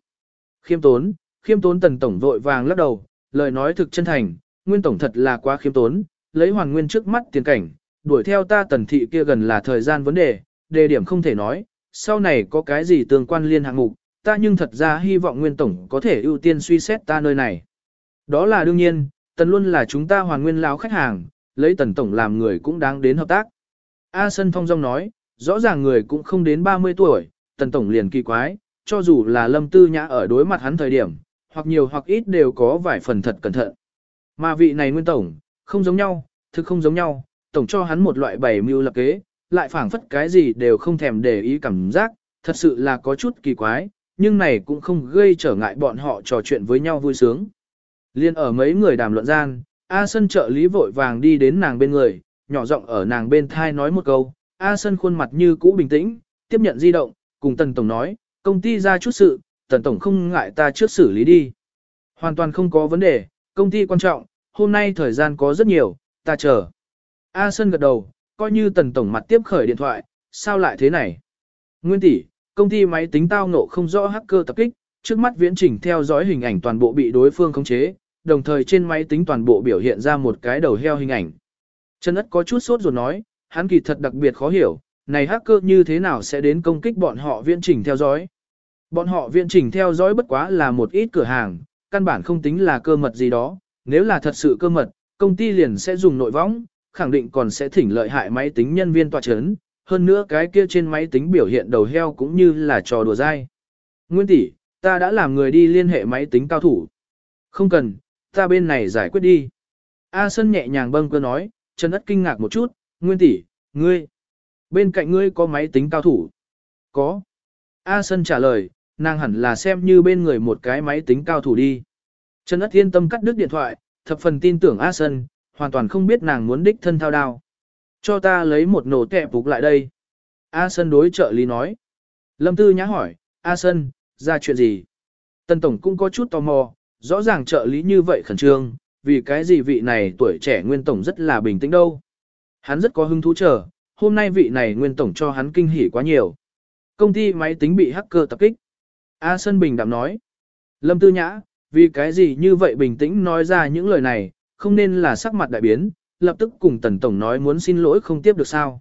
Khiêm tốn, khiêm tốn tần tổng vội vàng lắc đầu, lời nói thực chân thành, nguyên tổng thật là quá khiêm tốn, lấy hoàn nguyên trước mắt tiền cảnh, đuổi theo ta tần thị kia gần là thời gian vấn đề, đề điểm không thể nói, sau này có cái gì tương quan liên hạng mục, ta nhưng thật ra hy vọng nguyên tổng có thể ưu tiên suy xét ta nơi này. Đó là đương nhiên, tần luôn là chúng ta hoàn nguyên lão khách hàng, lấy tần tổng làm người cũng đáng đến hợp tác. A Sân Phong Dông nói, rõ ràng người cũng không đến 30 tuổi, tần tổng liền kỳ quái, cho dù là lâm tư nhã ở đối mặt hắn thời điểm, hoặc nhiều hoặc ít đều có vài phần thật cẩn thận. Mà vị này nguyên tổng, không giống nhau, thực không giống nhau, tổng cho hắn một loại bảy mưu lập kế, lại phảng phất cái gì đều không thèm để ý cảm giác, thật sự là có chút kỳ quái, nhưng này cũng không gây trở ngại bọn họ trò chuyện với nhau vui sướng. Liên ở mấy người đàm luận gian, A Sân trợ lý vội vàng đi đến nàng bên người, nhỏ giọng ở nàng bên thai nói một câu, A Sân khuôn mặt như cũ bình tĩnh, tiếp nhận di động, cùng Tần Tổng nói, công ty ra chút sự, Tần Tổng không ngại ta trước xử lý đi. Hoàn toàn không có vấn đề, công ty quan trọng, hôm nay thời gian có rất nhiều, ta chờ. A Sân gật đầu, coi như tần tổng mặt tiếp khởi điện thoại, sao lại thế này? Nguyên tỷ, công ty máy tính tao ngộ không rõ hacker tập kích, trước mắt viễn trình theo dõi hình ảnh toàn bộ bị đối phương khống chế, đồng thời trên máy tính toàn bộ biểu hiện ra một cái đầu heo hình ảnh. Trần ất có chút sốt ruột nói, hắn kỳ thật đặc biệt khó hiểu, này hacker như thế nào sẽ đến công kích bọn họ viễn trình theo dõi. Bọn họ viễn trình theo dõi bất quá là một ít cửa hàng, căn bản không tính là cơ mật gì đó, nếu là thật sự cơ mật, công ty liền sẽ dùng nội võng, khẳng định còn sẽ thỉnh lợi hại máy tính nhân viên tòa chấn, hơn nữa cái kia trên máy tính biểu hiện đầu heo cũng như là trò đùa dai. Nguyên tỷ, ta đã làm người đi liên hệ máy tính cao thủ. Không cần, ta bên này giải quyết đi. A sơn nhẹ nhàng bâng cơ nói, Trần Ất kinh ngạc một chút, Nguyên tỷ, ngươi, bên cạnh ngươi có máy tính cao thủ. Có. A Sân trả lời, nàng hẳn là xem như bên người một cái máy tính cao thủ đi. Trần Ất thiên tâm cắt đứt điện thoại, thập phần tin tưởng A Sân, hoàn toàn không biết nàng muốn đích thân thao đao. Cho ta lấy một nổ kẹp phục lại đây. A Sân đối trợ lý nói. Lâm Tư nhã hỏi, A Sân, ra chuyện gì? Tân Tổng cũng có chút tò mò, rõ ràng trợ lý như vậy khẩn trương, vì cái gì vị này tuổi trẻ Nguyên Tổng rất là bình tĩnh đâu. Hắn rất có hứng thú chờ, hôm nay vị này Nguyên Tổng cho hắn kinh hỉ quá nhiều. Công ty máy tính bị hacker tập kích. A Sân Bình đạm nói. Lâm Tư Nhã, vì cái gì như vậy bình tĩnh nói ra những lời này, không nên là sắc mặt đại biến, lập tức cùng Tần Tổng nói muốn xin lỗi không tiếp được sao.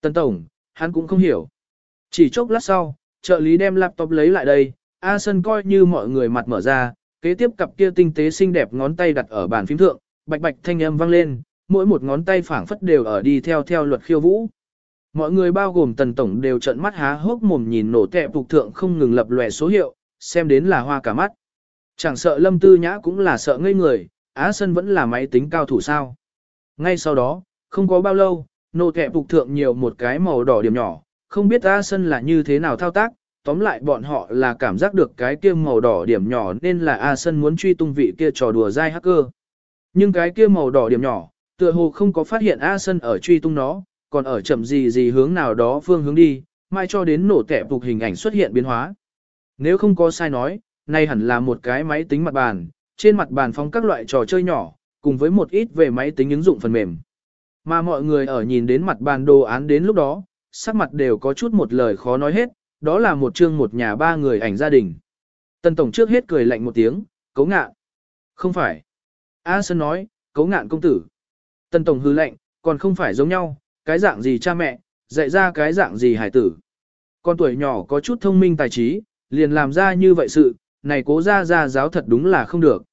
Tần Tổng, hắn cũng không hiểu. Chỉ chốc lát sau, trợ lý đem laptop lấy lại đây, A Sân coi như mọi người mặt mở ra, kế tiếp cặp kia tinh tế xinh đẹp ngón tay đặt ở bàn phím thượng, bạch bạch thanh âm vang lên, mỗi một ngón tay phảng phất đều ở đi theo theo luật khiêu vũ. Mọi người bao gồm tần tổng đều trợn mắt há hốc mồm nhìn nổ tẹp phục thượng không ngừng lập lòe số hiệu, xem đến là hoa cả mắt. Chẳng sợ lâm tư nhã cũng là sợ ngây người, Á Sân vẫn là máy tính cao thủ sao. Ngay sau đó, không có bao lâu, nổ tẹp phục thượng nhiều một cái màu đỏ điểm nhỏ, không biết Á Sân là như thế nào thao tác, tóm lại bọn họ là cảm giác được cái kia màu đỏ điểm nhỏ nên là A Sân muốn truy tung vị kia trò đùa dai hacker. Nhưng cái kia màu đỏ điểm nhỏ, tựa hồ không có phát hiện A Sân ở truy tung nó, còn ở chậm gì gì hướng nào đó phương hướng đi, mai cho đến nổ tẹp phục hình ảnh xuất hiện biến hóa. Nếu không có sai nói, nay hẳn là một cái máy tính mặt bàn, trên mặt bàn phóng các loại trò chơi nhỏ, cùng với một ít về máy tính ứng dụng phần mềm. Mà mọi người ở nhìn đến mặt bàn đồ án đến lúc đó, sắc mặt đều có chút một lời khó nói hết, đó là một chương một nhà ba người ảnh gia đình. Tân Tổng trước hết cười lạnh một tiếng, cấu ngạn. Không phải. A Sơn nói, cấu ngạn công tử. Tân Tổng hư lệnh, còn không phải giống nhau, cái dạng gì cha mẹ, dạy ra cái dạng gì hải tử. Con tuổi nhỏ có chút thông minh tài trí, liền làm ra như vậy sự, này cố ra ra giáo thật đúng là không được.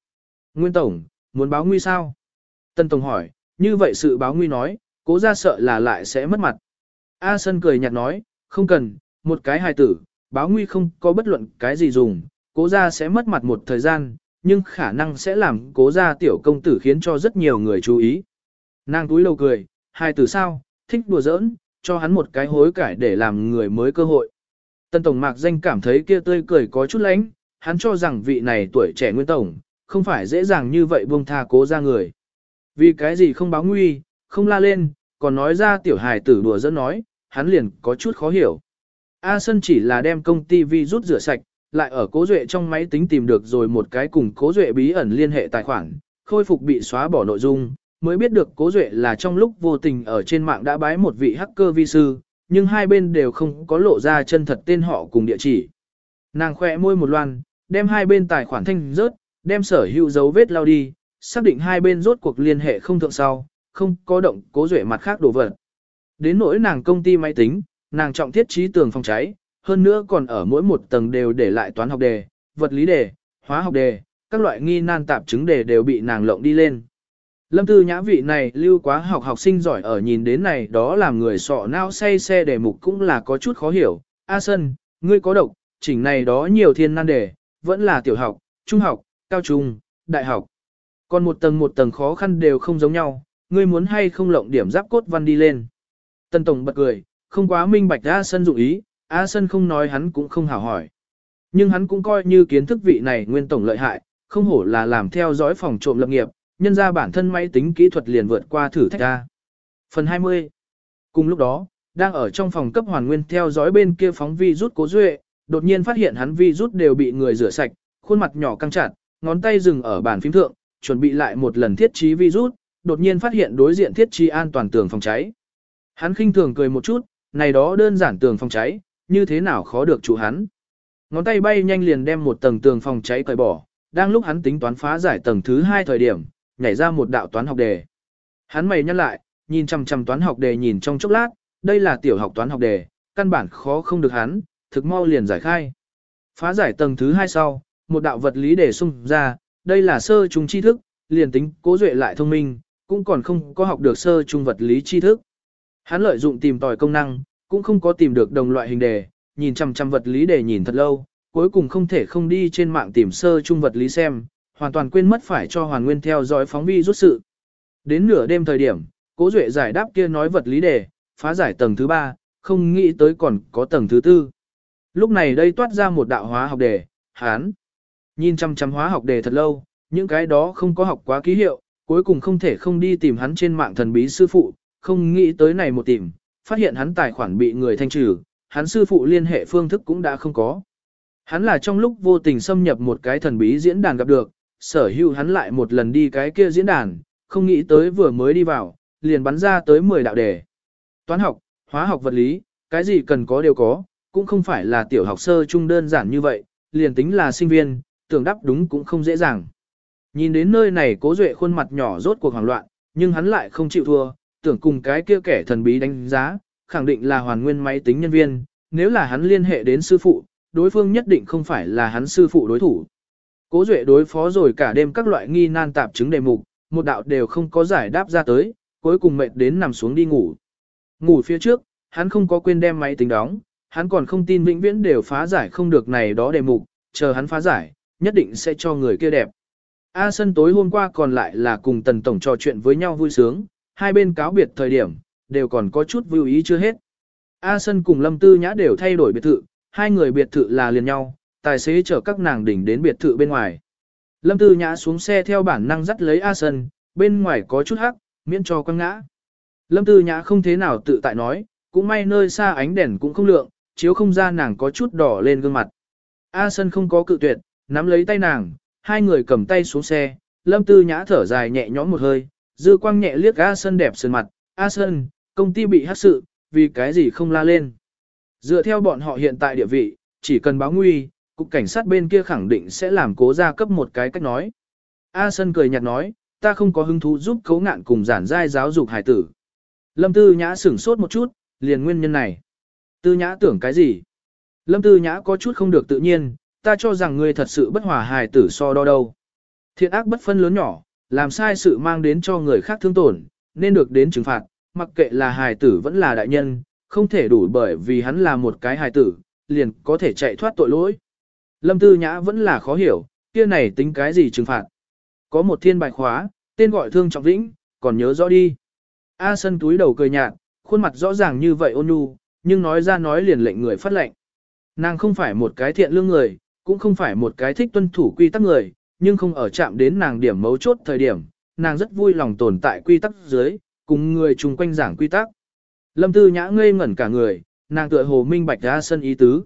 Nguyên Tổng, muốn báo nguy sao? Tân Tổng hỏi, như vậy sự báo nguy nói, cố ra sợ là lại sẽ mất mặt. A Sân cười nhạt nói, không cần, một cái hài tử, báo nguy không có bất luận cái gì dùng, cố ra sẽ mất mặt một thời gian, nhưng khả năng sẽ làm cố ra tiểu công tử khiến cho rất nhiều người chú ý. Nàng túi lâu cười, hai từ sao, thích đùa giỡn, cho hắn một cái hối cải để làm người mới cơ hội. Tân Tổng Mạc Danh cảm thấy kia tươi cười có chút lánh, hắn cho rằng vị này tuổi trẻ nguyên tổng, không phải dễ dàng như vậy buông tha cố ra người. Vì cái gì không báo nguy, không la lên, còn nói ra tiểu hài tử đùa dẫn nói, hắn liền có chút khó hiểu. A Sân chỉ là đem công ty vi rút rửa sạch, lại ở cố duệ trong máy tính tìm được rồi một cái cùng cố duệ bí ẩn liên hệ tài khoản, khôi phục bị xóa bỏ nội dung, mới biết được cố duệ là trong lúc vô tình ở trên mạng đã bái một vị hacker vi sư, nhưng hai bên đều không có lộ ra chân thật tên họ cùng địa chỉ. Nàng khỏe môi một loan, đem hai bên tài khoản thanh rớt, đem sở hữu dấu vết lao đi, xác định hai bên rốt cuộc liên hệ không thượng sau, không có động cố duệ mặt khác đổ vật. Đến nỗi nàng công ty máy tính, nàng trọng thiết trí tường phòng cháy, hơn nữa còn ở mỗi một tầng đều để lại toán học đề, vật lý đề, hóa học đề, các loại nghi nan tạp chứng đề đều bị nàng lộng đi lên. Lâm tư nhã vị này lưu quá học học sinh giỏi ở nhìn đến này đó làm người sọ não say xe đề mục cũng là có chút khó hiểu. A Sân, ngươi có độc, chỉnh này đó nhiều thiên nan đề, vẫn là tiểu học, trung học, cao trung, đại học. Còn một tầng một tầng khó khăn đều không giống nhau, ngươi muốn hay không lộng điểm giáp cốt văn đi lên. Tân Tổng bật cười, không quá minh bạch A Sân dụng ý, A Sân không nói hắn cũng không hảo hỏi. Nhưng hắn cũng coi như kiến thức vị này nguyên tổng lợi hại, không hổ là làm theo dõi phòng trộm lập nghiệp, nhân ra bản thân máy tính kỹ thuật liền vượt qua thử thách ra. Phần 20 Cùng lúc đó, đang ở trong phòng cấp hoàn nguyên theo dõi bên kia phóng vi rút cố duệ, đột nhiên phát hiện hắn vi rút đều bị người rửa sạch, khuôn mặt nhỏ căng chặt, ngón tay dừng ở bàn phím thượng, chuẩn bị lại một lần thiết trí vi rút đột nhiên phát hiện đối diện thiết trí an toàn tường phòng cháy. Hắn khinh thường cười một chút, này đó đơn giản tường phòng cháy, như thế nào khó được chủ hắn. Ngón tay bay nhanh liền đem một tầng tường phòng cháy cởi bỏ, đang lúc hắn tính toán phá giải tầng thứ hai thời điểm, nhảy ra một đạo toán học đề. Hắn mày nhăn lại, nhìn chằm chằm toán học đề nhìn trong chốc lát, đây là tiểu học toán học đề, căn bản khó không được hắn, thực mau liền giải khai. Phá giải tầng thứ hai sau, một đạo vật lý đề xung ra, đây là sơ trung tri thức, liền tính cố duệ lại thông minh, cũng còn không có học được sơ trung vật lý tri thức. Hắn lợi dụng tìm tòi công năng, cũng không có tìm được đồng loại hình đề, nhìn chằm chằm vật lý đề nhìn thật lâu, cuối cùng không thể không đi trên mạng tìm sơ trung vật lý xem, hoàn toàn quên mất phải cho Hoàn Nguyên theo dõi phóng vi rút sự. Đến nửa đêm thời điểm, Cố Duệ giải đáp kia nói vật lý đề, phá giải tầng thứ ba, không nghĩ tới còn có tầng thứ tư. Lúc này đây toát ra một đạo hóa học đề, hán. Nhìn chăm chăm hóa học đề thật lâu, những cái đó không có học quá ký hiệu, cuối cùng không thể không đi tìm hắn trên mạng thần bí sư phụ, không nghĩ tới này một tìm, phát hiện hắn tài khoản bị người thanh trừ, hắn sư phụ liên hệ phương thức cũng đã không có. Hắn là trong lúc vô tình xâm nhập một cái thần bí diễn đàn gặp được, sở hữu hắn lại một lần đi cái kia diễn đàn, không nghĩ tới vừa mới đi vào, liền bắn ra tới 10 đạo đề. Toán học, hóa học vật lý, cái gì cần có đều có, cũng không phải là tiểu học sơ trung đơn giản như vậy, liền tính là sinh viên, tưởng đáp đúng cũng không dễ dàng. Nhìn đến nơi này cố duệ khuôn mặt nhỏ rốt cuộc hoảng loạn, nhưng hắn lại không chịu thua, tưởng cùng cái kia kẻ thần bí đánh giá, khẳng định là hoàn nguyên máy tính nhân viên, nếu là hắn liên hệ đến sư phụ, đối phương nhất định không phải là hắn sư phụ đối thủ. Cố duệ đối phó rồi cả đêm các loại nghi nan tạp chứng đề mục, một đạo đều không có giải đáp ra tới, cuối cùng mệt đến nằm xuống đi ngủ. Ngủ phía trước, hắn không có quên đem máy tính đóng, hắn còn không tin vĩnh viễn đều phá giải không được này đó đề mục, chờ hắn phá giải, nhất định sẽ cho người kia đẹp. A sân tối hôm qua còn lại là cùng tần tổng trò chuyện với nhau vui sướng, hai bên cáo biệt thời điểm, đều còn có chút vui ý chưa hết. A sân cùng Lâm Tư Nhã đều thay đổi biệt thự, hai người biệt thự là liền nhau, tài xế chở các nàng đỉnh đến biệt thự bên ngoài. Lâm Tư Nhã xuống xe theo bản năng dắt lấy A sân, bên ngoài có chút hắc, miễn cho quăng ngã. Lâm Tư Nhã không thế nào tự tại nói, cũng may nơi xa ánh đèn cũng không lượng, chiếu không ra nàng có chút đỏ lên gương mặt. A sân không có cự tuyệt, nắm lấy tay nàng, hai người cầm tay xuống xe, Lâm Tư Nhã thở dài nhẹ nhõm một hơi, dư quang nhẹ liếc A Sân đẹp sườn mặt, A Sân, công ty bị hắc sự, vì cái gì không la lên. Dựa theo bọn họ hiện tại địa vị, chỉ cần báo nguy, cục cảnh sát bên kia khẳng định sẽ làm cố gia cấp một cái cách nói. A Sân cười nhạt nói, ta không có hứng thú giúp cấu ngạn cùng giản giai giáo dục hải tử. Lâm Tư Nhã sửng sốt một chút, liền nguyên nhân này. Tư Nhã tưởng cái gì? Lâm Tư Nhã có chút không được tự nhiên, ta cho rằng ngươi thật sự bất hòa hài tử so đo đâu. Thiện ác bất phân lớn nhỏ, làm sai sự mang đến cho người khác thương tổn, nên được đến trừng phạt, mặc kệ là hài tử vẫn là đại nhân, không thể đủ bởi vì hắn là một cái hài tử, liền có thể chạy thoát tội lỗi. Lâm Tư Nhã vẫn là khó hiểu, kia này tính cái gì trừng phạt. Có một thiên bài khóa, tên gọi thương trọng vĩnh, còn nhớ rõ đi. A sân túi đầu cười nhạt, khuôn mặt rõ ràng như vậy ôn nhu, nhưng nói ra nói liền lệnh người phát lệnh. Nàng không phải một cái thiện lương người, cũng không phải một cái thích tuân thủ quy tắc người, nhưng không ở chạm đến nàng điểm mấu chốt thời điểm, nàng rất vui lòng tồn tại quy tắc dưới, cùng người chung quanh giảng quy tắc. Lâm Tư Nhã ngây ngẩn cả người, nàng tựa hồ minh bạch ra sân ý tứ.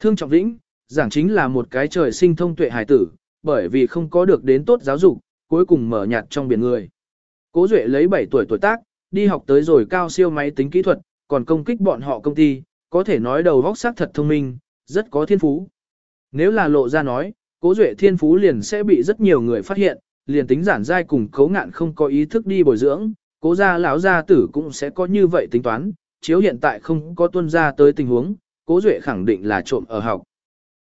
Thương Trọng Vĩnh, giảng chính là một cái trời sinh thông tuệ hải tử, bởi vì không có được đến tốt giáo dục, cuối cùng mở nhạt trong biển người. Cố Duệ lấy 7 tuổi tuổi tác, đi học tới rồi cao siêu máy tính kỹ thuật, còn công kích bọn họ công ty, có thể nói đầu vóc sắc thật thông minh, rất có thiên phú. Nếu là lộ ra nói, cố duệ thiên phú liền sẽ bị rất nhiều người phát hiện, liền tính giản dai cùng cấu ngạn không có ý thức đi bồi dưỡng, cố gia lão gia tử cũng sẽ có như vậy tính toán, chiếu hiện tại không có tuân ra tới tình huống, cố duệ khẳng định là trộm ở học.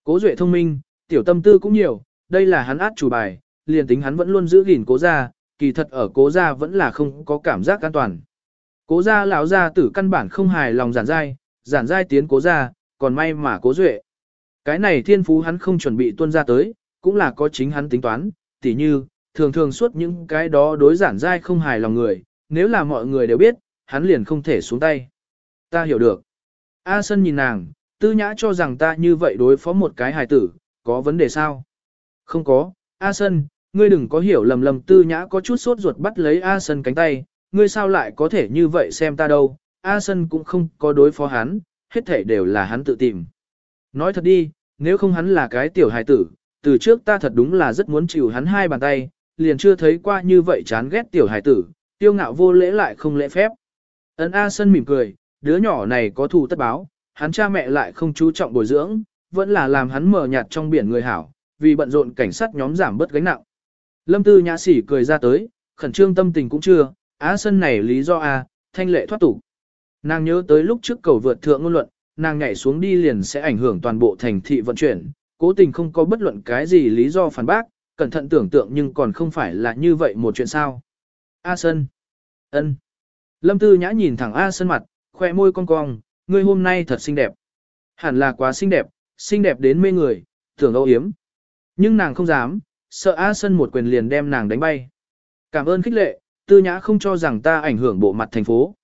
Cố duệ thông minh, tiểu tâm tư cũng nhiều, đây là hắn át chủ bài, liền tính hắn vẫn luôn giữ gìn cố gia, kỳ thật ở cố gia vẫn là không có cảm giác an toàn. Cố gia lão gia tử căn bản không hài lòng giản dai, giản dai tiến cố gia, còn may mà cố duệ. Cái này thiên phú hắn không chuẩn bị tuân ra tới, cũng là có chính hắn tính toán, tỉ như, thường thường suốt những cái đó đối giản dai không hài lòng người, nếu là mọi người đều biết, hắn liền không thể xuống tay. Ta hiểu được. A Sân nhìn nàng, tư nhã cho rằng ta như vậy đối phó một cái hài tử, có vấn đề sao? Không có, A Sân, ngươi đừng có hiểu lầm lầm tư nhã có chút sốt ruột bắt lấy A Sân cánh tay, ngươi sao lại có thể như vậy xem ta đâu, A Sân cũng không có đối phó hắn, hết thể đều là hắn tự tìm. Nói thật đi, nếu không hắn là cái tiểu hài tử, từ trước ta thật đúng là rất muốn chịu hắn hai bàn tay, liền chưa thấy qua như vậy chán ghét tiểu hài tử, tiêu ngạo vô lễ lại không lễ phép. Ấn A Sân mỉm cười, đứa nhỏ này có thù tất báo, hắn cha mẹ lại không chú trọng bồi dưỡng, vẫn là làm hắn mờ nhạt trong biển người hảo, vì bận rộn cảnh sát nhóm giảm bớt gánh nặng. Lâm Tư Nhã Sỉ cười ra tới, khẩn trương tâm tình cũng chưa, á sân này lý do a, thanh lệ thoát tục. Nàng nhớ tới lúc trước cầu vượt thượng ngôn luận, nàng nhảy xuống đi liền sẽ ảnh hưởng toàn bộ thành thị vận chuyển, cố tình không có bất luận cái gì lý do phản bác, cẩn thận tưởng tượng nhưng còn không phải là như vậy một chuyện sao. A Sân. ân. Lâm Tư Nhã nhìn thẳng A Sân mặt, khoe môi cong cong, ngươi hôm nay thật xinh đẹp. Hẳn là quá xinh đẹp, xinh đẹp đến mê người, tưởng âu yếm. Nhưng nàng không dám, sợ A Sân một quyền liền đem nàng đánh bay. Cảm ơn khích lệ, Tư Nhã không cho rằng ta ảnh hưởng bộ mặt thành phố.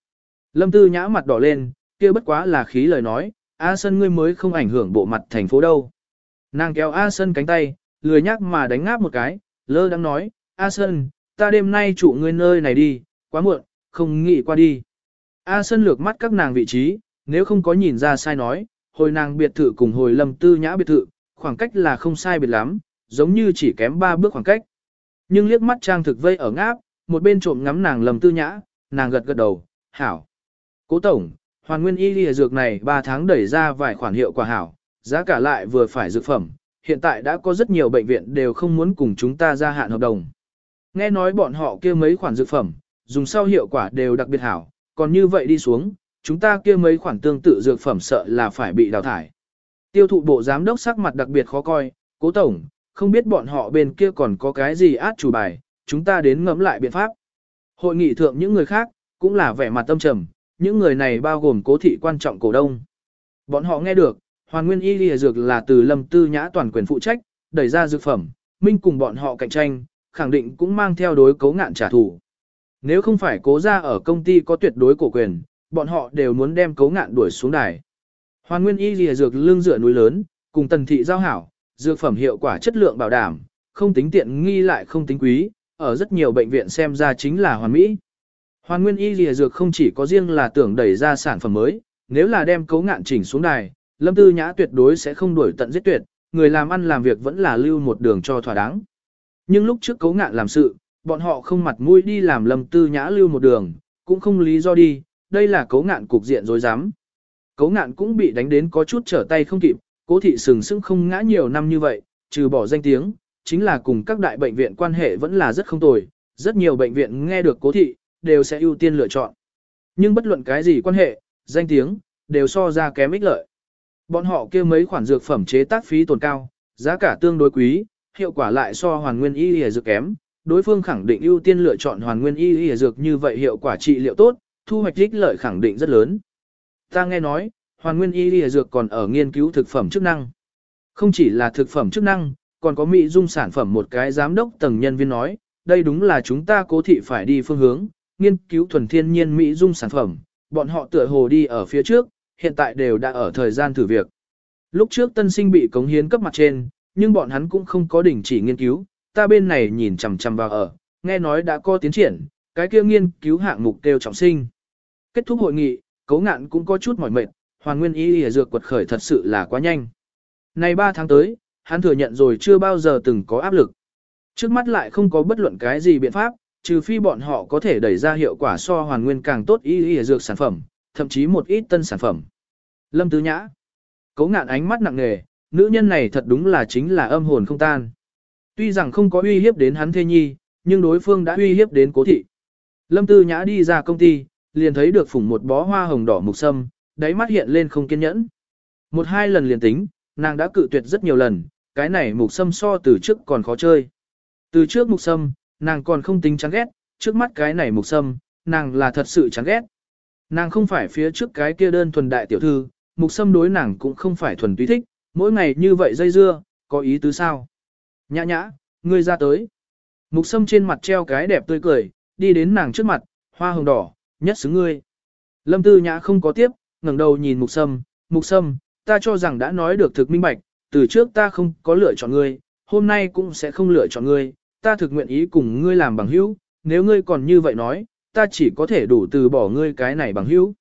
Lâm Tư Nhã mặt đỏ lên, kia bất quá là khí lời nói, A Sân ngươi mới không ảnh hưởng bộ mặt thành phố đâu. Nàng kéo A Sân cánh tay, lười nhắc mà đánh ngáp một cái, lơ đang nói, A Sân, ta đêm nay trụ ngươi nơi này đi, quá muộn, không nghĩ qua đi. A Sân lược mắt các nàng vị trí, nếu không có nhìn ra sai nói, hồi nàng biệt thự cùng hồi lâm tư nhã biệt thự, khoảng cách là không sai biệt lắm, giống như chỉ kém ba bước khoảng cách. Nhưng liếc mắt trang thực vây ở ngáp, một bên trộm ngắm nàng lâm tư nhã, nàng gật gật đầu, hảo. Cố tổng, hoàn nguyên y lìa dược này 3 tháng đẩy ra vài khoản hiệu quả hảo, giá cả lại vừa phải dược phẩm, hiện tại đã có rất nhiều bệnh viện đều không muốn cùng chúng ta gia hạn hợp đồng. Nghe nói bọn họ kia mấy khoản dược phẩm, dùng sau hiệu quả đều đặc biệt hảo, còn như vậy đi xuống, chúng ta kia mấy khoản tương tự dược phẩm sợ là phải bị đào thải. Tiêu thụ bộ giám đốc sắc mặt đặc biệt khó coi, cố tổng, không biết bọn họ bên kia còn có cái gì át chủ bài, chúng ta đến ngẫm lại biện pháp. Hội nghị thượng những người khác, cũng là vẻ mặt tâm trầm, những người này bao gồm cố thị quan trọng cổ đông. Bọn họ nghe được, hoàn nguyên y lìa dược là từ lâm tư nhã toàn quyền phụ trách, đẩy ra dược phẩm, minh cùng bọn họ cạnh tranh, khẳng định cũng mang theo đối cấu ngạn trả thù. Nếu không phải cố ra ở công ty có tuyệt đối cổ quyền, bọn họ đều muốn đem cấu ngạn đuổi xuống đài. Hoàn nguyên y lìa dược lương dựa núi lớn, cùng tần thị giao hảo, dược phẩm hiệu quả chất lượng bảo đảm, không tính tiện nghi lại không tính quý, ở rất nhiều bệnh viện xem ra chính là hoàn mỹ. Hoàn nguyên y lìa dược không chỉ có riêng là tưởng đẩy ra sản phẩm mới, nếu là đem cấu ngạn chỉnh xuống đài, lâm tư nhã tuyệt đối sẽ không đuổi tận giết tuyệt, người làm ăn làm việc vẫn là lưu một đường cho thỏa đáng. Nhưng lúc trước cấu ngạn làm sự, bọn họ không mặt mũi đi làm lâm tư nhã lưu một đường, cũng không lý do đi, đây là cấu ngạn cục diện dối dám. Cấu ngạn cũng bị đánh đến có chút trở tay không kịp, cố thị sừng sững không ngã nhiều năm như vậy, trừ bỏ danh tiếng, chính là cùng các đại bệnh viện quan hệ vẫn là rất không tồi, rất nhiều bệnh viện nghe được cố thị, đều sẽ ưu tiên lựa chọn. Nhưng bất luận cái gì quan hệ, danh tiếng, đều so ra kém ích lợi. Bọn họ kêu mấy khoản dược phẩm chế tác phí tồn cao, giá cả tương đối quý, hiệu quả lại so hoàn nguyên y y dược kém, đối phương khẳng định ưu tiên lựa chọn hoàn nguyên y y dược như vậy hiệu quả trị liệu tốt, thu hoạch ích lợi khẳng định rất lớn. Ta nghe nói, hoàn nguyên y y dược còn ở nghiên cứu thực phẩm chức năng. Không chỉ là thực phẩm chức năng, còn có mỹ dung sản phẩm một cái giám đốc tầng nhân viên nói, đây đúng là chúng ta cố thị phải đi phương hướng, nghiên cứu thuần thiên nhiên mỹ dung sản phẩm, bọn họ tựa hồ đi ở phía trước, hiện tại đều đã ở thời gian thử việc. Lúc trước tân sinh bị cống hiến cấp mặt trên, nhưng bọn hắn cũng không có đình chỉ nghiên cứu, ta bên này nhìn chằm chằm vào ở, nghe nói đã có tiến triển, cái kia nghiên cứu hạng mục tiêu trọng sinh. Kết thúc hội nghị, cấu ngạn cũng có chút mỏi mệt, hoàn nguyên y y dược quật khởi thật sự là quá nhanh. Này 3 tháng tới, hắn thừa nhận rồi chưa bao giờ từng có áp lực. Trước mắt lại không có bất luận cái gì biện pháp, trừ phi bọn họ có thể đẩy ra hiệu quả so hoàn nguyên càng tốt y y dược sản phẩm, thậm chí một ít tân sản phẩm. Lâm Tứ Nhã. Cấu ngạn ánh mắt nặng nề, nữ nhân này thật đúng là chính là âm hồn không tan. Tuy rằng không có uy hiếp đến hắn thê nhi, nhưng đối phương đã uy hiếp đến cố thị. Lâm Tư Nhã đi ra công ty, liền thấy được phủng một bó hoa hồng đỏ mục sâm, đáy mắt hiện lên không kiên nhẫn. Một hai lần liền tính, nàng đã cự tuyệt rất nhiều lần, cái này mục sâm so từ trước còn khó chơi. Từ trước mục sâm, nàng còn không tính chán ghét, trước mắt cái này mục sâm, nàng là thật sự chán ghét. Nàng không phải phía trước cái kia đơn thuần đại tiểu thư, mục sâm đối nàng cũng không phải thuần túy thích, mỗi ngày như vậy dây dưa, có ý tứ sao? Nhã nhã, ngươi ra tới. Mục sâm trên mặt treo cái đẹp tươi cười, đi đến nàng trước mặt, hoa hồng đỏ, nhất xứng ngươi. Lâm tư nhã không có tiếp, ngẩng đầu nhìn mục sâm, mục sâm, ta cho rằng đã nói được thực minh bạch, từ trước ta không có lựa chọn ngươi, hôm nay cũng sẽ không lựa chọn ngươi, ta thực nguyện ý cùng ngươi làm bằng hữu, nếu ngươi còn như vậy nói, ta chỉ có thể đủ từ bỏ ngươi cái này bằng hữu.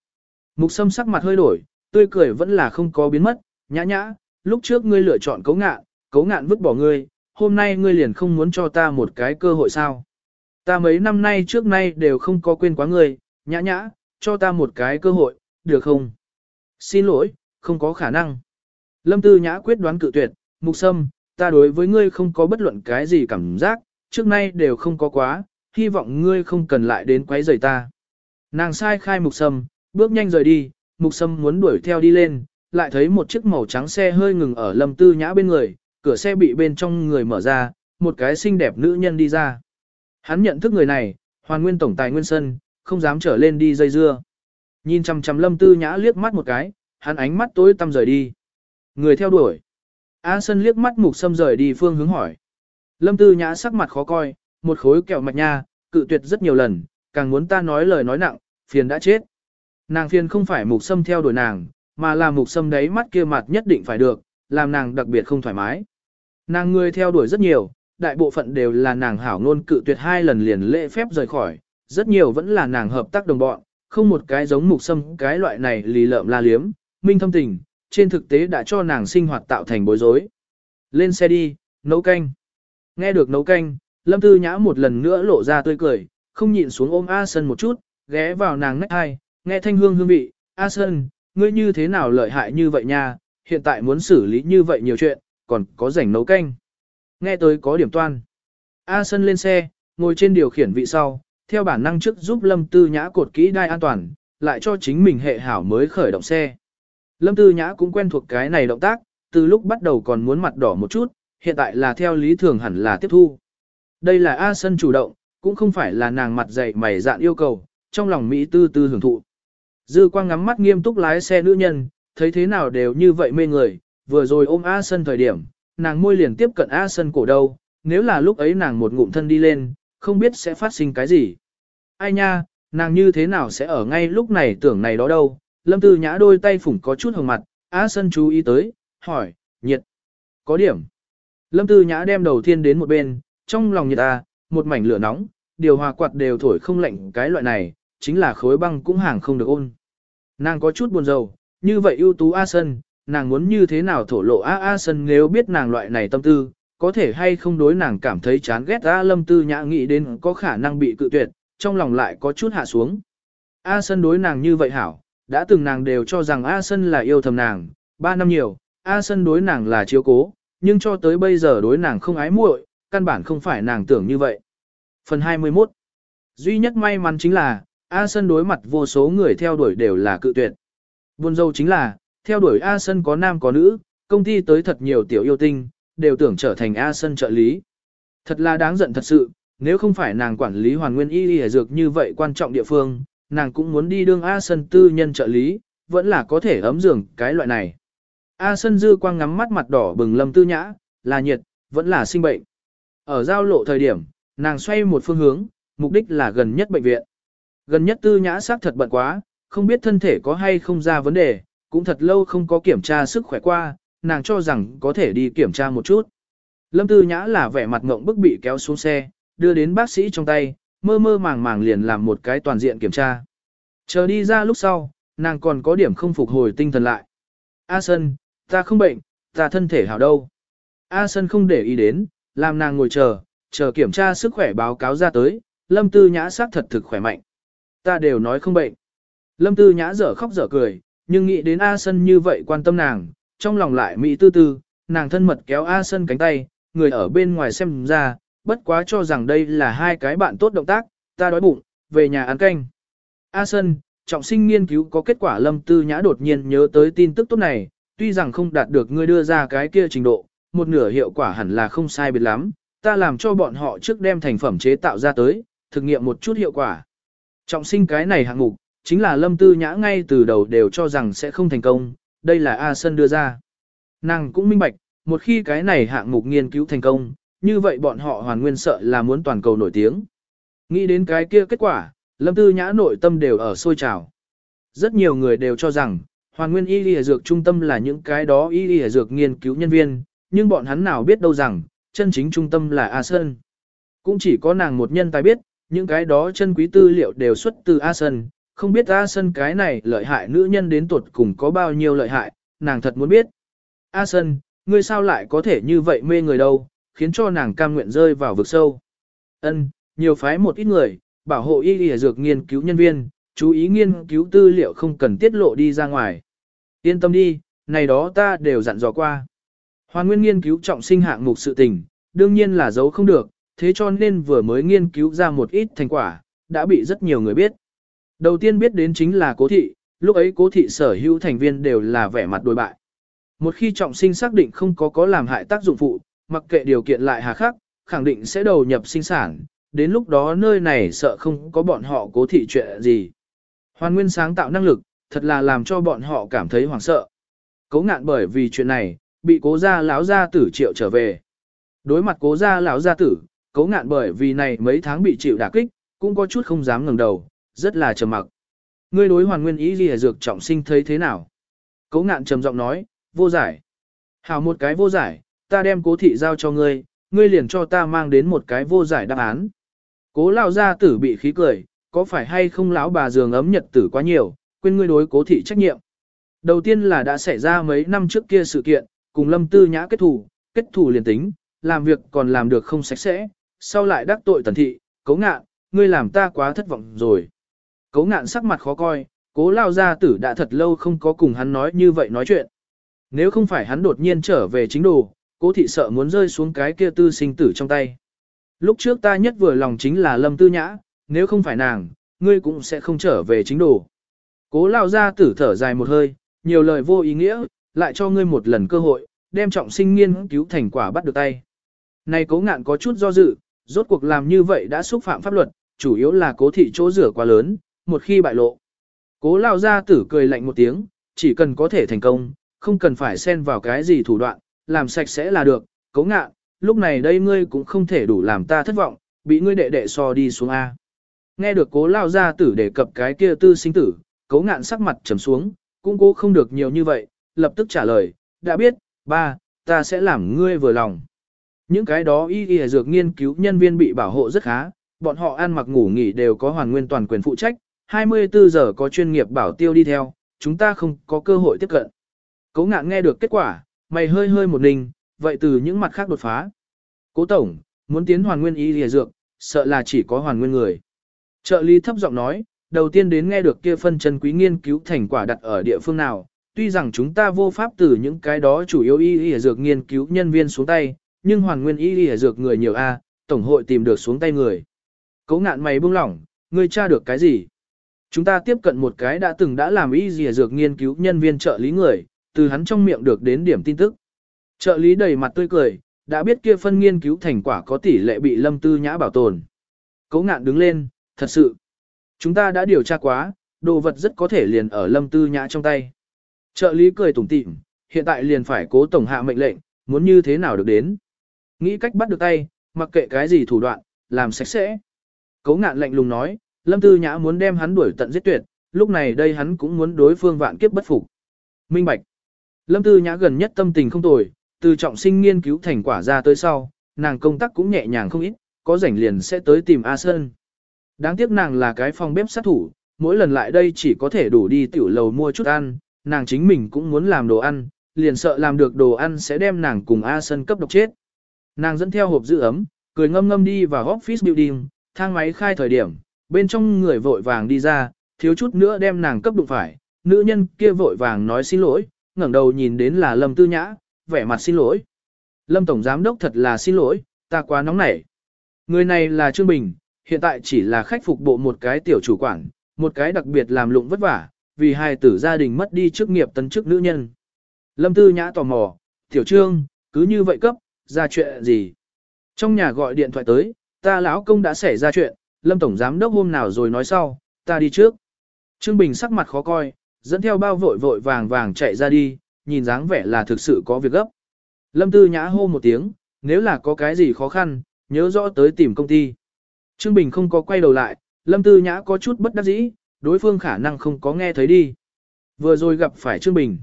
Mục sâm sắc mặt hơi đổi, tươi cười vẫn là không có biến mất, nhã nhã, lúc trước ngươi lựa chọn cấu ngạn, cấu ngạn vứt bỏ ngươi, hôm nay ngươi liền không muốn cho ta một cái cơ hội sao. Ta mấy năm nay trước nay đều không có quên quá ngươi, nhã nhã, cho ta một cái cơ hội, được không? Xin lỗi, không có khả năng. Lâm Tư Nhã quyết đoán cự tuyệt, mục sâm, ta đối với ngươi không có bất luận cái gì cảm giác, trước nay đều không có quá, hy vọng ngươi không cần lại đến quấy rầy ta. Nàng sai khai mục sâm, bước nhanh rời đi, mục sâm muốn đuổi theo đi lên, lại thấy một chiếc màu trắng xe hơi ngừng ở lâm tư nhã bên người, cửa xe bị bên trong người mở ra, một cái xinh đẹp nữ nhân đi ra. Hắn nhận thức người này, hoàn nguyên tổng tài nguyên sân, không dám trở lên đi dây dưa. Nhìn chằm chằm lâm tư nhã liếc mắt một cái, hắn ánh mắt tối tăm rời đi. Người theo đuổi. A sân liếc mắt mục sâm rời đi phương hướng hỏi. Lâm tư nhã sắc mặt khó coi, một khối kẹo mạch nha, cự tuyệt rất nhiều lần, càng muốn ta nói lời nói nặng, phiền đã chết. Nàng phiền không phải mục sâm theo đuổi nàng, mà là mục sâm đấy mắt kia mặt nhất định phải được, làm nàng đặc biệt không thoải mái. Nàng người theo đuổi rất nhiều, đại bộ phận đều là nàng hảo ngôn cự tuyệt hai lần liền lễ phép rời khỏi, rất nhiều vẫn là nàng hợp tác đồng bọn, không một cái giống mục sâm cái loại này lì lợm la liếm, minh thâm tình, trên thực tế đã cho nàng sinh hoạt tạo thành bối rối. Lên xe đi, nấu canh. Nghe được nấu canh, Lâm Tư Nhã một lần nữa lộ ra tươi cười, không nhịn xuống ôm A Sân một chút, ghé vào nàng nách hai, nghe thanh hương hương vị, A Sân, ngươi như thế nào lợi hại như vậy nha, hiện tại muốn xử lý như vậy nhiều chuyện, còn có rảnh nấu canh. Nghe tới có điểm toan. A Sân lên xe, ngồi trên điều khiển vị sau, theo bản năng trước giúp Lâm Tư Nhã cột kỹ đai an toàn, lại cho chính mình hệ hảo mới khởi động xe. Lâm Tư Nhã cũng quen thuộc cái này động tác, từ lúc bắt đầu còn muốn mặt đỏ một chút, hiện tại là theo lý thường hẳn là tiếp thu. Đây là A Sân chủ động, cũng không phải là nàng mặt dày mày dạn yêu cầu, trong lòng Mỹ tư tư hưởng thụ. Dư quang ngắm mắt nghiêm túc lái xe nữ nhân, thấy thế nào đều như vậy mê người, vừa rồi ôm A Sân thời điểm, nàng môi liền tiếp cận A Sân cổ đâu, nếu là lúc ấy nàng một ngụm thân đi lên, không biết sẽ phát sinh cái gì. Ai nha, nàng như thế nào sẽ ở ngay lúc này tưởng này đó đâu, lâm tư nhã đôi tay phủng có chút hồng mặt, A Sân chú ý tới, hỏi, nhiệt, có điểm. Lâm tư nhã đem đầu tiên đến một bên, trong lòng nhiệt A, một mảnh lửa nóng, điều hòa quạt đều thổi không lạnh cái loại này, chính là khối băng cũng hàng không được ôn. Nàng có chút buồn rầu, như vậy ưu tú A Sân, nàng muốn như thế nào thổ lộ A A Sân nếu biết nàng loại này tâm tư, có thể hay không đối nàng cảm thấy chán ghét A Lâm Tư Nhã nghĩ đến có khả năng bị cự tuyệt, trong lòng lại có chút hạ xuống. A Sân đối nàng như vậy hảo, đã từng nàng đều cho rằng A Sân là yêu thầm nàng, ba năm nhiều, A Sân đối nàng là chiếu cố, nhưng cho tới bây giờ đối nàng không ái muội, căn bản không phải nàng tưởng như vậy. Phần 21 Duy nhất may mắn chính là, A Sân đối mặt vô số người theo đuổi đều là cự tuyệt. Buồn dâu chính là, theo đuổi A Sân có nam có nữ, công ty tới thật nhiều tiểu yêu tinh, đều tưởng trở thành A Sân trợ lý. Thật là đáng giận thật sự, nếu không phải nàng quản lý hoàn nguyên y y dược như vậy quan trọng địa phương, nàng cũng muốn đi đương A Sân tư nhân trợ lý, vẫn là có thể ấm giường cái loại này. A Sân dư quang ngắm mắt mặt đỏ bừng lâm tư nhã, là nhiệt, vẫn là sinh bệnh. Ở giao lộ thời điểm, nàng xoay một phương hướng, mục đích là gần nhất bệnh viện. Gần nhất tư nhã xác thật bận quá, không biết thân thể có hay không ra vấn đề, cũng thật lâu không có kiểm tra sức khỏe qua, nàng cho rằng có thể đi kiểm tra một chút. Lâm tư nhã là vẻ mặt ngộng bức bị kéo xuống xe, đưa đến bác sĩ trong tay, mơ mơ màng màng liền làm một cái toàn diện kiểm tra. Chờ đi ra lúc sau, nàng còn có điểm không phục hồi tinh thần lại. A Sân, ta không bệnh, ta thân thể hảo đâu. A Sân không để ý đến, làm nàng ngồi chờ, chờ kiểm tra sức khỏe báo cáo ra tới, Lâm Tư Nhã xác thật thực khỏe mạnh. Ta đều nói không bệnh. Lâm Tư Nhã dở khóc dở cười, nhưng nghĩ đến A Sân như vậy quan tâm nàng, trong lòng lại mỹ tư tư, nàng thân mật kéo A Sân cánh tay, người ở bên ngoài xem ra, bất quá cho rằng đây là hai cái bạn tốt động tác, ta đói bụng, về nhà ăn canh. A Sân, trọng sinh nghiên cứu có kết quả Lâm Tư Nhã đột nhiên nhớ tới tin tức tốt này, tuy rằng không đạt được ngươi đưa ra cái kia trình độ, một nửa hiệu quả hẳn là không sai biệt lắm, ta làm cho bọn họ trước đem thành phẩm chế tạo ra tới, thực nghiệm một chút hiệu quả. Trọng sinh cái này hạng mục, chính là Lâm Tư Nhã ngay từ đầu đều cho rằng sẽ không thành công, đây là A Sân đưa ra. Nàng cũng minh bạch, một khi cái này hạng mục nghiên cứu thành công, như vậy bọn họ hoàn nguyên sợ là muốn toàn cầu nổi tiếng. Nghĩ đến cái kia kết quả, Lâm Tư Nhã nội tâm đều ở sôi trào. Rất nhiều người đều cho rằng, hoàn nguyên y lìa dược trung tâm là những cái đó y lìa dược nghiên cứu nhân viên, nhưng bọn hắn nào biết đâu rằng, chân chính trung tâm là A Sơn. Cũng chỉ có nàng một nhân tài biết, những cái đó chân quý tư liệu đều xuất từ A Sơn, không biết A sân cái này lợi hại nữ nhân đến tuột cùng có bao nhiêu lợi hại, nàng thật muốn biết. A sân, ngươi sao lại có thể như vậy mê người đâu, khiến cho nàng cam nguyện rơi vào vực sâu. Ân, nhiều phái một ít người, bảo hộ y y dược nghiên cứu nhân viên, chú ý nghiên cứu tư liệu không cần tiết lộ đi ra ngoài. Yên tâm đi, này đó ta đều dặn dò qua. Hoàn nguyên nghiên cứu trọng sinh hạng mục sự tình, đương nhiên là giấu không được, thế cho nên vừa mới nghiên cứu ra một ít thành quả, đã bị rất nhiều người biết. Đầu tiên biết đến chính là cố thị, lúc ấy cố thị sở hữu thành viên đều là vẻ mặt đối bại. Một khi trọng sinh xác định không có có làm hại tác dụng phụ, mặc kệ điều kiện lại hà khắc, khẳng định sẽ đầu nhập sinh sản, đến lúc đó nơi này sợ không có bọn họ cố thị chuyện gì. Hoàn nguyên sáng tạo năng lực, thật là làm cho bọn họ cảm thấy hoảng sợ. Cố ngạn bởi vì chuyện này, bị cố gia lão gia tử triệu trở về. Đối mặt cố gia lão gia tử, cố ngạn bởi vì này mấy tháng bị chịu đả kích, cũng có chút không dám ngẩng đầu, rất là trầm mặc. Ngươi đối hoàn nguyên ý gì dược trọng sinh thấy thế nào? Cố ngạn trầm giọng nói, vô giải. Hảo một cái vô giải, ta đem cố thị giao cho ngươi, ngươi liền cho ta mang đến một cái vô giải đáp án. Cố lão gia tử bị khí cười, có phải hay không lão bà giường ấm nhật tử quá nhiều, quên ngươi đối cố thị trách nhiệm. Đầu tiên là đã xảy ra mấy năm trước kia sự kiện, cùng lâm tư nhã kết thủ, kết thủ liền tính, làm việc còn làm được không sạch sẽ, sau lại đắc tội tần thị, cố ngạn, ngươi làm ta quá thất vọng rồi. Cố ngạn sắc mặt khó coi, cố lao gia tử đã thật lâu không có cùng hắn nói như vậy nói chuyện. Nếu không phải hắn đột nhiên trở về chính đồ, cố thị sợ muốn rơi xuống cái kia tư sinh tử trong tay. Lúc trước ta nhất vừa lòng chính là lâm tư nhã, nếu không phải nàng, ngươi cũng sẽ không trở về chính đồ. Cố lao gia tử thở dài một hơi, nhiều lời vô ý nghĩa, lại cho ngươi một lần cơ hội, đem trọng sinh nghiên cứu thành quả bắt được tay. Này cố ngạn có chút do dự, rốt cuộc làm như vậy đã xúc phạm pháp luật, chủ yếu là cố thị chỗ rửa quá lớn, một khi bại lộ. Cố lao gia tử cười lạnh một tiếng, chỉ cần có thể thành công, không cần phải xen vào cái gì thủ đoạn, làm sạch sẽ là được, cố ngạn, lúc này đây ngươi cũng không thể đủ làm ta thất vọng, bị ngươi đệ đệ so đi xuống A. Nghe được cố lao gia tử đề cập cái kia tư sinh tử, cố ngạn sắc mặt trầm xuống, cũng cố không được nhiều như vậy, lập tức trả lời, đã biết, ba, ta sẽ làm ngươi vừa lòng. Những cái đó y y dược nghiên cứu nhân viên bị bảo hộ rất khá, bọn họ ăn mặc ngủ nghỉ đều có hoàn nguyên toàn quyền phụ trách, 24 giờ có chuyên nghiệp bảo tiêu đi theo, chúng ta không có cơ hội tiếp cận. Cố ngạn nghe được kết quả, mày hơi hơi một ninh, vậy từ những mặt khác đột phá. Cố tổng, muốn tiến hoàn nguyên y lìa dược, sợ là chỉ có hoàn nguyên người. Trợ lý thấp giọng nói, đầu tiên đến nghe được kia phân chân quý nghiên cứu thành quả đặt ở địa phương nào, tuy rằng chúng ta vô pháp từ những cái đó chủ yếu y y dược nghiên cứu nhân viên xuống tay, nhưng hoàn nguyên y y dược người nhiều a, tổng hội tìm được xuống tay người. Cố ngạn mày buông lỏng, ngươi tra được cái gì? Chúng ta tiếp cận một cái đã từng đã làm y dìa dược nghiên cứu nhân viên trợ lý người, từ hắn trong miệng được đến điểm tin tức. Trợ lý đầy mặt tươi cười, đã biết kia phân nghiên cứu thành quả có tỷ lệ bị lâm tư nhã bảo tồn. Cố ngạn đứng lên, thật sự. Chúng ta đã điều tra quá, đồ vật rất có thể liền ở lâm tư nhã trong tay. Trợ lý cười tủm tỉm, hiện tại liền phải cố tổng hạ mệnh lệnh, muốn như thế nào được đến. Nghĩ cách bắt được tay, mặc kệ cái gì thủ đoạn, làm sạch sẽ. Cố ngạn lạnh lùng nói, lâm tư nhã muốn đem hắn đuổi tận giết tuyệt, lúc này đây hắn cũng muốn đối phương vạn kiếp bất phục. Minh Bạch. Lâm tư nhã gần nhất tâm tình không tồi, từ trọng sinh nghiên cứu thành quả ra tới sau, nàng công tác cũng nhẹ nhàng không ít, có rảnh liền sẽ tới tìm A Sơn. Đáng tiếc nàng là cái phòng bếp sát thủ, mỗi lần lại đây chỉ có thể đủ đi tiểu lầu mua chút ăn, nàng chính mình cũng muốn làm đồ ăn, liền sợ làm được đồ ăn sẽ đem nàng cùng A Sơn cấp độc chết. Nàng dẫn theo hộp giữ ấm, cười ngâm ngâm đi vào office building, thang máy khai thời điểm, bên trong người vội vàng đi ra, thiếu chút nữa đem nàng cấp đụng phải, nữ nhân kia vội vàng nói xin lỗi, ngẩng đầu nhìn đến là Lâm Tư Nhã, vẻ mặt xin lỗi. Lâm Tổng Giám Đốc thật là xin lỗi, ta quá nóng nảy. Người này là Trương Bình, hiện tại chỉ là khách phục bộ một cái tiểu chủ quản, một cái đặc biệt làm lụng vất vả, vì hai tử gia đình mất đi chức nghiệp tân chức nữ nhân. Lâm Tư Nhã tò mò, tiểu trương, cứ như vậy cấp, ra chuyện gì? Trong nhà gọi điện thoại tới, ta lão công đã xảy ra chuyện, Lâm Tổng Giám Đốc hôm nào rồi nói sau, ta đi trước. Trương Bình sắc mặt khó coi, dẫn theo bao vội vội vàng vàng chạy ra đi, nhìn dáng vẻ là thực sự có việc gấp. Lâm Tư Nhã hô một tiếng, nếu là có cái gì khó khăn, nhớ rõ tới tìm công ty. Trương Bình không có quay đầu lại, Lâm Tư Nhã có chút bất đắc dĩ, đối phương khả năng không có nghe thấy đi. Vừa rồi gặp phải Trương Bình.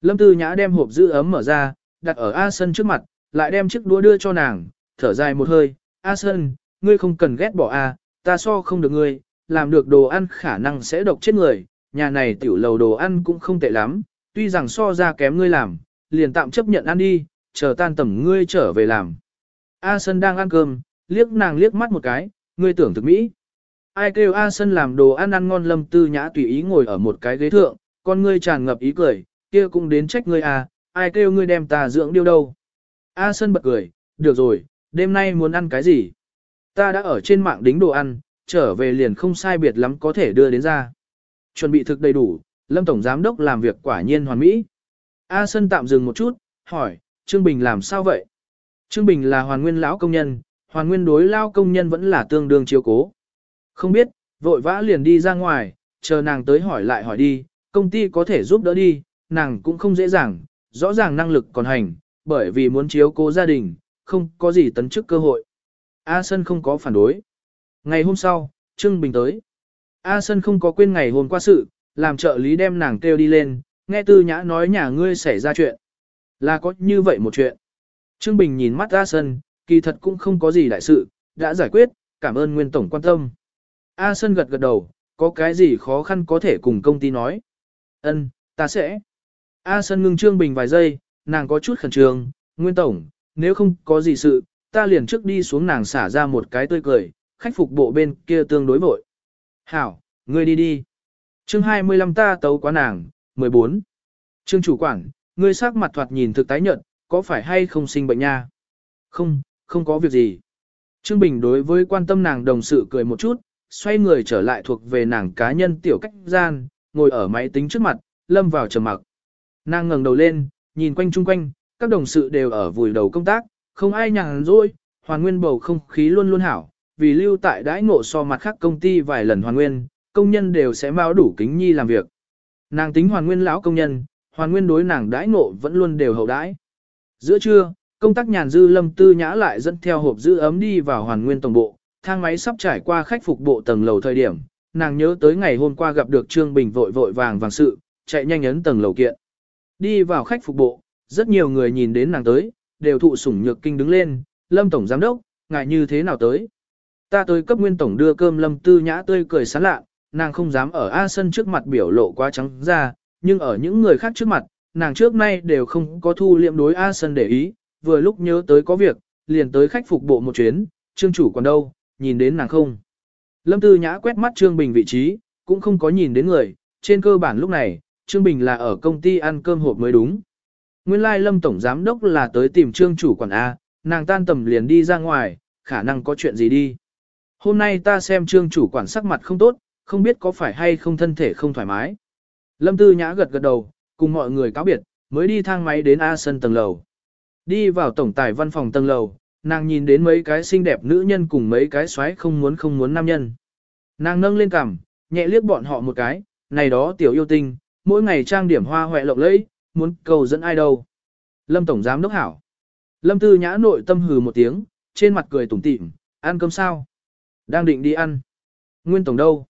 Lâm Tư Nhã đem hộp giữ ấm mở ra, đặt ở A Sân trước mặt, lại đem chiếc đũa đưa cho nàng, thở dài một hơi. A Sân, ngươi không cần ghét bỏ A, ta so không được ngươi, làm được đồ ăn khả năng sẽ độc chết người, nhà này tiểu lầu đồ ăn cũng không tệ lắm, tuy rằng so ra kém ngươi làm, liền tạm chấp nhận ăn đi, chờ tan tầm ngươi trở về làm. A Sân đang ăn cơm, liếc nàng liếc mắt một cái, ngươi tưởng thực mỹ. Ai kêu A Sân làm đồ ăn ăn ngon lâm tư nhã tùy ý ngồi ở một cái ghế thượng, con ngươi tràn ngập ý cười, kia cũng đến trách ngươi à, ai kêu ngươi đem ta dưỡng điêu đâu. A Sân bật cười, được rồi, đêm nay muốn ăn cái gì? Ta đã ở trên mạng đính đồ ăn, trở về liền không sai biệt lắm có thể đưa đến ra. Chuẩn bị thực đầy đủ, Lâm Tổng Giám Đốc làm việc quả nhiên hoàn mỹ. A Sân tạm dừng một chút, hỏi, Trương Bình làm sao vậy? Trương Bình là hoàn nguyên lão công nhân, hoàn nguyên đối lao công nhân vẫn là tương đương chiếu cố. Không biết, vội vã liền đi ra ngoài, chờ nàng tới hỏi lại hỏi đi, công ty có thể giúp đỡ đi, nàng cũng không dễ dàng, rõ ràng năng lực còn hành, bởi vì muốn chiếu cố gia đình, không có gì tấn chức cơ hội. A Sân không có phản đối. Ngày hôm sau, Trương Bình tới. A Sân không có quên ngày hôm qua sự, làm trợ lý đem nàng kêu đi lên, nghe tư nhã nói nhà ngươi xảy ra chuyện. Là có như vậy một chuyện. Trương Bình nhìn mắt A Sân, kỳ thật cũng không có gì đại sự, đã giải quyết, cảm ơn Nguyên Tổng quan tâm. A Sân gật gật đầu, có cái gì khó khăn có thể cùng công ty nói. Ân, ta sẽ. A Sân ngưng Trương Bình vài giây, nàng có chút khẩn trương, Nguyên Tổng, nếu không có gì sự, ta liền trước đi xuống nàng xả ra một cái tươi cười, khách phục bộ bên kia tương đối vội. Hảo, ngươi đi đi. Chương 25 ta tấu quá nàng, 14. Trương chủ quản, ngươi sắc mặt thoạt nhìn thực tái nhợt, có phải hay không sinh bệnh nha? Không, không có việc gì. Trương Bình đối với quan tâm nàng đồng sự cười một chút, xoay người trở lại thuộc về nàng cá nhân tiểu cách gian, ngồi ở máy tính trước mặt, lâm vào trầm mặc. Nàng ngẩng đầu lên, nhìn quanh chung quanh, các đồng sự đều ở vùi đầu công tác, không ai nhàn rỗi, hoàn nguyên bầu không khí luôn luôn hảo, vì lưu tại đãi ngộ so mặt khác công ty vài lần hoàn nguyên, công nhân đều sẽ mau đủ kính nhi làm việc. Nàng tính hoàn nguyên lão công nhân, hoàn nguyên đối nàng đãi ngộ vẫn luôn đều hậu đãi. Giữa trưa, công tác nhàn dư lâm tư nhã lại dẫn theo hộp giữ ấm đi vào hoàn nguyên tổng bộ, thang máy sắp trải qua khách phục bộ tầng lầu thời điểm, nàng nhớ tới ngày hôm qua gặp được Trương Bình vội vội vàng vàng sự, chạy nhanh ấn tầng lầu kiện. Đi vào khách phục bộ, rất nhiều người nhìn đến nàng tới, đều thụ sủng nhược kinh đứng lên, lâm tổng giám đốc, ngài như thế nào tới. Ta tới cấp nguyên tổng đưa cơm lâm tư nhã tươi cười sán lạ, nàng không dám ở A sân trước mặt biểu lộ quá trắng ra, nhưng ở những người khác trước mặt, nàng trước nay đều không có thu liệm đối A sân để ý, vừa lúc nhớ tới có việc, liền tới khách phục bộ một chuyến, trương chủ còn đâu, nhìn đến nàng không. Lâm tư nhã quét mắt trương bình vị trí, cũng không có nhìn đến người, trên cơ bản lúc này, trương bình là ở công ty ăn cơm hộp mới đúng. Nguyên lai lâm tổng giám đốc là tới tìm trương chủ quản A, nàng tan tầm liền đi ra ngoài, khả năng có chuyện gì đi. Hôm nay ta xem trương chủ quản sắc mặt không tốt, không biết có phải hay không thân thể không thoải mái. Lâm Tư Nhã gật gật đầu, cùng mọi người cáo biệt, mới đi thang máy đến A sân tầng lầu. Đi vào tổng tài văn phòng tầng lầu, nàng nhìn đến mấy cái xinh đẹp nữ nhân cùng mấy cái xoáy không muốn không muốn nam nhân. Nàng nâng lên cằm, nhẹ liếc bọn họ một cái, này đó tiểu yêu tinh, mỗi ngày trang điểm hoa hoẹ lộng lẫy, muốn cầu dẫn ai đâu. Lâm Tổng Giám Đốc Hảo. Lâm Tư Nhã nội tâm hừ một tiếng, trên mặt cười tủm tỉm, ăn cơm sao? Đang định đi ăn. Nguyên Tổng đâu?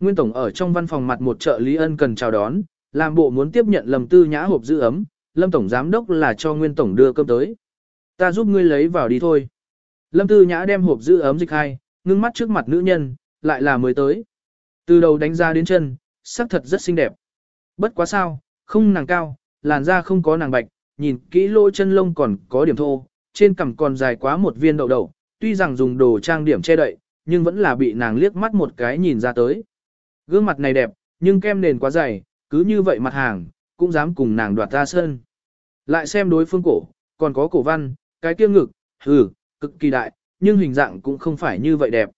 Nguyên Tổng ở trong văn phòng mặt một trợ lý ân cần chào đón, làm bộ muốn tiếp nhận Lâm Tư Nhã hộp giữ ấm, Lâm Tổng Giám Đốc là cho Nguyên Tổng đưa cơm tới. Ta giúp ngươi lấy vào đi thôi. Lâm Tư Nhã đem hộp giữ ấm dịch hai, ngưng mắt trước mặt nữ nhân, lại là mới tới. Từ đầu đánh ra đến chân, sắc thật rất xinh đẹp. Bất quá sao, không nàng cao, làn da không có nàng bạch, nhìn kỹ lỗ chân lông còn có điểm thô, trên cằm còn dài quá một viên đậu đậu, tuy rằng dùng đồ trang điểm che đậy, nhưng vẫn là bị nàng liếc mắt một cái nhìn ra tới. Gương mặt này đẹp, nhưng kem nền quá dày, cứ như vậy mặt hàng, cũng dám cùng nàng đoạt ra sơn. Lại xem đối phương cổ, còn có cổ văn, cái kia ngực, hừ, cực kỳ đại, nhưng hình dạng cũng không phải như vậy đẹp.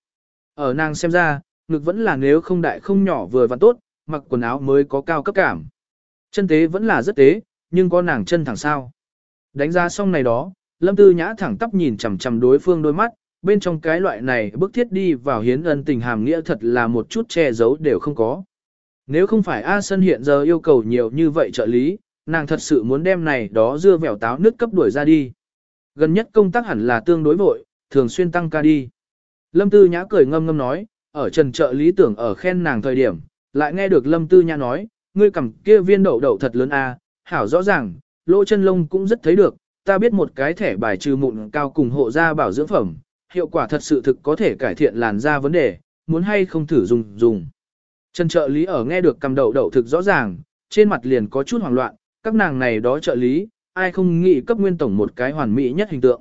Ở nàng xem ra, ngực vẫn là nếu không đại không nhỏ vừa và tốt, mặc quần áo mới có cao cấp cảm. Chân tế vẫn là rất tế, nhưng có nàng chân thẳng sao. Đánh giá xong này đó, Lâm Tư Nhã thẳng tắp nhìn chằm chằm đối phương đôi mắt, bên trong cái loại này bức thiết đi vào hiến ân tình hàm nghĩa thật là một chút che giấu đều không có. Nếu không phải A Sân hiện giờ yêu cầu nhiều như vậy trợ lý, nàng thật sự muốn đem này đó dưa vẻo táo nước cấp đuổi ra đi. Gần nhất công tác hẳn là tương đối vội, thường xuyên tăng ca đi. Lâm Tư Nhã cười ngâm ngâm nói, ở trần trợ lý tưởng ở khen nàng thời điểm, lại nghe được Lâm Tư Nhã nói, ngươi cầm kia viên đậu đậu thật lớn a, hảo rõ ràng, lỗ chân lông cũng rất thấy được, ta biết một cái thẻ bài trừ mụn cao cùng hộ da bảo dưỡng phẩm, hiệu quả thật sự thực có thể cải thiện làn da vấn đề, muốn hay không thử dùng dùng. Trần trợ lý ở nghe được cầm đậu đậu thực rõ ràng, trên mặt liền có chút hoảng loạn, các nàng này đó trợ lý, ai không nghĩ cấp nguyên tổng một cái hoàn mỹ nhất hình tượng.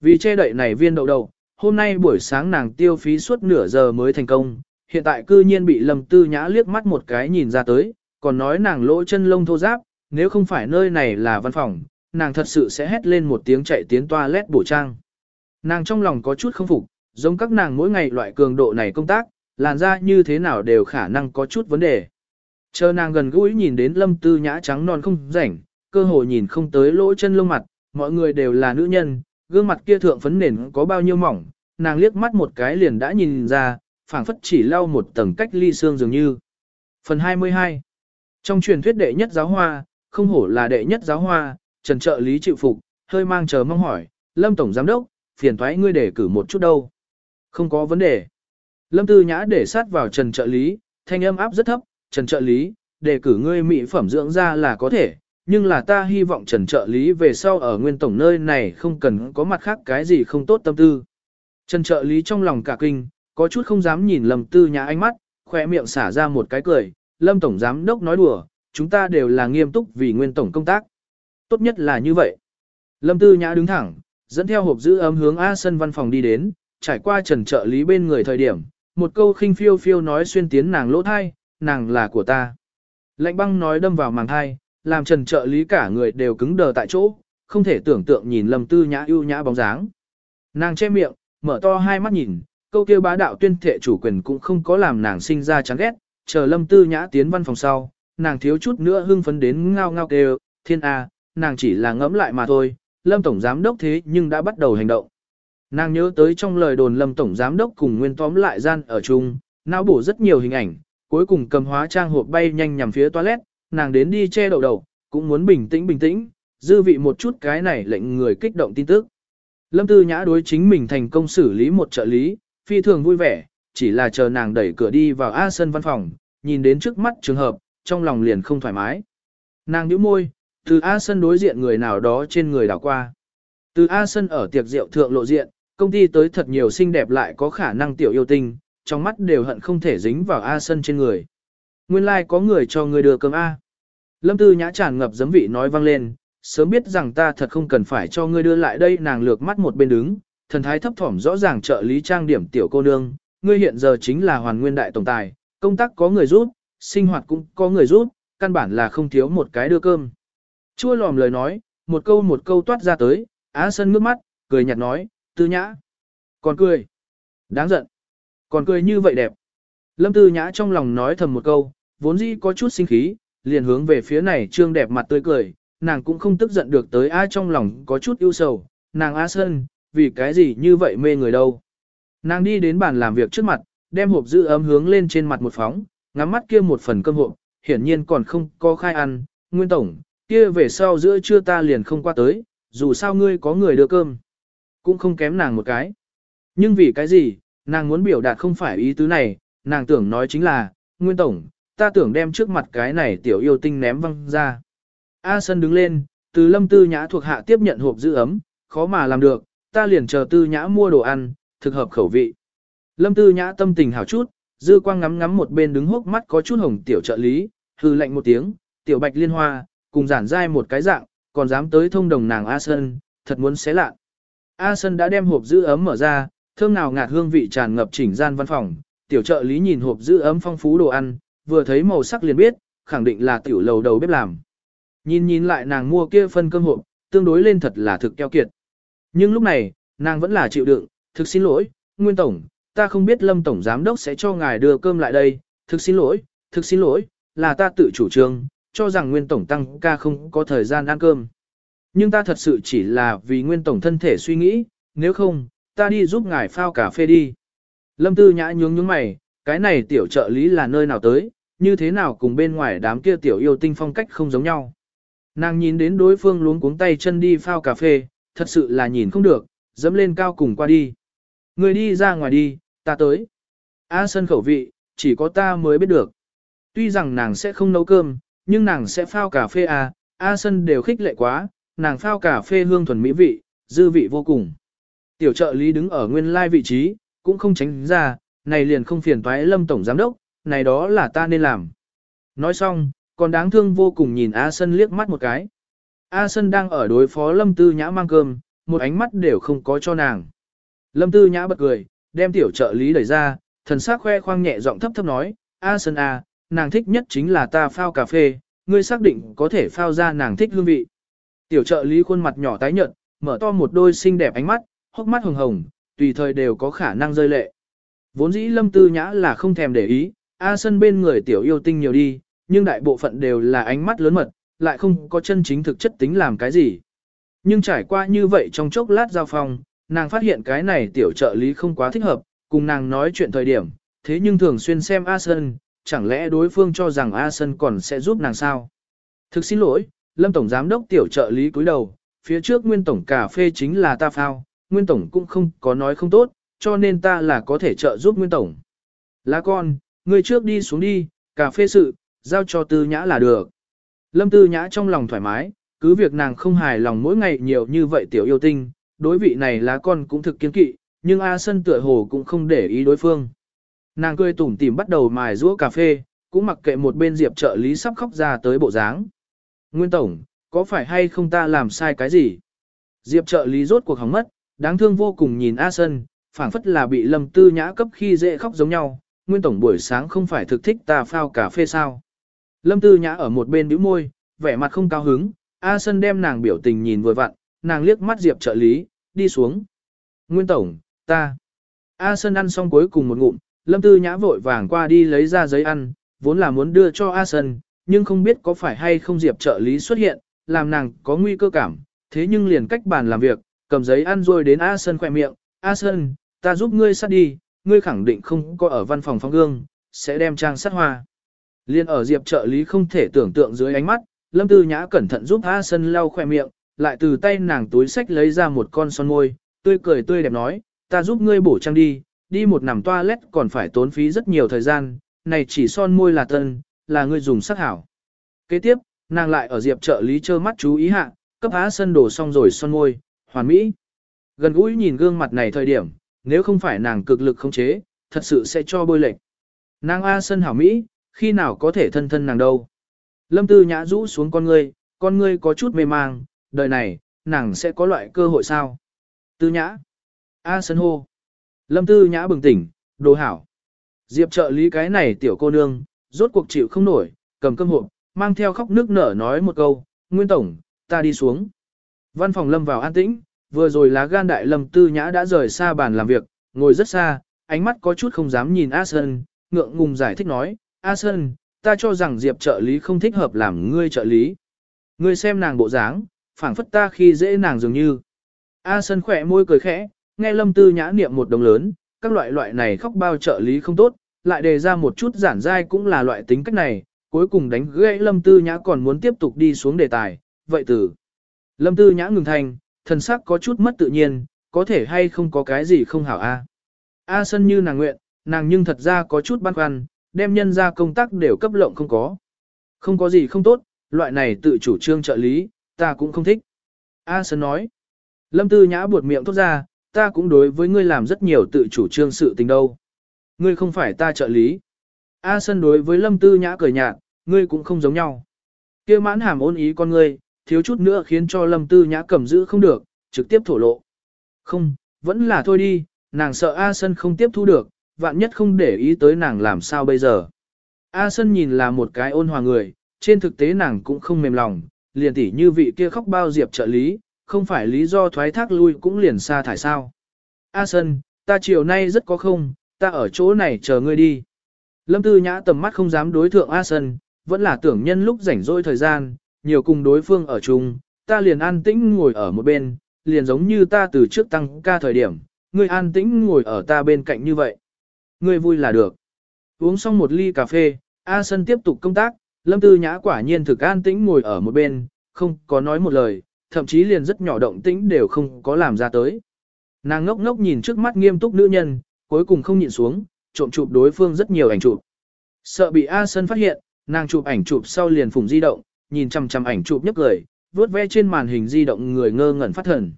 Vì che đậy này viên đậu đậu, hôm nay buổi sáng nàng tiêu phí suốt nửa giờ mới thành công, hiện tại cư nhiên bị Lâm Tư Nhã liếc mắt một cái nhìn ra tới, còn nói nàng lỗ chân lông thô giáp, nếu không phải nơi này là văn phòng, nàng thật sự sẽ hét lên một tiếng chạy tiến toilet bổ trang. Nàng trong lòng có chút không phục, giống các nàng mỗi ngày loại cường độ này công tác, làn da như thế nào đều khả năng có chút vấn đề. Chờ nàng gần gũi nhìn đến lâm tư nhã trắng non không rảnh, cơ hội nhìn không tới lỗ chân lông mặt, mọi người đều là nữ nhân, gương mặt kia thượng phấn nền có bao nhiêu mỏng, nàng liếc mắt một cái liền đã nhìn ra, phảng phất chỉ lau một tầng cách ly xương dường như. Phần 22 trong truyền thuyết đệ nhất giáo hoa, không hổ là đệ nhất giáo hoa, trần trợ lý chịu phục, hơi mang chờ mong hỏi, Lâm Tổng Giám Đốc, phiền thoái ngươi để cử một chút đâu. Không có vấn đề. Lâm Tư Nhã để sát vào trần trợ lý, thanh âm áp rất thấp, trần trợ lý, đề cử ngươi mỹ phẩm dưỡng da là có thể, nhưng là ta hy vọng trần trợ lý về sau ở nguyên tổng nơi này không cần có mặt khác cái gì không tốt tâm tư. Trần trợ lý trong lòng cả kinh, có chút không dám nhìn Lâm Tư Nhã ánh mắt, khỏe miệng xả ra một cái cười, Lâm Tổng Giám Đốc nói đùa, chúng ta đều là nghiêm túc vì nguyên tổng công tác. Tốt nhất là như vậy. Lâm Tư Nhã đứng thẳng, dẫn theo hộp giữ ấm hướng A sân văn phòng đi đến, trải qua trần trợ lý bên người thời điểm, một câu khinh phiêu phiêu nói xuyên tiến nàng lỗ thai, nàng là của ta. Lạnh băng nói đâm vào màng thai, làm trần trợ lý cả người đều cứng đờ tại chỗ, không thể tưởng tượng nhìn Lâm Tư Nhã ưu nhã bóng dáng. Nàng che miệng, mở to hai mắt nhìn, câu kêu bá đạo tuyên thệ chủ quyền cũng không có làm nàng sinh ra chán ghét, chờ Lâm Tư Nhã tiến văn phòng sau, nàng thiếu chút nữa hưng phấn đến ngao ngao kêu, thiên a, nàng chỉ là ngẫm lại mà thôi, Lâm Tổng Giám Đốc thế nhưng đã bắt đầu hành động. Nàng nhớ tới trong lời đồn Lâm Tổng Giám Đốc cùng nguyên tóm lại gian ở chung, não bổ rất nhiều hình ảnh, cuối cùng cầm hóa trang hộp bay nhanh nhằm phía toilet, nàng đến đi che đầu đầu, cũng muốn bình tĩnh bình tĩnh, dư vị một chút cái này lệnh người kích động tin tức. Lâm Tư Nhã đối chính mình thành công xử lý một trợ lý, phi thường vui vẻ, chỉ là chờ nàng đẩy cửa đi vào A sân văn phòng, nhìn đến trước mắt trường hợp, trong lòng liền không thoải mái. Nàng nhíu môi, từ A sân đối diện người nào đó trên người đảo qua. Từ A sân ở tiệc rượu thượng lộ diện, công ty tới thật nhiều xinh đẹp lại có khả năng tiểu yêu tinh, trong mắt đều hận không thể dính vào A sân trên người. Nguyên lai like có người cho người đưa cơm A. Lâm Tư Nhã tràn ngập giấm vị nói vang lên, sớm biết rằng ta thật không cần phải cho ngươi đưa lại đây nàng lược mắt một bên đứng, thần thái thấp thỏm rõ ràng trợ lý trang điểm tiểu cô nương, ngươi hiện giờ chính là hoàn nguyên đại tổng tài, công tác có người giúp, sinh hoạt cũng có người giúp, căn bản là không thiếu một cái đưa cơm. Chua lòm lời nói, một câu một câu toát ra tới, Á Sân ngước mắt, cười nhạt nói, tư nhã. Còn cười. Đáng giận. Còn cười như vậy đẹp. Lâm tư nhã trong lòng nói thầm một câu, vốn dĩ có chút sinh khí, liền hướng về phía này trương đẹp mặt tươi cười, nàng cũng không tức giận được tới ai trong lòng có chút ưu sầu, nàng Á Sân, vì cái gì như vậy mê người đâu. Nàng đi đến bàn làm việc trước mặt, đem hộp giữ ấm hướng lên trên mặt một phóng, ngắm mắt kia một phần cơm hộp, hiển nhiên còn không có khai ăn, nguyên tổng, kia về sau giữa trưa ta liền không qua tới, dù sao ngươi có người đưa cơm. Cũng không kém nàng một cái. Nhưng vì cái gì, nàng muốn biểu đạt không phải ý tứ này, nàng tưởng nói chính là, nguyên tổng, ta tưởng đem trước mặt cái này tiểu yêu tinh ném văng ra. A Sân đứng lên, từ lâm tư nhã thuộc hạ tiếp nhận hộp giữ ấm, khó mà làm được, ta liền chờ tư nhã mua đồ ăn, thực hợp khẩu vị. Lâm tư nhã tâm tình hào chút, dư quang ngắm ngắm một bên đứng hốc mắt có chút hồng tiểu trợ lý, hư lạnh một tiếng, tiểu bạch liên hoa, cùng giản dai một cái dạng, còn dám tới thông đồng nàng A Sơn, thật muốn xé lạ. A Sơn đã đem hộp giữ ấm mở ra, thơm nào ngạt hương vị tràn ngập chỉnh gian văn phòng, tiểu trợ lý nhìn hộp giữ ấm phong phú đồ ăn, vừa thấy màu sắc liền biết, khẳng định là tiểu lầu đầu bếp làm. Nhìn nhìn lại nàng mua kia phân cơm hộp, tương đối lên thật là thực keo kiệt. Nhưng lúc này, nàng vẫn là chịu đựng, thực xin lỗi, Nguyên Tổng, ta không biết Lâm Tổng Giám Đốc sẽ cho ngài đưa cơm lại đây, thực xin lỗi, thực xin lỗi, là ta tự chủ trương, cho rằng Nguyên Tổng tăng ca không có thời gian ăn cơm. Nhưng ta thật sự chỉ là vì Nguyên Tổng thân thể suy nghĩ, nếu không, ta đi giúp ngài phao cà phê đi. Lâm Tư Nhã nhướng nhướng mày, cái này tiểu trợ lý là nơi nào tới, như thế nào cùng bên ngoài đám kia tiểu yêu tinh phong cách không giống nhau. Nàng nhìn đến đối phương luống cuống tay chân đi phao cà phê, thật sự là nhìn không được, dẫm lên cao cùng qua đi. Người đi ra ngoài đi, ta tới. A sân khẩu vị, chỉ có ta mới biết được. Tuy rằng nàng sẽ không nấu cơm, nhưng nàng sẽ phao cà phê à, A sân đều khích lệ quá, nàng phao cà phê hương thuần mỹ vị, dư vị vô cùng. Tiểu trợ lý đứng ở nguyên lai vị trí, cũng không tránh ra, này liền không phiền toái lâm tổng giám đốc, này đó là ta nên làm. Nói xong, còn đáng thương vô cùng nhìn A sân liếc mắt một cái. A sân đang ở đối phó lâm tư nhã mang cơm, một ánh mắt đều không có cho nàng. Lâm Tư Nhã bật cười, đem tiểu trợ lý đẩy ra, thần sắc khoe khoang nhẹ giọng thấp thấp nói, A Sơn A, nàng thích nhất chính là ta phao cà phê, ngươi xác định có thể phao ra nàng thích hương vị. Tiểu trợ lý khuôn mặt nhỏ tái nhợt, mở to một đôi xinh đẹp ánh mắt, hốc mắt hồng hồng, tùy thời đều có khả năng rơi lệ. Vốn dĩ Lâm Tư Nhã là không thèm để ý, A Sân bên người tiểu yêu tinh nhiều đi, nhưng đại bộ phận đều là ánh mắt lớn mật, lại không có chân chính thực chất tính làm cái gì. Nhưng trải qua như vậy trong chốc lát giao phong, nàng phát hiện cái này tiểu trợ lý không quá thích hợp, cùng nàng nói chuyện thời điểm, thế nhưng thường xuyên xem A Sơn, chẳng lẽ đối phương cho rằng A Sơn còn sẽ giúp nàng sao? Thực xin lỗi, Lâm Tổng Giám đốc tiểu trợ lý cúi đầu, phía trước Nguyên Tổng cà phê chính là ta phao, Nguyên Tổng cũng không có nói không tốt, cho nên ta là có thể trợ giúp Nguyên Tổng. Lá con, người trước đi xuống đi, cà phê sự, giao cho Tư Nhã là được. Lâm Tư Nhã trong lòng thoải mái, cứ việc nàng không hài lòng mỗi ngày nhiều như vậy tiểu yêu tinh, đối vị này lá con cũng thực kiên kỵ, nhưng A Sân tựa hồ cũng không để ý đối phương. Nàng cười tủm tỉm bắt đầu mài rũa cà phê, cũng mặc kệ một bên Diệp trợ lý sắp khóc ra tới bộ dáng. Nguyên Tổng, có phải hay không ta làm sai cái gì? Diệp trợ lý rốt cuộc hóng mất, đáng thương vô cùng nhìn A Sân, phảng phất là bị Lâm Tư Nhã cấp khi dễ khóc giống nhau. Nguyên Tổng buổi sáng không phải thực thích ta phao cà phê sao? Lâm Tư Nhã ở một bên bĩu môi, vẻ mặt không cao hứng, A Sân đem nàng biểu tình nhìn vừa vặn, nàng liếc mắt Diệp trợ lý, đi xuống. Nguyên Tổng, ta. A sơn ăn xong cuối cùng một ngụm, Lâm Tư Nhã vội vàng qua đi lấy ra giấy ăn, vốn là muốn đưa cho A sơn nhưng không biết có phải hay không Diệp trợ lý xuất hiện, làm nàng có nguy cơ cảm, thế nhưng liền cách bàn làm việc, cầm giấy ăn rồi đến A sơn khỏe miệng, A sơn ta giúp ngươi sát đi, ngươi khẳng định không có ở văn phòng phong gương, sẽ đem trang sát hoa. Liên ở Diệp trợ lý không thể tưởng tượng dưới ánh mắt, Lâm Tư Nhã cẩn thận giúp A sơn lau khỏe miệng, lại từ tay nàng túi sách lấy ra một con son môi, tươi cười tươi đẹp nói, ta giúp ngươi bổ trang đi, đi một nằm toilet còn phải tốn phí rất nhiều thời gian, này chỉ son môi là tân, là ngươi dùng sắc hảo. Kế tiếp, nàng lại ở Diệp trợ lý trơ mắt chú ý hạ, cấp á Sân đổ xong rồi son môi, hoàn mỹ. Gần gũi nhìn gương mặt này thời điểm, nếu không phải nàng cực lực khống chế, thật sự sẽ cho bôi lệch. Nàng A Sân hảo mỹ, khi nào có thể thân thân nàng đâu. Lâm Tư Nhã rũ xuống con ngươi, con ngươi có chút mê mang, đời này, nàng sẽ có loại cơ hội sao? Tư Nhã. A Sân hô. Lâm Tư Nhã bừng tỉnh, đồ hảo. Diệp trợ lý cái này tiểu cô nương, rốt cuộc chịu không nổi, cầm cơm hộp, mang theo khóc nước nở nói một câu, Nguyên Tổng, ta đi xuống. Văn phòng Lâm vào an tĩnh, vừa rồi lá gan đại Lâm Tư Nhã đã rời xa bàn làm việc, ngồi rất xa, ánh mắt có chút không dám nhìn A Sơn, ngượng ngùng giải thích nói, A Sơn, ta cho rằng Diệp trợ lý không thích hợp làm ngươi trợ lý. Ngươi xem nàng bộ dáng, phảng phất ta khi dễ nàng dường như. A Sơn khỏe môi cười khẽ, nghe Lâm Tư Nhã niệm một đồng lớn, các loại loại này khóc bao trợ lý không tốt, lại đề ra một chút giản dai cũng là loại tính cách này, cuối cùng đánh gãy Lâm Tư Nhã còn muốn tiếp tục đi xuống đề tài, vậy tử Lâm Tư Nhã ngừng thành, thần sắc có chút mất tự nhiên, có thể hay không có cái gì không hảo a. A Sơn như nàng nguyện, nàng nhưng thật ra có chút băn khoăn, đem nhân ra công tác đều cấp lộng không có. Không có gì không tốt, loại này tự chủ trương trợ lý, ta cũng không thích. A Sơn nói. Lâm Tư Nhã buột miệng thốt ra, ta cũng đối với ngươi làm rất nhiều tự chủ trương sự tình đâu. Ngươi không phải ta trợ lý. A Sơn đối với Lâm Tư Nhã cười nhạt, ngươi cũng không giống nhau. kia mãn hàm ôn ý con ngươi, thiếu chút nữa khiến cho Lâm Tư Nhã cầm giữ không được, trực tiếp thổ lộ. Không, vẫn là thôi đi, nàng sợ A Sơn không tiếp thu được, vạn nhất không để ý tới nàng làm sao bây giờ. A Sân nhìn là một cái ôn hòa người, trên thực tế nàng cũng không mềm lòng, liền tỉ như vị kia khóc bao diệp trợ lý, không phải lý do thoái thác lui cũng liền xa thải sao. A Sân, ta chiều nay rất có không, ta ở chỗ này chờ ngươi đi. Lâm Tư Nhã tầm mắt không dám đối thượng A Sân, vẫn là tưởng nhân lúc rảnh rỗi thời gian, nhiều cùng đối phương ở chung, ta liền an tĩnh ngồi ở một bên, liền giống như ta từ trước tăng ca thời điểm, ngươi an tĩnh ngồi ở ta bên cạnh như vậy. Ngươi vui là được. Uống xong một ly cà phê, A Sân tiếp tục công tác, Lâm Tư Nhã quả nhiên thực an tĩnh ngồi ở một bên, không có nói một lời, thậm chí liền rất nhỏ động tĩnh đều không có làm ra tới. Nàng ngốc ngốc nhìn trước mắt nghiêm túc nữ nhân, cuối cùng không nhịn xuống, trộm chụp đối phương rất nhiều ảnh chụp. Sợ bị A Sân phát hiện, nàng chụp ảnh chụp sau liền phùng di động, nhìn chằm chằm ảnh chụp nhấp cười, vuốt ve trên màn hình di động người ngơ ngẩn phát thần.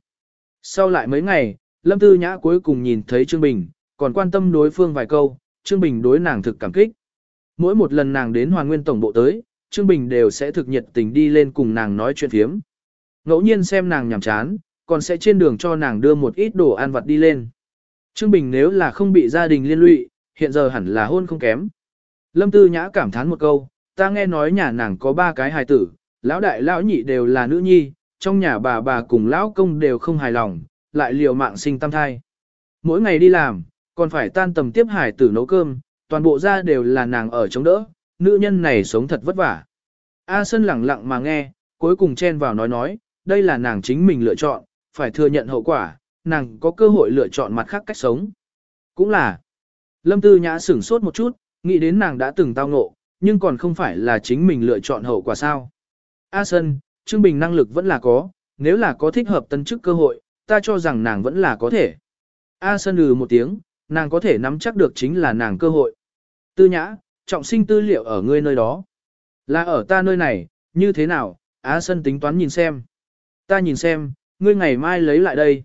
Sau lại mấy ngày, Lâm Tư Nhã cuối cùng nhìn thấy Trương Bình, còn quan tâm đối phương vài câu, Trương Bình đối nàng thực cảm kích. Mỗi một lần nàng đến Hoàn Nguyên Tổng Bộ tới, Trương Bình đều sẽ thực nhiệt tình đi lên cùng nàng nói chuyện phiếm. Ngẫu nhiên xem nàng nhàm chán, còn sẽ trên đường cho nàng đưa một ít đồ ăn vặt đi lên. Trương Bình nếu là không bị gia đình liên lụy, hiện giờ hẳn là hôn không kém. Lâm Tư Nhã cảm thán một câu, ta nghe nói nhà nàng có ba cái hài tử, lão đại lão nhị đều là nữ nhi, trong nhà bà bà cùng lão công đều không hài lòng, lại liều mạng sinh tam thai. Mỗi ngày đi làm, còn phải tan tầm tiếp hài tử nấu cơm, toàn bộ ra đều là nàng ở chống đỡ, nữ nhân này sống thật vất vả. A Sân lẳng lặng mà nghe, cuối cùng chen vào nói nói, đây là nàng chính mình lựa chọn, phải thừa nhận hậu quả, nàng có cơ hội lựa chọn mặt khác cách sống. Cũng là, Lâm Tư Nhã sửng sốt một chút, nghĩ đến nàng đã từng tao ngộ, nhưng còn không phải là chính mình lựa chọn hậu quả sao. A Sân, Trương Bình năng lực vẫn là có, nếu là có thích hợp tân chức cơ hội, ta cho rằng nàng vẫn là có thể. A Sân ừ một tiếng, nàng có thể nắm chắc được chính là nàng cơ hội. Tư Nhã, trọng sinh tư liệu ở ngươi nơi đó. Là ở ta nơi này, như thế nào, Á Sân tính toán nhìn xem. Ta nhìn xem, ngươi ngày mai lấy lại đây.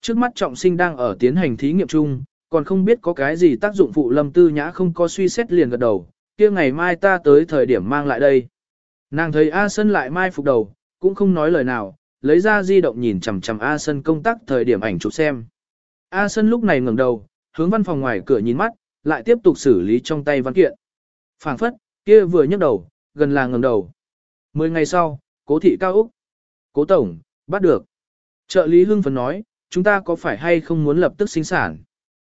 Trước mắt trọng sinh đang ở tiến hành thí nghiệm chung, còn không biết có cái gì tác dụng phụ lâm tư nhã không có suy xét liền gật đầu, kia ngày mai ta tới thời điểm mang lại đây. Nàng thấy A Sân lại mai phục đầu, cũng không nói lời nào, lấy ra di động nhìn chằm chằm A Sân công tác thời điểm ảnh chụp xem. A Sân lúc này ngẩng đầu, hướng văn phòng ngoài cửa nhìn mắt, lại tiếp tục xử lý trong tay văn kiện. Phảng phất, kia vừa nhấc đầu, gần là ngẩng đầu. Mười ngày sau, cố thị cao Úc. Cố tổng, bắt được. Trợ lý hưng phấn nói, chúng ta có phải hay không muốn lập tức sinh sản?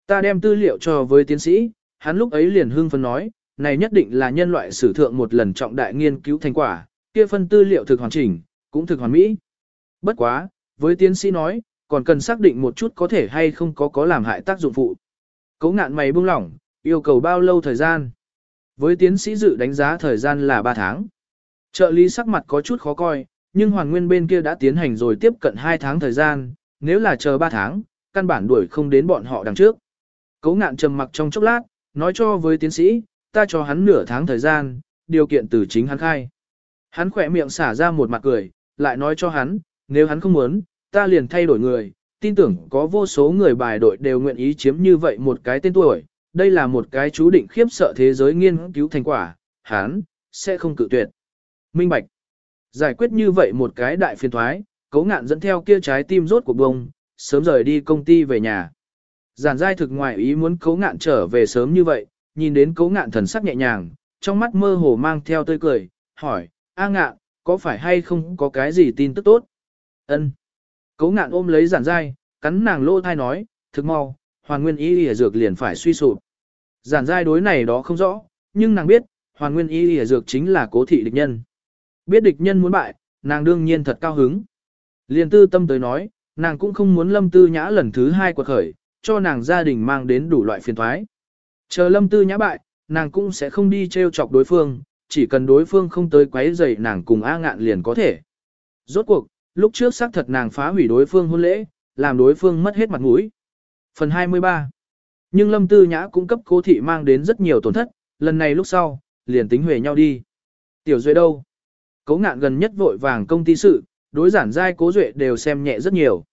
Ta đem tư liệu cho với tiến sĩ, hắn lúc ấy liền hưng phấn nói, này nhất định là nhân loại sử thượng một lần trọng đại nghiên cứu thành quả, kia phân tư liệu thực hoàn chỉnh, cũng thực hoàn mỹ. Bất quá, với tiến sĩ nói, còn cần xác định một chút có thể hay không có có làm hại tác dụng phụ. Cấu ngạn mày buông lỏng, yêu cầu bao lâu thời gian? Với tiến sĩ dự đánh giá thời gian là 3 tháng. Trợ lý sắc mặt có chút khó coi, nhưng Hoàng nguyên bên kia đã tiến hành rồi tiếp cận 2 tháng thời gian, nếu là chờ 3 tháng, căn bản đuổi không đến bọn họ đằng trước. Cấu ngạn trầm mặc trong chốc lát, nói cho với tiến sĩ, ta cho hắn nửa tháng thời gian, điều kiện từ chính hắn khai. Hắn khỏe miệng xả ra một mặt cười, lại nói cho hắn, nếu hắn không muốn, ta liền thay đổi người, tin tưởng có vô số người bài đội đều nguyện ý chiếm như vậy một cái tên tuổi, đây là một cái chú định khiếp sợ thế giới nghiên cứu thành quả, hắn, sẽ không cự tuyệt. Minh Bạch Giải quyết như vậy một cái đại phiền thoái, cấu ngạn dẫn theo kia trái tim rốt của bông, sớm rời đi công ty về nhà. Giản giai thực ngoài ý muốn cấu ngạn trở về sớm như vậy, nhìn đến cấu ngạn thần sắc nhẹ nhàng, trong mắt mơ hồ mang theo tươi cười, hỏi, A ngạn, có phải hay không có cái gì tin tức tốt? Ân. Cấu ngạn ôm lấy giản giai, cắn nàng lỗ thai nói, thực mau, hoàn nguyên y y dược liền phải suy sụp. Giản giai đối này đó không rõ, nhưng nàng biết, hoàn nguyên y y dược chính là cố thị địch nhân. Biết địch nhân muốn bại, nàng đương nhiên thật cao hứng. liền tư tâm tới nói, nàng cũng không muốn lâm tư nhã lần thứ hai quật khởi, cho nàng gia đình mang đến đủ loại phiền thoái. Chờ lâm tư nhã bại, nàng cũng sẽ không đi treo chọc đối phương, chỉ cần đối phương không tới quấy rầy nàng cùng A ngạn liền có thể. Rốt cuộc, lúc trước xác thật nàng phá hủy đối phương hôn lễ, làm đối phương mất hết mặt mũi. Phần 23 Nhưng lâm tư nhã cũng cấp cố thị mang đến rất nhiều tổn thất, lần này lúc sau, liền tính huề nhau đi. Tiểu duệ đâu? Cố ngạn gần nhất vội vàng công ty sự, đối giản giai cố duệ đều xem nhẹ rất nhiều.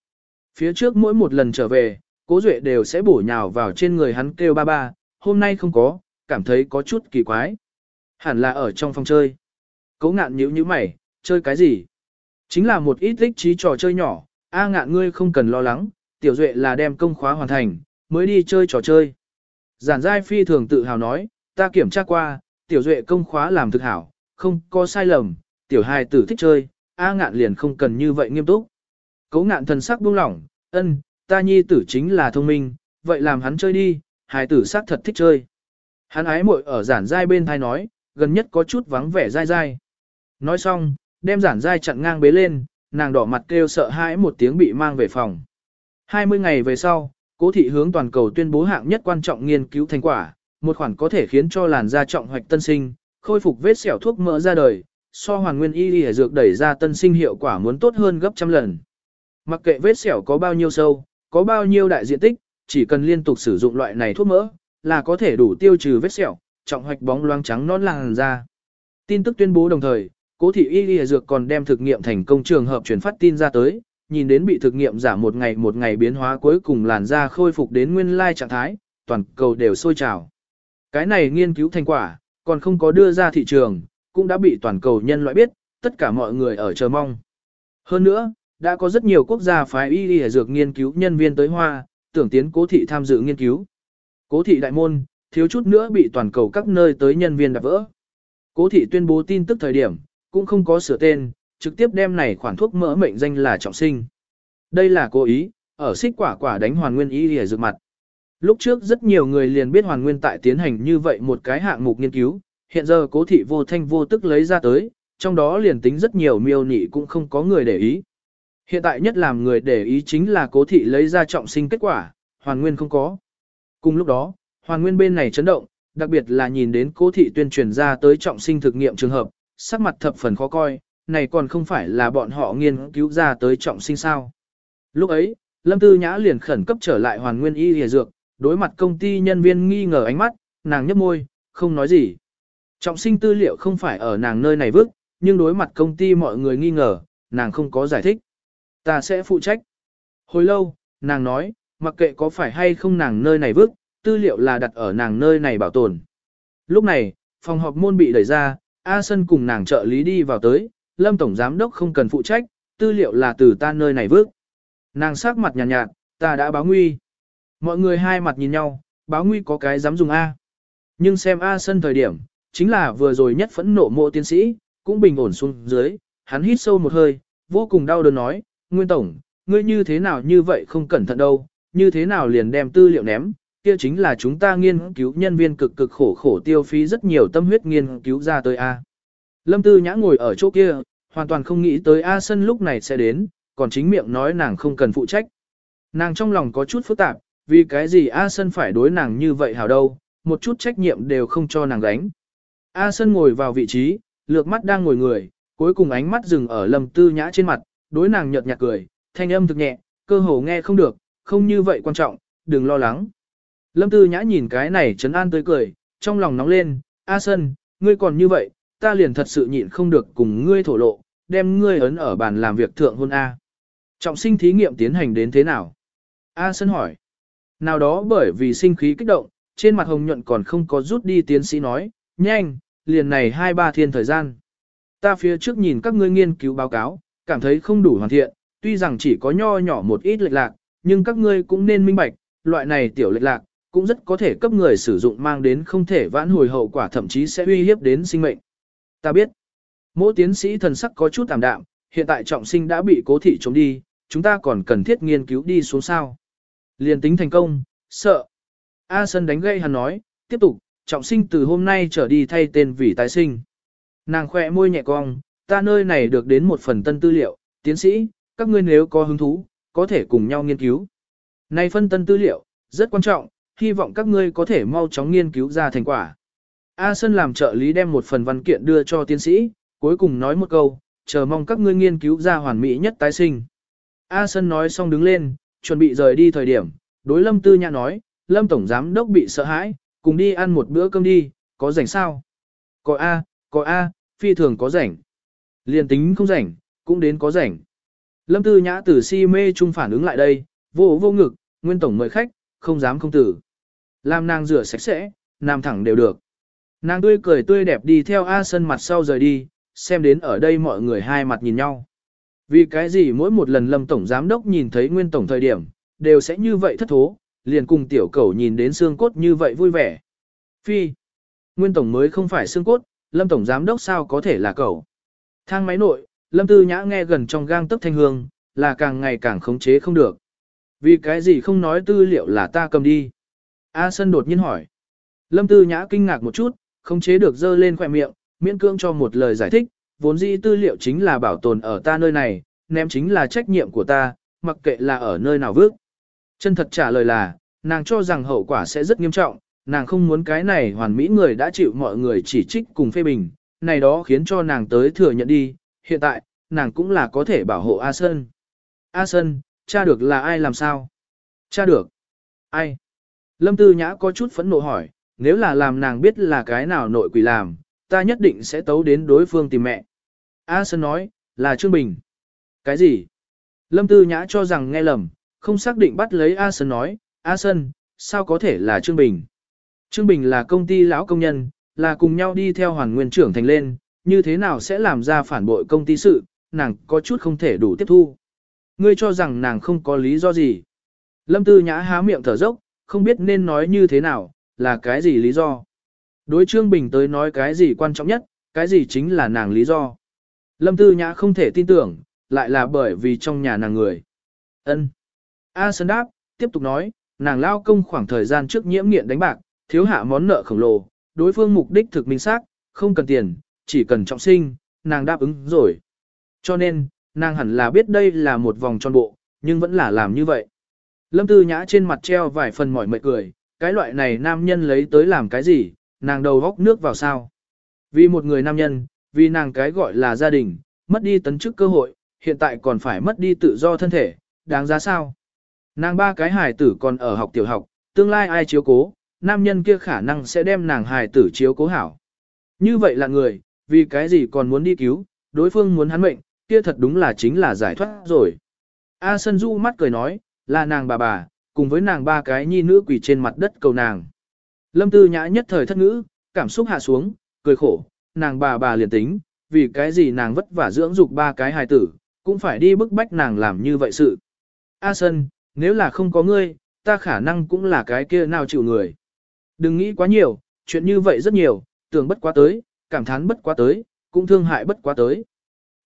Phía trước mỗi một lần trở về, cố duệ đều sẽ bổ nhào vào trên người hắn kêu ba ba, hôm nay không có, cảm thấy có chút kỳ quái. Hẳn là ở trong phòng chơi. Cố ngạn nhíu nhíu mày, chơi cái gì? Chính là một ít thích trí trò chơi nhỏ, a ngạn ngươi không cần lo lắng, tiểu duệ là đem công khóa hoàn thành, mới đi chơi trò chơi. Giản giai phi thường tự hào nói, ta kiểm tra qua, tiểu duệ công khóa làm thực hảo, không có sai lầm, tiểu hài tử thích chơi, A ngạn liền không cần như vậy nghiêm túc. Cấu ngạn thần sắc buông lỏng, ân, ta nhi tử chính là thông minh, vậy làm hắn chơi đi, hài tử sắc thật thích chơi. Hắn ái muội ở giản giai bên thai nói, gần nhất có chút vắng vẻ dai dai. Nói xong, đem giản dai chặn ngang bế lên, nàng đỏ mặt kêu sợ hãi một tiếng bị mang về phòng. 20 ngày về sau, cố thị hướng toàn cầu tuyên bố hạng nhất quan trọng nghiên cứu thành quả, một khoản có thể khiến cho làn da trọng hoạch tân sinh, khôi phục vết sẹo thuốc mỡ ra đời, so hoàn nguyên y y dược đẩy ra tân sinh hiệu quả muốn tốt hơn gấp trăm lần. Mặc kệ vết sẹo có bao nhiêu sâu, có bao nhiêu đại diện tích, chỉ cần liên tục sử dụng loại này thuốc mỡ, là có thể đủ tiêu trừ vết sẹo, trọng hoạch bóng loáng trắng non làn da. Tin tức tuyên bố đồng thời, cố thị y y dược còn đem thực nghiệm thành công trường hợp truyền phát tin ra tới, nhìn đến bị thực nghiệm giảm một ngày một ngày biến hóa cuối cùng làn da khôi phục đến nguyên lai trạng thái, toàn cầu đều sôi trào. Cái này nghiên cứu thành quả, còn không có đưa ra thị trường, cũng đã bị toàn cầu nhân loại biết, tất cả mọi người ở chờ mong. Hơn nữa, đã có rất nhiều quốc gia phái y y dược nghiên cứu nhân viên tới hoa, tưởng tiến cố thị tham dự nghiên cứu. Cố thị đại môn, thiếu chút nữa bị toàn cầu các nơi tới nhân viên đạp vỡ. Cố thị tuyên bố tin tức thời điểm, cũng không có sửa tên, trực tiếp đem này khoản thuốc mỡ mệnh danh là trọng sinh. Đây là cố ý, ở xích quả quả đánh hoàn nguyên ý để dược mặt. Lúc trước rất nhiều người liền biết hoàn nguyên tại tiến hành như vậy một cái hạng mục nghiên cứu, hiện giờ cố thị vô thanh vô tức lấy ra tới, trong đó liền tính rất nhiều miêu nị cũng không có người để ý. Hiện tại nhất làm người để ý chính là cố thị lấy ra trọng sinh kết quả, hoàn nguyên không có. Cùng lúc đó, hoàn nguyên bên này chấn động, đặc biệt là nhìn đến cố thị tuyên truyền ra tới trọng sinh thực nghiệm trường hợp, sắc mặt thập phần khó coi, này còn không phải là bọn họ nghiên cứu ra tới trọng sinh sao. Lúc ấy, Lâm Tư Nhã liền khẩn cấp trở lại hoàn nguyên y hề dược, đối mặt công ty nhân viên nghi ngờ ánh mắt, nàng nhấp môi, không nói gì. Trọng sinh tư liệu không phải ở nàng nơi này vứt, nhưng đối mặt công ty mọi người nghi ngờ, nàng không có giải thích. Ta sẽ phụ trách. Hồi lâu, nàng nói, mặc kệ có phải hay không nàng nơi này vứt, tư liệu là đặt ở nàng nơi này bảo tồn. Lúc này, phòng họp môn bị đẩy ra, A Sân cùng nàng trợ lý đi vào tới, Lâm Tổng Giám Đốc không cần phụ trách, tư liệu là từ ta nơi này vước. Nàng sắc mặt nhàn nhạt, nhạt, ta đã báo nguy. Mọi người hai mặt nhìn nhau, báo nguy có cái dám dùng A. Nhưng xem A Sân thời điểm, chính là vừa rồi nhất phẫn nộ mộ tiến sĩ, cũng bình ổn xuống dưới, hắn hít sâu một hơi, vô cùng đau đớn nói, Nguyên Tổng, ngươi như thế nào như vậy không cẩn thận đâu, như thế nào liền đem tư liệu ném, kia chính là chúng ta nghiên cứu nhân viên cực cực khổ khổ tiêu phí rất nhiều tâm huyết nghiên cứu ra tới A. Lâm Tư Nhã ngồi ở chỗ kia, hoàn toàn không nghĩ tới A Sân lúc này sẽ đến, còn chính miệng nói nàng không cần phụ trách. Nàng trong lòng có chút phức tạp, vì cái gì A Sân phải đối nàng như vậy hảo đâu, một chút trách nhiệm đều không cho nàng gánh. A Sân ngồi vào vị trí, lược mắt đang ngồi người, cuối cùng ánh mắt dừng ở Lâm Tư Nhã trên mặt, đối nàng nhợt nhạt cười, thanh âm thực nhẹ, cơ hồ nghe không được, không như vậy quan trọng, đừng lo lắng. Lâm Tư Nhã nhìn cái này trấn an tươi cười, trong lòng nóng lên, A Sân, ngươi còn như vậy, ta liền thật sự nhịn không được cùng ngươi thổ lộ, đem ngươi ấn ở bàn làm việc thượng hôn A. Trọng sinh thí nghiệm tiến hành đến thế nào? A Sân hỏi. Nào đó bởi vì sinh khí kích động, trên mặt hồng nhuận còn không có rút đi tiến sĩ nói, nhanh, liền này hai ba thiên thời gian. Ta phía trước nhìn các ngươi nghiên cứu báo cáo, cảm thấy không đủ hoàn thiện, tuy rằng chỉ có nho nhỏ một ít lệch lạc, nhưng các ngươi cũng nên minh bạch, loại này tiểu lệch lạc, cũng rất có thể cấp người sử dụng mang đến không thể vãn hồi hậu quả thậm chí sẽ uy hiếp đến sinh mệnh. Ta biết, mỗi tiến sĩ thần sắc có chút tạm đạm, hiện tại trọng sinh đã bị cố thị chống đi, chúng ta còn cần thiết nghiên cứu đi xuống sao. Liên tính thành công, sợ. A Sân đánh gây hắn nói, tiếp tục, trọng sinh từ hôm nay trở đi thay tên vì tái sinh. Nàng khỏe môi nhẹ cong, ta nơi này được đến một phần tân tư liệu, tiến sĩ, các ngươi nếu có hứng thú, có thể cùng nhau nghiên cứu. Này phân tân tư liệu, rất quan trọng, hy vọng các ngươi có thể mau chóng nghiên cứu ra thành quả. A Sơn làm trợ lý đem một phần văn kiện đưa cho tiến sĩ, cuối cùng nói một câu, chờ mong các ngươi nghiên cứu ra hoàn mỹ nhất tái sinh. A Sơn nói xong đứng lên, chuẩn bị rời đi thời điểm, đối Lâm Tư Nhã nói, Lâm Tổng Giám Đốc bị sợ hãi, cùng đi ăn một bữa cơm đi, có rảnh sao? Có A, có A, phi thường có rảnh. Liên tính không rảnh, cũng đến có rảnh. Lâm Tư Nhã từ si mê chung phản ứng lại đây, vô vô ngực, nguyên tổng mời khách, không dám không tử. Làm nàng rửa sạch sẽ, nam thẳng đều được. Nàng tươi cười tươi đẹp đi theo A sân mặt sau rời đi, xem đến ở đây mọi người hai mặt nhìn nhau. Vì cái gì mỗi một lần Lâm Tổng Giám Đốc nhìn thấy Nguyên Tổng thời điểm, đều sẽ như vậy thất thố, liền cùng tiểu cầu nhìn đến xương cốt như vậy vui vẻ. Phi, Nguyên Tổng mới không phải xương cốt, Lâm Tổng Giám Đốc sao có thể là cầu. Thang máy nội, Lâm Tư Nhã nghe gần trong gang tấc thanh hương, là càng ngày càng khống chế không được. Vì cái gì không nói tư liệu là ta cầm đi? A Sân đột nhiên hỏi. Lâm Tư Nhã kinh ngạc một chút, không chế được dơ lên khỏe miệng, miễn cưỡng cho một lời giải thích, vốn dĩ tư liệu chính là bảo tồn ở ta nơi này, ném chính là trách nhiệm của ta, mặc kệ là ở nơi nào vước. Chân thật trả lời là, nàng cho rằng hậu quả sẽ rất nghiêm trọng, nàng không muốn cái này hoàn mỹ người đã chịu mọi người chỉ trích cùng phê bình, này đó khiến cho nàng tới thừa nhận đi, hiện tại, nàng cũng là có thể bảo hộ A Sơn. A Sơn, cha được là ai làm sao? Cha được. Ai? Lâm Tư Nhã có chút phẫn nộ hỏi, nếu là làm nàng biết là cái nào nội quỷ làm, ta nhất định sẽ tấu đến đối phương tìm mẹ. A Sơn nói, là Trương Bình. Cái gì? Lâm Tư Nhã cho rằng nghe lầm, không xác định bắt lấy A Sơn nói, A Sơn, sao có thể là Trương Bình? Trương Bình là công ty lão công nhân, là cùng nhau đi theo hoàn nguyên trưởng thành lên, như thế nào sẽ làm ra phản bội công ty sự, nàng có chút không thể đủ tiếp thu. Ngươi cho rằng nàng không có lý do gì. Lâm Tư Nhã há miệng thở dốc, không biết nên nói như thế nào, là cái gì lý do. Đối Trương Bình tới nói cái gì quan trọng nhất, cái gì chính là nàng lý do. Lâm Tư Nhã không thể tin tưởng, lại là bởi vì trong nhà nàng người. ân A Sơn đáp, tiếp tục nói, nàng lao công khoảng thời gian trước nhiễm nghiện đánh bạc, thiếu hạ món nợ khổng lồ, đối phương mục đích thực minh xác, không cần tiền, chỉ cần trọng sinh, nàng đáp ứng rồi. Cho nên, nàng hẳn là biết đây là một vòng tròn bộ, nhưng vẫn là làm như vậy. Lâm Tư Nhã trên mặt treo vài phần mỏi mệt cười, cái loại này nam nhân lấy tới làm cái gì, nàng đầu góc nước vào sao. Vì một người nam nhân, vì nàng cái gọi là gia đình, mất đi tấn chức cơ hội, hiện tại còn phải mất đi tự do thân thể, đáng giá sao. Nàng ba cái hài tử còn ở học tiểu học, tương lai ai chiếu cố, nam nhân kia khả năng sẽ đem nàng hài tử chiếu cố hảo. Như vậy là người, vì cái gì còn muốn đi cứu, đối phương muốn hắn mệnh, kia thật đúng là chính là giải thoát rồi. A Sân Du mắt cười nói, là nàng bà bà, cùng với nàng ba cái nhi nữ quỳ trên mặt đất cầu nàng. Lâm Tư Nhã nhất thời thất ngữ, cảm xúc hạ xuống, cười khổ, nàng bà bà liền tính, vì cái gì nàng vất vả dưỡng dục ba cái hài tử, cũng phải đi bức bách nàng làm như vậy sự. A Sân, nếu là không có ngươi, ta khả năng cũng là cái kia nào chịu người. Đừng nghĩ quá nhiều, chuyện như vậy rất nhiều, tưởng bất quá tới, cảm thán bất quá tới, cũng thương hại bất quá tới.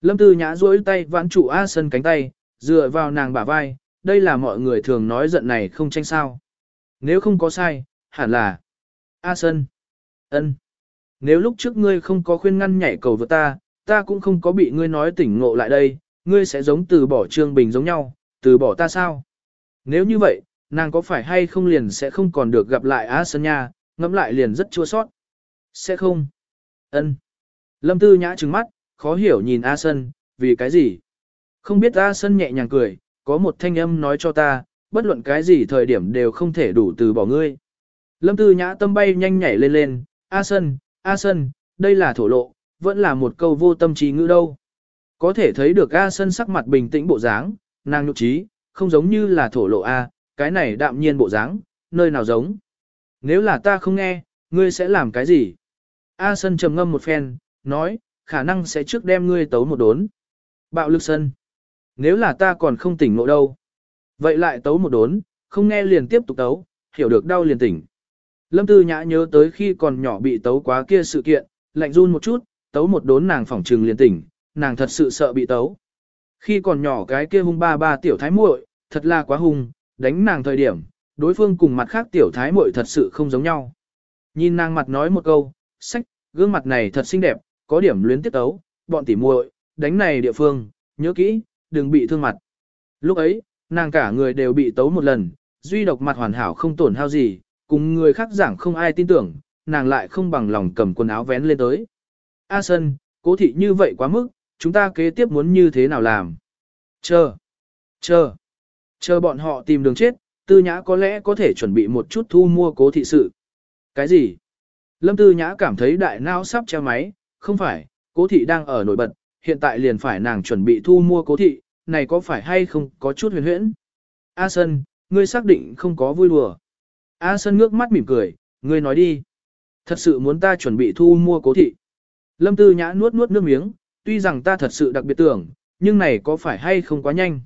Lâm Tư Nhã duỗi tay vãn trụ A Sân cánh tay, dựa vào nàng bả vai, đây là mọi người thường nói giận này không tranh sao. Nếu không có sai, hẳn là A Sân. ân. Nếu lúc trước ngươi không có khuyên ngăn nhảy cầu vượt ta, ta cũng không có bị ngươi nói tỉnh ngộ lại đây, ngươi sẽ giống từ bỏ Trương Bình giống nhau, từ bỏ ta sao? Nếu như vậy, nàng có phải hay không liền sẽ không còn được gặp lại A Sân nha, ngẫm lại liền rất chua sót. Sẽ không. Ân. Lâm Tư Nhã trừng mắt, khó hiểu nhìn A Sân, vì cái gì? Không biết A Sân nhẹ nhàng cười, có một thanh âm nói cho ta, bất luận cái gì thời điểm đều không thể đủ từ bỏ ngươi. Lâm Tư Nhã tâm bay nhanh nhảy lên lên, A Sân, A Sân, đây là thổ lộ, vẫn là một câu vô tâm trí ngữ đâu. Có thể thấy được A Sân sắc mặt bình tĩnh bộ dáng, nàng nhục trí, không giống như là thổ lộ A, cái này đạm nhiên bộ dáng, nơi nào giống. Nếu là ta không nghe, ngươi sẽ làm cái gì? A Sân trầm ngâm một phen, nói, khả năng sẽ trước đem ngươi tấu một đốn. Bạo lực sân. Nếu là ta còn không tỉnh ngộ đâu. Vậy lại tấu một đốn, không nghe liền tiếp tục tấu, hiểu được đau liền tỉnh. Lâm Tư Nhã nhớ tới khi còn nhỏ bị tấu quá kia sự kiện, lạnh run một chút, tấu một đốn nàng phỏng trừng liền tỉnh, nàng thật sự sợ bị tấu. Khi còn nhỏ cái kia hung ba ba tiểu thái muội, thật là quá hung, đánh nàng thời điểm, đối phương cùng mặt khác tiểu thái muội thật sự không giống nhau. Nhìn nàng mặt nói một câu, sách, gương mặt này thật xinh đẹp, có điểm luyến tiếp tấu, bọn tỉ muội, đánh này địa phương, nhớ kỹ, đừng bị thương mặt. Lúc ấy, nàng cả người đều bị tấu một lần, duy độc mặt hoàn hảo không tổn hao gì, cùng người khác giảng không ai tin tưởng, nàng lại không bằng lòng cầm quần áo vén lên tới. A Sân, cố thị như vậy quá mức, chúng ta kế tiếp muốn như thế nào làm? Chờ, chờ, chờ bọn họ tìm đường chết, tư nhã có lẽ có thể chuẩn bị một chút thu mua cố thị sự. Cái gì? Lâm tư nhã cảm thấy đại não sắp treo máy, không phải, cố thị đang ở nổi bật, hiện tại liền phải nàng chuẩn bị thu mua cố thị, này có phải hay không có chút huyền huyễn? A Sân, ngươi xác định không có vui đùa. A Sân ngước mắt mỉm cười, ngươi nói đi. Thật sự muốn ta chuẩn bị thu mua cố thị. Lâm Tư Nhã nuốt nuốt nước miếng, tuy rằng ta thật sự đặc biệt tưởng, nhưng này có phải hay không quá nhanh.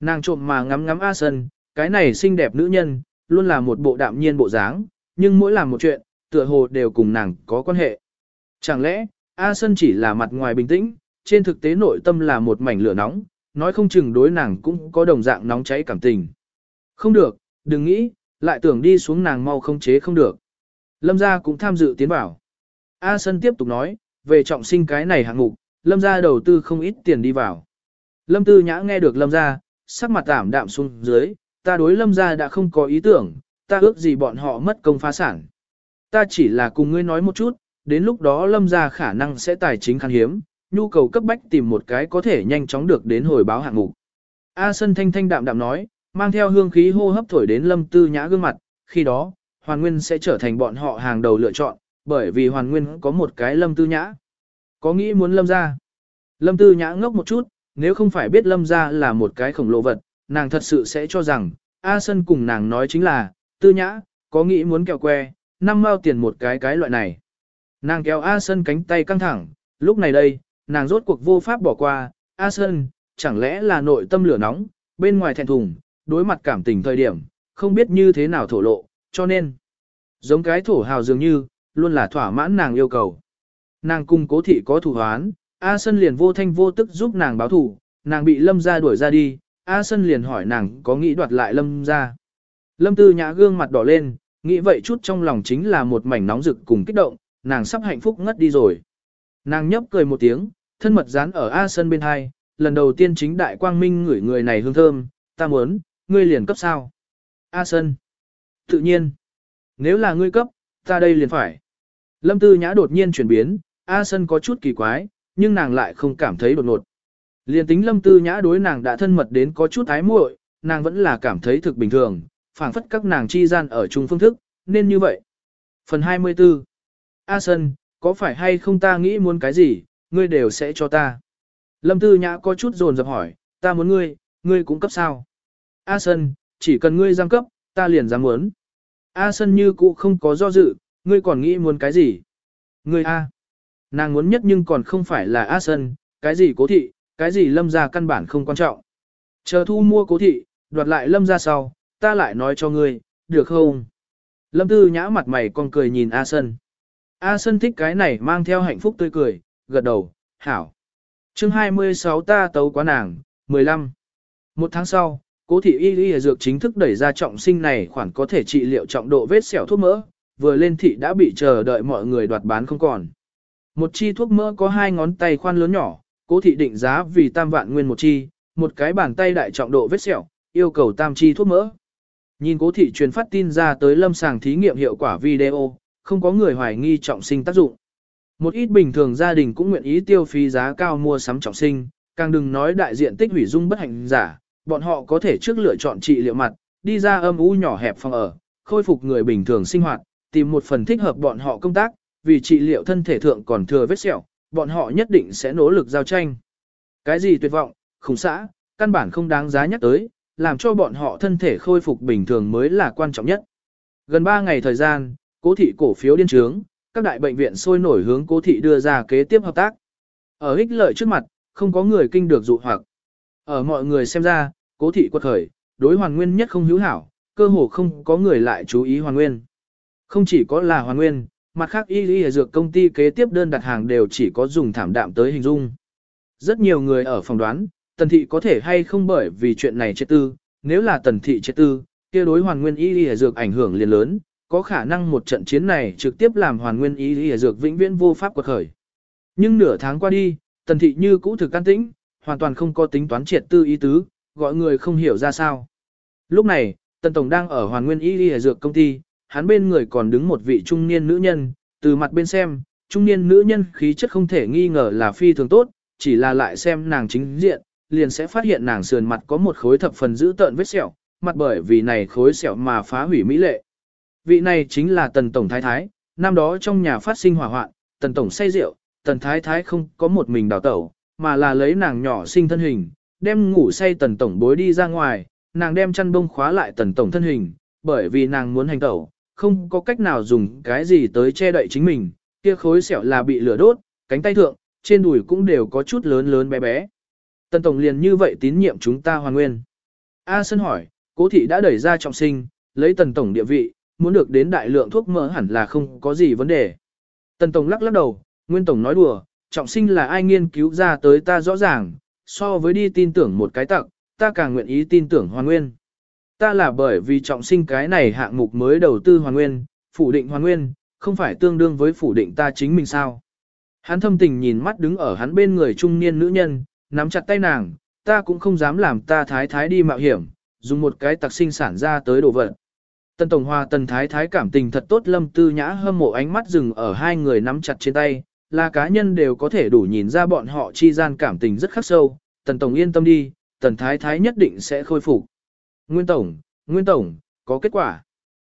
Nàng trộm mà ngắm ngắm A Sân, cái này xinh đẹp nữ nhân, luôn là một bộ đạm nhiên bộ dáng, nhưng mỗi làm một chuyện, tựa hồ đều cùng nàng có quan hệ. Chẳng lẽ, A Sân chỉ là mặt ngoài bình tĩnh, trên thực tế nội tâm là một mảnh lửa nóng, nói không chừng đối nàng cũng có đồng dạng nóng cháy cảm tình. Không được, đừng nghĩ, lại tưởng đi xuống nàng mau không chế không được. Lâm gia cũng tham dự tiến bảo. A Sân tiếp tục nói, về trọng sinh cái này hạng mục, Lâm gia đầu tư không ít tiền đi vào. Lâm Tư Nhã nghe được Lâm gia, sắc mặt tảm đạm xuống dưới, ta đối Lâm gia đã không có ý tưởng, ta ước gì bọn họ mất công phá sản. Ta chỉ là cùng ngươi nói một chút, đến lúc đó Lâm gia khả năng sẽ tài chính khan hiếm, nhu cầu cấp bách tìm một cái có thể nhanh chóng được đến hồi báo hạng mục. A Sân thanh thanh đạm đạm nói, mang theo hương khí hô hấp thổi đến Lâm Tư Nhã gương mặt, khi đó, Hoàn Nguyên sẽ trở thành bọn họ hàng đầu lựa chọn, bởi vì Hoàn Nguyên có một cái Lâm Tư Nhã. Có nghĩ muốn Lâm ra? Lâm Tư Nhã ngốc một chút, nếu không phải biết Lâm ra là một cái khổng lồ vật, nàng thật sự sẽ cho rằng, A Sân cùng nàng nói chính là, Tư Nhã, có nghĩ muốn kẹo que, năm mao tiền một cái cái loại này. Nàng kéo A Sơn cánh tay căng thẳng, lúc này đây, nàng rốt cuộc vô pháp bỏ qua, A Sơn, chẳng lẽ là nội tâm lửa nóng, bên ngoài thẹn thùng, đối mặt cảm tình thời điểm, không biết như thế nào thổ lộ, cho nên, giống cái thổ hào dường như, luôn là thỏa mãn nàng yêu cầu. Nàng cung cố thị có thủ hoán, A Sơn liền vô thanh vô tức giúp nàng báo thủ, nàng bị lâm ra đuổi ra đi, A Sơn liền hỏi nàng có nghĩ đoạt lại lâm ra. Lâm tư nhã gương mặt đỏ lên, nghĩ vậy chút trong lòng chính là một mảnh nóng rực cùng kích động, nàng sắp hạnh phúc ngất đi rồi. Nàng nhấp cười một tiếng, thân mật dán ở A Sân bên hai, lần đầu tiên chính đại quang minh ngửi người này hương thơm, ta muốn, ngươi liền cấp sao. A Sân. Tự nhiên. Nếu là ngươi cấp, ta đây liền phải. Lâm Tư Nhã đột nhiên chuyển biến, A Sân có chút kỳ quái, nhưng nàng lại không cảm thấy đột ngột. Liên tính Lâm Tư Nhã đối nàng đã thân mật đến có chút ái muội, nàng vẫn là cảm thấy thực bình thường, phảng phất các nàng chi gian ở chung phương thức, nên như vậy. Phần 24 A Sân, có phải hay không ta nghĩ muốn cái gì, ngươi đều sẽ cho ta. Lâm Tư Nhã có chút dồn dập hỏi, ta muốn ngươi, ngươi cũng cấp sao. A Sân, chỉ cần ngươi giang cấp, ta liền dám muốn. A Sân như cũ không có do dự, ngươi còn nghĩ muốn cái gì? Ngươi A. Nàng muốn nhất nhưng còn không phải là A Sân, cái gì cố thị, cái gì lâm ra căn bản không quan trọng. Chờ thu mua cố thị, đoạt lại lâm ra sau, ta lại nói cho ngươi, được không? Lâm Tư Nhã mặt mày còn cười nhìn A Sân. A Sân thích cái này mang theo hạnh phúc tươi cười, gật đầu, hảo. chương 26 ta tấu quá nàng, 15. Một tháng sau, cố thị y y dược chính thức đẩy ra trọng sinh này khoản có thể trị liệu trọng độ vết sẹo thuốc mỡ, vừa lên thị đã bị chờ đợi mọi người đoạt bán không còn. Một chi thuốc mỡ có hai ngón tay khoan lớn nhỏ, cố thị định giá vì tam vạn nguyên một chi, một cái bàn tay đại trọng độ vết sẹo, yêu cầu tam chi thuốc mỡ. Nhìn cố thị truyền phát tin ra tới lâm sàng thí nghiệm hiệu quả video, không có người hoài nghi trọng sinh tác dụng. Một ít bình thường gia đình cũng nguyện ý tiêu phí giá cao mua sắm trọng sinh, càng đừng nói đại diện tích hủy dung bất hạnh giả, bọn họ có thể trước lựa chọn trị liệu mặt, đi ra âm u nhỏ hẹp phòng ở, khôi phục người bình thường sinh hoạt, tìm một phần thích hợp bọn họ công tác, vì trị liệu thân thể thượng còn thừa vết sẹo, bọn họ nhất định sẽ nỗ lực giao tranh. Cái gì tuyệt vọng, khủng xã, căn bản không đáng giá nhắc tới, làm cho bọn họ thân thể khôi phục bình thường mới là quan trọng nhất. Gần 3 ngày thời gian, cố thị cổ phiếu điên trướng, các đại bệnh viện sôi nổi hướng cố thị đưa ra kế tiếp hợp tác. Ở ích lợi trước mặt, không có người kinh được dụ hoặc. Ở mọi người xem ra, cố thị quật khởi, đối hoàn nguyên nhất không hữu hảo, cơ hồ không có người lại chú ý hoàn nguyên. Không chỉ có là hoàn nguyên, mặt khác y lý dược công ty kế tiếp đơn đặt hàng đều chỉ có dùng thảm đạm tới hình dung. Rất nhiều người ở phòng đoán, tần thị có thể hay không bởi vì chuyện này chết tư, nếu là tần thị chết tư, kia đối hoàn nguyên y y dược ảnh hưởng liền lớn, có khả năng một trận chiến này trực tiếp làm hoàn nguyên y y dược vĩnh viễn vô pháp quật khởi. Nhưng nửa tháng qua đi, tần thị như cũ thực can tĩnh, hoàn toàn không có tính toán triệt tư ý tứ, gọi người không hiểu ra sao. Lúc này, tần tổng đang ở hoàn nguyên y y dược công ty, hắn bên người còn đứng một vị trung niên nữ nhân, từ mặt bên xem, trung niên nữ nhân khí chất không thể nghi ngờ là phi thường tốt, chỉ là lại xem nàng chính diện, liền sẽ phát hiện nàng sườn mặt có một khối thập phần dữ tợn vết sẹo, mặt bởi vì này khối sẹo mà phá hủy mỹ lệ. Vị này chính là tần tổng thái thái, năm đó trong nhà phát sinh hỏa hoạn, tần tổng say rượu, tần thái thái không có một mình đào tẩu, mà là lấy nàng nhỏ sinh thân hình, đem ngủ say tần tổng bối đi ra ngoài, nàng đem chăn bông khóa lại tần tổng thân hình, bởi vì nàng muốn hành tẩu, không có cách nào dùng cái gì tới che đậy chính mình, kia khối sẹo là bị lửa đốt, cánh tay thượng, trên đùi cũng đều có chút lớn lớn bé bé. Tần Tổng liền như vậy tín nhiệm chúng ta hoàn nguyên. A Sơn hỏi, cố thị đã đẩy ra trọng sinh, lấy Tần Tổng địa vị, muốn được đến đại lượng thuốc mỡ hẳn là không có gì vấn đề. Tần Tổng lắc lắc đầu, Nguyên Tổng nói đùa, trọng sinh là ai nghiên cứu ra tới ta rõ ràng, so với đi tin tưởng một cái tặng, ta càng nguyện ý tin tưởng hoàn nguyên. Ta là bởi vì trọng sinh cái này hạng mục mới đầu tư hoàn nguyên, phủ định hoàn nguyên, không phải tương đương với phủ định ta chính mình sao. Hắn thâm tình nhìn mắt đứng ở hắn bên người trung niên nữ nhân, nắm chặt tay nàng, ta cũng không dám làm ta thái thái đi mạo hiểm, dùng một cái tặc sinh sản ra tới đồ vật. Tần Tổng Hòa Tần Thái Thái cảm tình thật tốt lâm tư nhã hâm mộ ánh mắt dừng ở hai người nắm chặt trên tay, là cá nhân đều có thể đủ nhìn ra bọn họ chi gian cảm tình rất khắc sâu, Tần Tổng yên tâm đi, Tần Thái Thái nhất định sẽ khôi phục. Nguyên Tổng, Nguyên Tổng, có kết quả.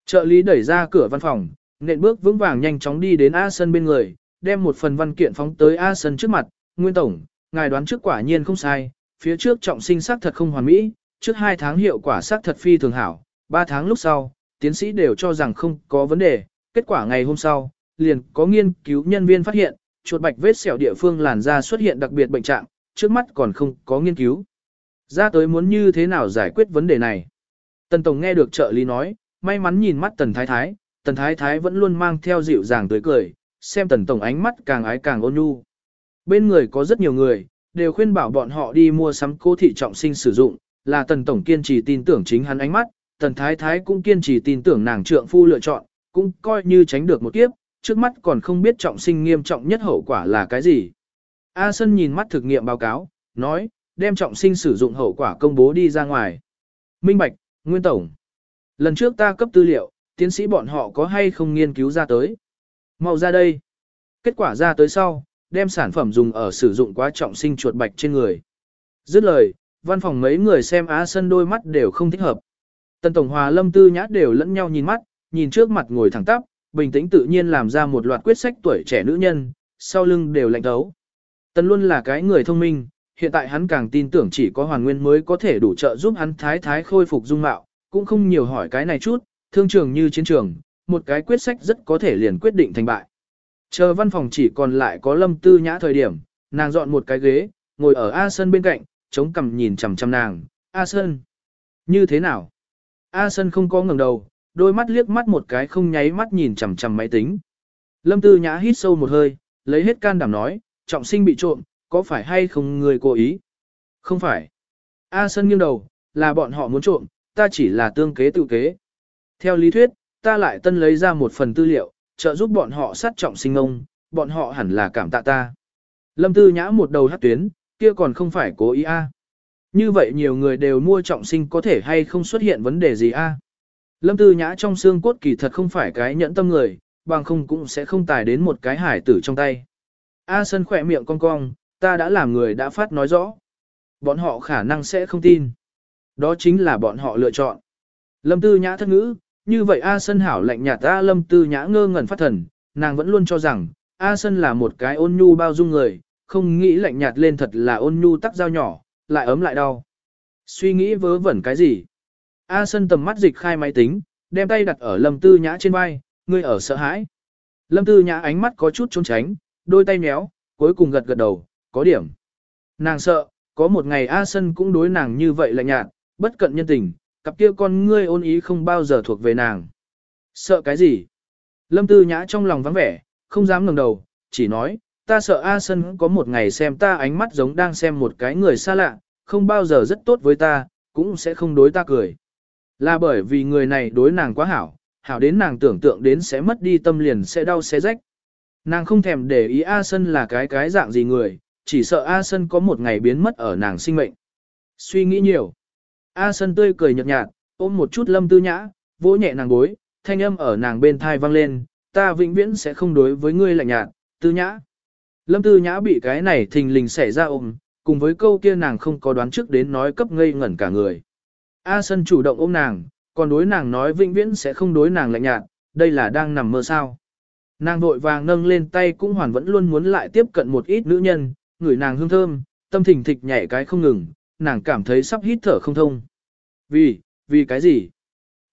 Trợ lý đẩy ra cửa văn phòng, nện bước vững vàng nhanh chóng đi đến A Sân bên người, đem một phần văn kiện phóng tới A Sân trước mặt. Nguyên Tổng, ngài đoán trước quả nhiên không sai, phía trước trọng sinh xác thật không hoàn mỹ, trước hai tháng hiệu quả xác thật phi thường hảo, ba tháng lúc sau, tiến sĩ đều cho rằng không có vấn đề, kết quả ngày hôm sau, liền có nghiên cứu nhân viên phát hiện, chuột bạch vết sẹo địa phương làn da xuất hiện đặc biệt bệnh trạng, trước mắt còn không có nghiên cứu. Ra tới muốn như thế nào giải quyết vấn đề này. Tần Tổng nghe được trợ lý nói, may mắn nhìn mắt Tần Thái Thái, Tần Thái Thái vẫn luôn mang theo dịu dàng tươi cười, xem Tần Tổng ánh mắt càng ái càng ôn nhu. Bên người có rất nhiều người, đều khuyên bảo bọn họ đi mua sắm cô thị trọng sinh sử dụng, là Tần Tổng kiên trì tin tưởng chính hắn ánh mắt, Tần Thái Thái cũng kiên trì tin tưởng nàng trượng phu lựa chọn, cũng coi như tránh được một kiếp, trước mắt còn không biết trọng sinh nghiêm trọng nhất hậu quả là cái gì. A Sân nhìn mắt thực nghiệm báo cáo, nói, đem trọng sinh sử dụng hậu quả công bố đi ra ngoài. Minh Bạch, Nguyên Tổng. Lần trước ta cấp tư liệu, tiến sĩ bọn họ có hay không nghiên cứu ra tới. Mau ra đây. Kết quả ra tới sau, đem sản phẩm dùng ở sử dụng quá trọng sinh chuột bạch trên người. Dứt lời, văn phòng mấy người xem Á Sân đôi mắt đều không thích hợp. Tần Tổng Hòa Lâm Tư Nhã đều lẫn nhau nhìn mắt, nhìn trước mặt ngồi thẳng tắp, bình tĩnh tự nhiên làm ra một loạt quyết sách tuổi trẻ nữ nhân, sau lưng đều lạnh thấu. Tần luôn là cái người thông minh, hiện tại hắn càng tin tưởng chỉ có hoàn nguyên mới có thể đủ trợ giúp hắn thái thái khôi phục dung mạo, cũng không nhiều hỏi cái này chút, thương trường như chiến trường, một cái quyết sách rất có thể liền quyết định thành bại. Chờ văn phòng chỉ còn lại có lâm tư nhã thời điểm, nàng dọn một cái ghế, ngồi ở A Sơn bên cạnh, chống cằm nhìn chằm chằm nàng, A Sơn. Như thế nào? A Sơn không có ngẩng đầu, đôi mắt liếc mắt một cái không nháy mắt nhìn chằm chằm máy tính. Lâm tư nhã hít sâu một hơi, lấy hết can đảm nói, trọng sinh bị trộm, có phải hay không người cố ý? Không phải. A Sơn nghiêng đầu, là bọn họ muốn trộm, ta chỉ là tương kế tự kế. Theo lý thuyết, ta lại tân lấy ra một phần tư liệu, trợ giúp bọn họ sát trọng sinh ông, bọn họ hẳn là cảm tạ ta. Lâm Tư Nhã một đầu hát tuyến, kia còn không phải cố ý a. Như vậy nhiều người đều mua trọng sinh có thể hay không xuất hiện vấn đề gì a? Lâm Tư Nhã trong xương cốt kỳ thật không phải cái nhẫn tâm người, bằng không cũng sẽ không tài đến một cái hải tử trong tay. A Sân khỏe miệng cong cong, ta đã làm người đã phát nói rõ. Bọn họ khả năng sẽ không tin. Đó chính là bọn họ lựa chọn. Lâm Tư Nhã thất ngữ, như vậy A Sân hảo lạnh nhạt ta Lâm Tư Nhã ngơ ngẩn phát thần, nàng vẫn luôn cho rằng, A Sân là một cái ôn nhu bao dung người, không nghĩ lạnh nhạt lên thật là ôn nhu tắc dao nhỏ, lại ấm lại đau. Suy nghĩ vớ vẩn cái gì? A Sân tầm mắt dịch khai máy tính, đem tay đặt ở Lâm Tư Nhã trên vai, ngươi ở sợ hãi. Lâm Tư Nhã ánh mắt có chút trốn tránh, đôi tay méo, cuối cùng gật gật đầu, có điểm. Nàng sợ, có một ngày A Sân cũng đối nàng như vậy lạnh nhạt, bất cận nhân tình, cặp kia con ngươi ôn ý không bao giờ thuộc về nàng. Sợ cái gì? Lâm Tư Nhã trong lòng vắng vẻ, không dám ngẩng đầu, chỉ nói, ta sợ A Sân có một ngày xem ta ánh mắt giống đang xem một cái người xa lạ, không bao giờ rất tốt với ta, cũng sẽ không đối ta cười. Là bởi vì người này đối nàng quá hảo, hảo đến nàng tưởng tượng đến sẽ mất đi tâm liền sẽ đau sẽ rách. Nàng không thèm để ý A Sân là cái cái dạng gì người, chỉ sợ A Sân có một ngày biến mất ở nàng sinh mệnh. Suy nghĩ nhiều. A Sân tươi cười nhợt nhạt, ôm một chút lâm tư nhã, vỗ nhẹ nàng gối, thanh âm ở nàng bên thai vang lên, ta vĩnh viễn sẽ không đối với ngươi lạnh nhạt, tư nhã. Lâm tư nhã bị cái này thình lình xảy ra ôm, cùng với câu kia nàng không có đoán trước đến nói cấp ngây ngẩn cả người. A Sân chủ động ôm nàng, còn đối nàng nói vĩnh viễn sẽ không đối nàng lạnh nhạt, đây là đang nằm mơ sao. Nàng vội vàng nâng lên tay cũng hoàn vẫn luôn muốn lại tiếp cận một ít nữ nhân, ngửi nàng hương thơm, tâm thình thịch nhảy cái không ngừng, nàng cảm thấy sắp hít thở không thông. Vì, vì cái gì?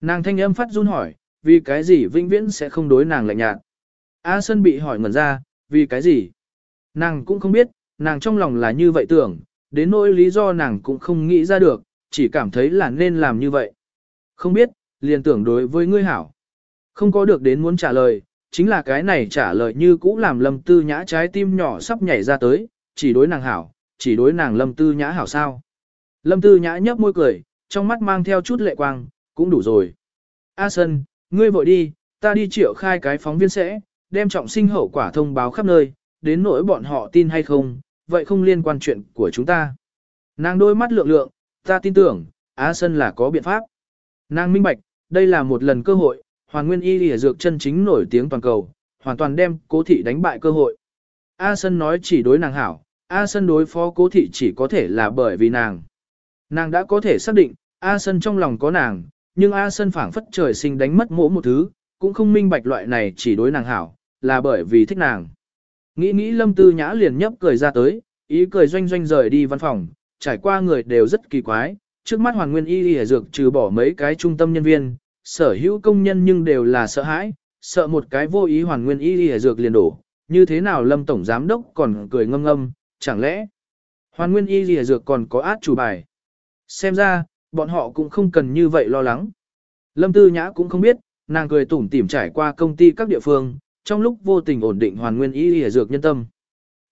Nàng thanh âm phát run hỏi, vì cái gì vĩnh viễn sẽ không đối nàng lạnh nhạt. A Sân bị hỏi ngẩn ra, vì cái gì? Nàng cũng không biết, nàng trong lòng là như vậy tưởng, đến nỗi lý do nàng cũng không nghĩ ra được, chỉ cảm thấy là nên làm như vậy. Không biết, liền tưởng đối với ngươi hảo. Không có được đến muốn trả lời, chính là cái này trả lời như cũ làm lâm tư nhã trái tim nhỏ sắp nhảy ra tới, chỉ đối nàng hảo, chỉ đối nàng lâm tư nhã hảo sao. Lâm tư nhã nhấp môi cười, trong mắt mang theo chút lệ quang, cũng đủ rồi. A Sân, ngươi vội đi, ta đi triệu khai cái phóng viên sẽ, đem trọng sinh hậu quả thông báo khắp nơi, đến nỗi bọn họ tin hay không, vậy không liên quan chuyện của chúng ta. Nàng đôi mắt lượng lượng, ta tin tưởng, A Sân là có biện pháp. Nàng minh bạch, đây là một lần cơ hội, hoàn nguyên y lìa dược chân chính nổi tiếng toàn cầu, hoàn toàn đem cố thị đánh bại cơ hội. A Sân nói chỉ đối nàng hảo, A Sân đối phó cố thị chỉ có thể là bởi vì nàng. Nàng đã có thể xác định, A Sân trong lòng có nàng, nhưng A Sân phảng phất trời sinh đánh mất mỗi một thứ, cũng không minh bạch loại này chỉ đối nàng hảo, là bởi vì thích nàng. Nghĩ nghĩ Lâm Tư Nhã liền nhấp cười ra tới, ý cười doanh doanh rời đi văn phòng, trải qua người đều rất kỳ quái, trước mắt Hoàng Nguyên Y Y Dược trừ bỏ mấy cái trung tâm nhân viên, sở hữu công nhân nhưng đều là sợ hãi, sợ một cái vô ý Hoàng Nguyên Y Y Dược liền đổ, như thế nào Lâm Tổng Giám Đốc còn cười ngâm ngâm, chẳng lẽ hoàng Nguyên Y Y Dược còn có át chủ bài. Xem ra, bọn họ cũng không cần như vậy lo lắng. Lâm Tư Nhã cũng không biết, nàng cười tủm tỉm trải qua công ty các địa phương, trong lúc vô tình ổn định hoàn nguyên y lìa dược nhân tâm.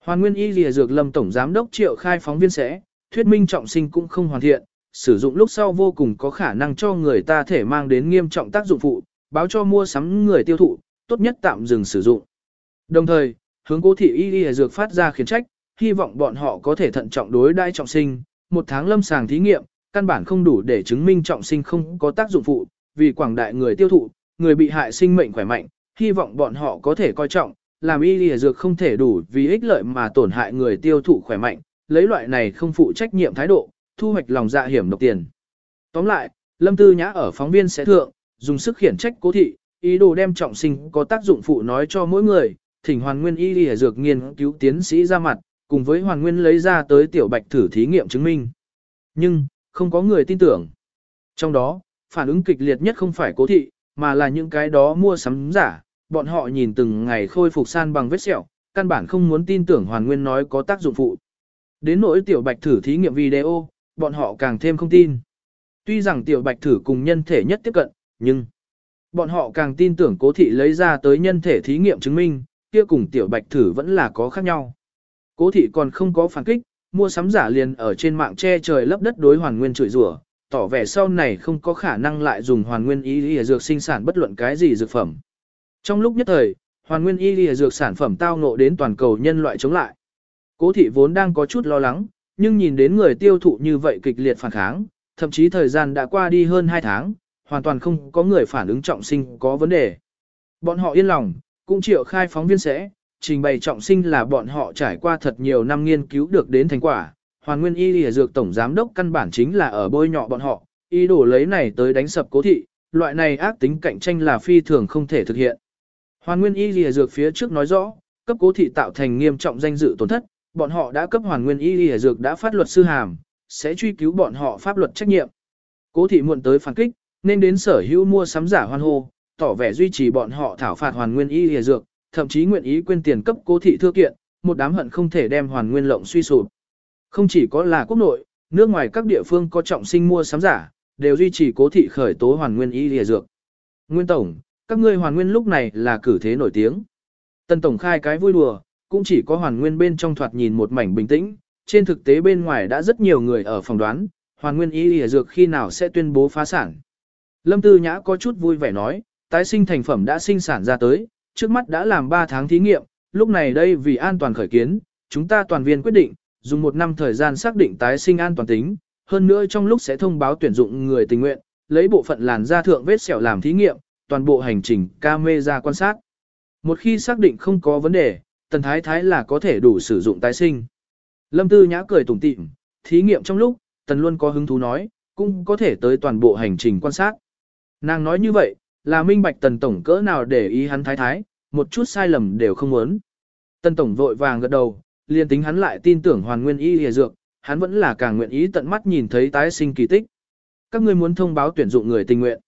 Hoàn nguyên y lìa dược lâm tổng giám đốc triệu khai phóng viên sẽ, thuyết minh trọng sinh cũng không hoàn thiện, sử dụng lúc sau vô cùng có khả năng cho người ta thể mang đến nghiêm trọng tác dụng phụ, báo cho mua sắm người tiêu thụ, tốt nhất tạm dừng sử dụng. Đồng thời, hướng cố thị y lìa dược phát ra khiển trách, hy vọng bọn họ có thể thận trọng đối đãi trọng sinh, một tháng lâm sàng thí nghiệm, căn bản không đủ để chứng minh trọng sinh không có tác dụng phụ, vì quảng đại người tiêu thụ, người bị hại sinh mệnh khỏe mạnh, hy vọng bọn họ có thể coi trọng, làm y lìa dược không thể đủ vì ích lợi mà tổn hại người tiêu thụ khỏe mạnh, lấy loại này không phụ trách nhiệm thái độ, thu hoạch lòng dạ hiểm độc tiền. Tóm lại, Lâm Tư Nhã ở phóng viên sẽ thượng, dùng sức khiển trách cố thị, ý đồ đem trọng sinh có tác dụng phụ nói cho mỗi người, thỉnh hoàn nguyên y lìa dược nghiên cứu tiến sĩ ra mặt, cùng với hoàn nguyên lấy ra tới tiểu bạch thử thí nghiệm chứng minh. Nhưng, không có người tin tưởng. Trong đó, phản ứng kịch liệt nhất không phải cố thị, mà là những cái đó mua sắm giả, bọn họ nhìn từng ngày khôi phục san bằng vết sẹo, căn bản không muốn tin tưởng hoàn nguyên nói có tác dụng phụ. Đến nỗi tiểu bạch thử thí nghiệm video, bọn họ càng thêm không tin. Tuy rằng tiểu bạch thử cùng nhân thể nhất tiếp cận, nhưng bọn họ càng tin tưởng cố thị lấy ra tới nhân thể thí nghiệm chứng minh, kia cùng tiểu bạch thử vẫn là có khác nhau. Cố thị còn không có phản kích, mua sắm giả liền ở trên mạng che trời lấp đất đối hoàn nguyên chửi rủa, tỏ vẻ sau này không có khả năng lại dùng hoàn nguyên y lìa dược sinh sản bất luận cái gì dược phẩm. Trong lúc nhất thời, hoàn nguyên y lìa dược sản phẩm tao ngộ đến toàn cầu nhân loại chống lại. Cố thị vốn đang có chút lo lắng, nhưng nhìn đến người tiêu thụ như vậy kịch liệt phản kháng, thậm chí thời gian đã qua đi hơn 2 tháng, hoàn toàn không có người phản ứng trọng sinh có vấn đề. Bọn họ yên lòng, cũng chịu khai phóng viên sẽ, trình bày trọng sinh là bọn họ trải qua thật nhiều năm nghiên cứu được đến thành quả. Hoàn Nguyên Y Lìa Dược Tổng Giám đốc căn bản chính là ở bôi nhọ bọn họ, ý đồ lấy này tới đánh sập cố thị, loại này ác tính cạnh tranh là phi thường không thể thực hiện. Hoàn Nguyên Y Lìa Dược phía trước nói rõ, cấp cố thị tạo thành nghiêm trọng danh dự tổn thất, bọn họ đã cấp Hoàn Nguyên Y Lìa Dược đã phát luật sư hàm, sẽ truy cứu bọn họ pháp luật trách nhiệm. Cố thị muộn tới phản kích, nên đến sở hữu mua sắm giả hoan hô, tỏ vẻ duy trì bọn họ thảo phạt Hoàn Nguyên Y Lìa Dược, thậm chí nguyện ý quên tiền cấp cố thị thưa kiện, một đám hận không thể đem hoàn nguyên lộng suy sụp. Không chỉ có là quốc nội, nước ngoài các địa phương có trọng sinh mua sắm giả, đều duy trì cố thị khởi tố hoàn nguyên y lìa dược. Nguyên Tổng, các ngươi hoàn nguyên lúc này là cử thế nổi tiếng. Tân Tổng khai cái vui đùa, cũng chỉ có hoàn nguyên bên trong thoạt nhìn một mảnh bình tĩnh, trên thực tế bên ngoài đã rất nhiều người ở phòng đoán, hoàn nguyên y lìa dược khi nào sẽ tuyên bố phá sản. Lâm Tư Nhã có chút vui vẻ nói, tái sinh thành phẩm đã sinh sản ra tới, trước mắt đã làm 3 tháng thí nghiệm, lúc này đây vì an toàn khởi kiến, chúng ta toàn viên quyết định, dùng một năm thời gian xác định tái sinh an toàn tính, hơn nữa trong lúc sẽ thông báo tuyển dụng người tình nguyện, lấy bộ phận làn da thượng vết sẹo làm thí nghiệm, toàn bộ hành trình camera quan sát. Một khi xác định không có vấn đề, tần thái thái là có thể đủ sử dụng tái sinh. Lâm Tư Nhã cười tủm tỉm, thí nghiệm trong lúc, tần luôn có hứng thú nói, cũng có thể tới toàn bộ hành trình quan sát. Nàng nói như vậy, là minh bạch tần tổng cỡ nào để ý hắn thái thái, một chút sai lầm đều không muốn. Tần tổng vội vàng gật đầu, liền tính hắn lại tin tưởng hoàn nguyên y hề dược, hắn vẫn là càng nguyện ý tận mắt nhìn thấy tái sinh kỳ tích. Các ngươi muốn thông báo tuyển dụng người tình nguyện.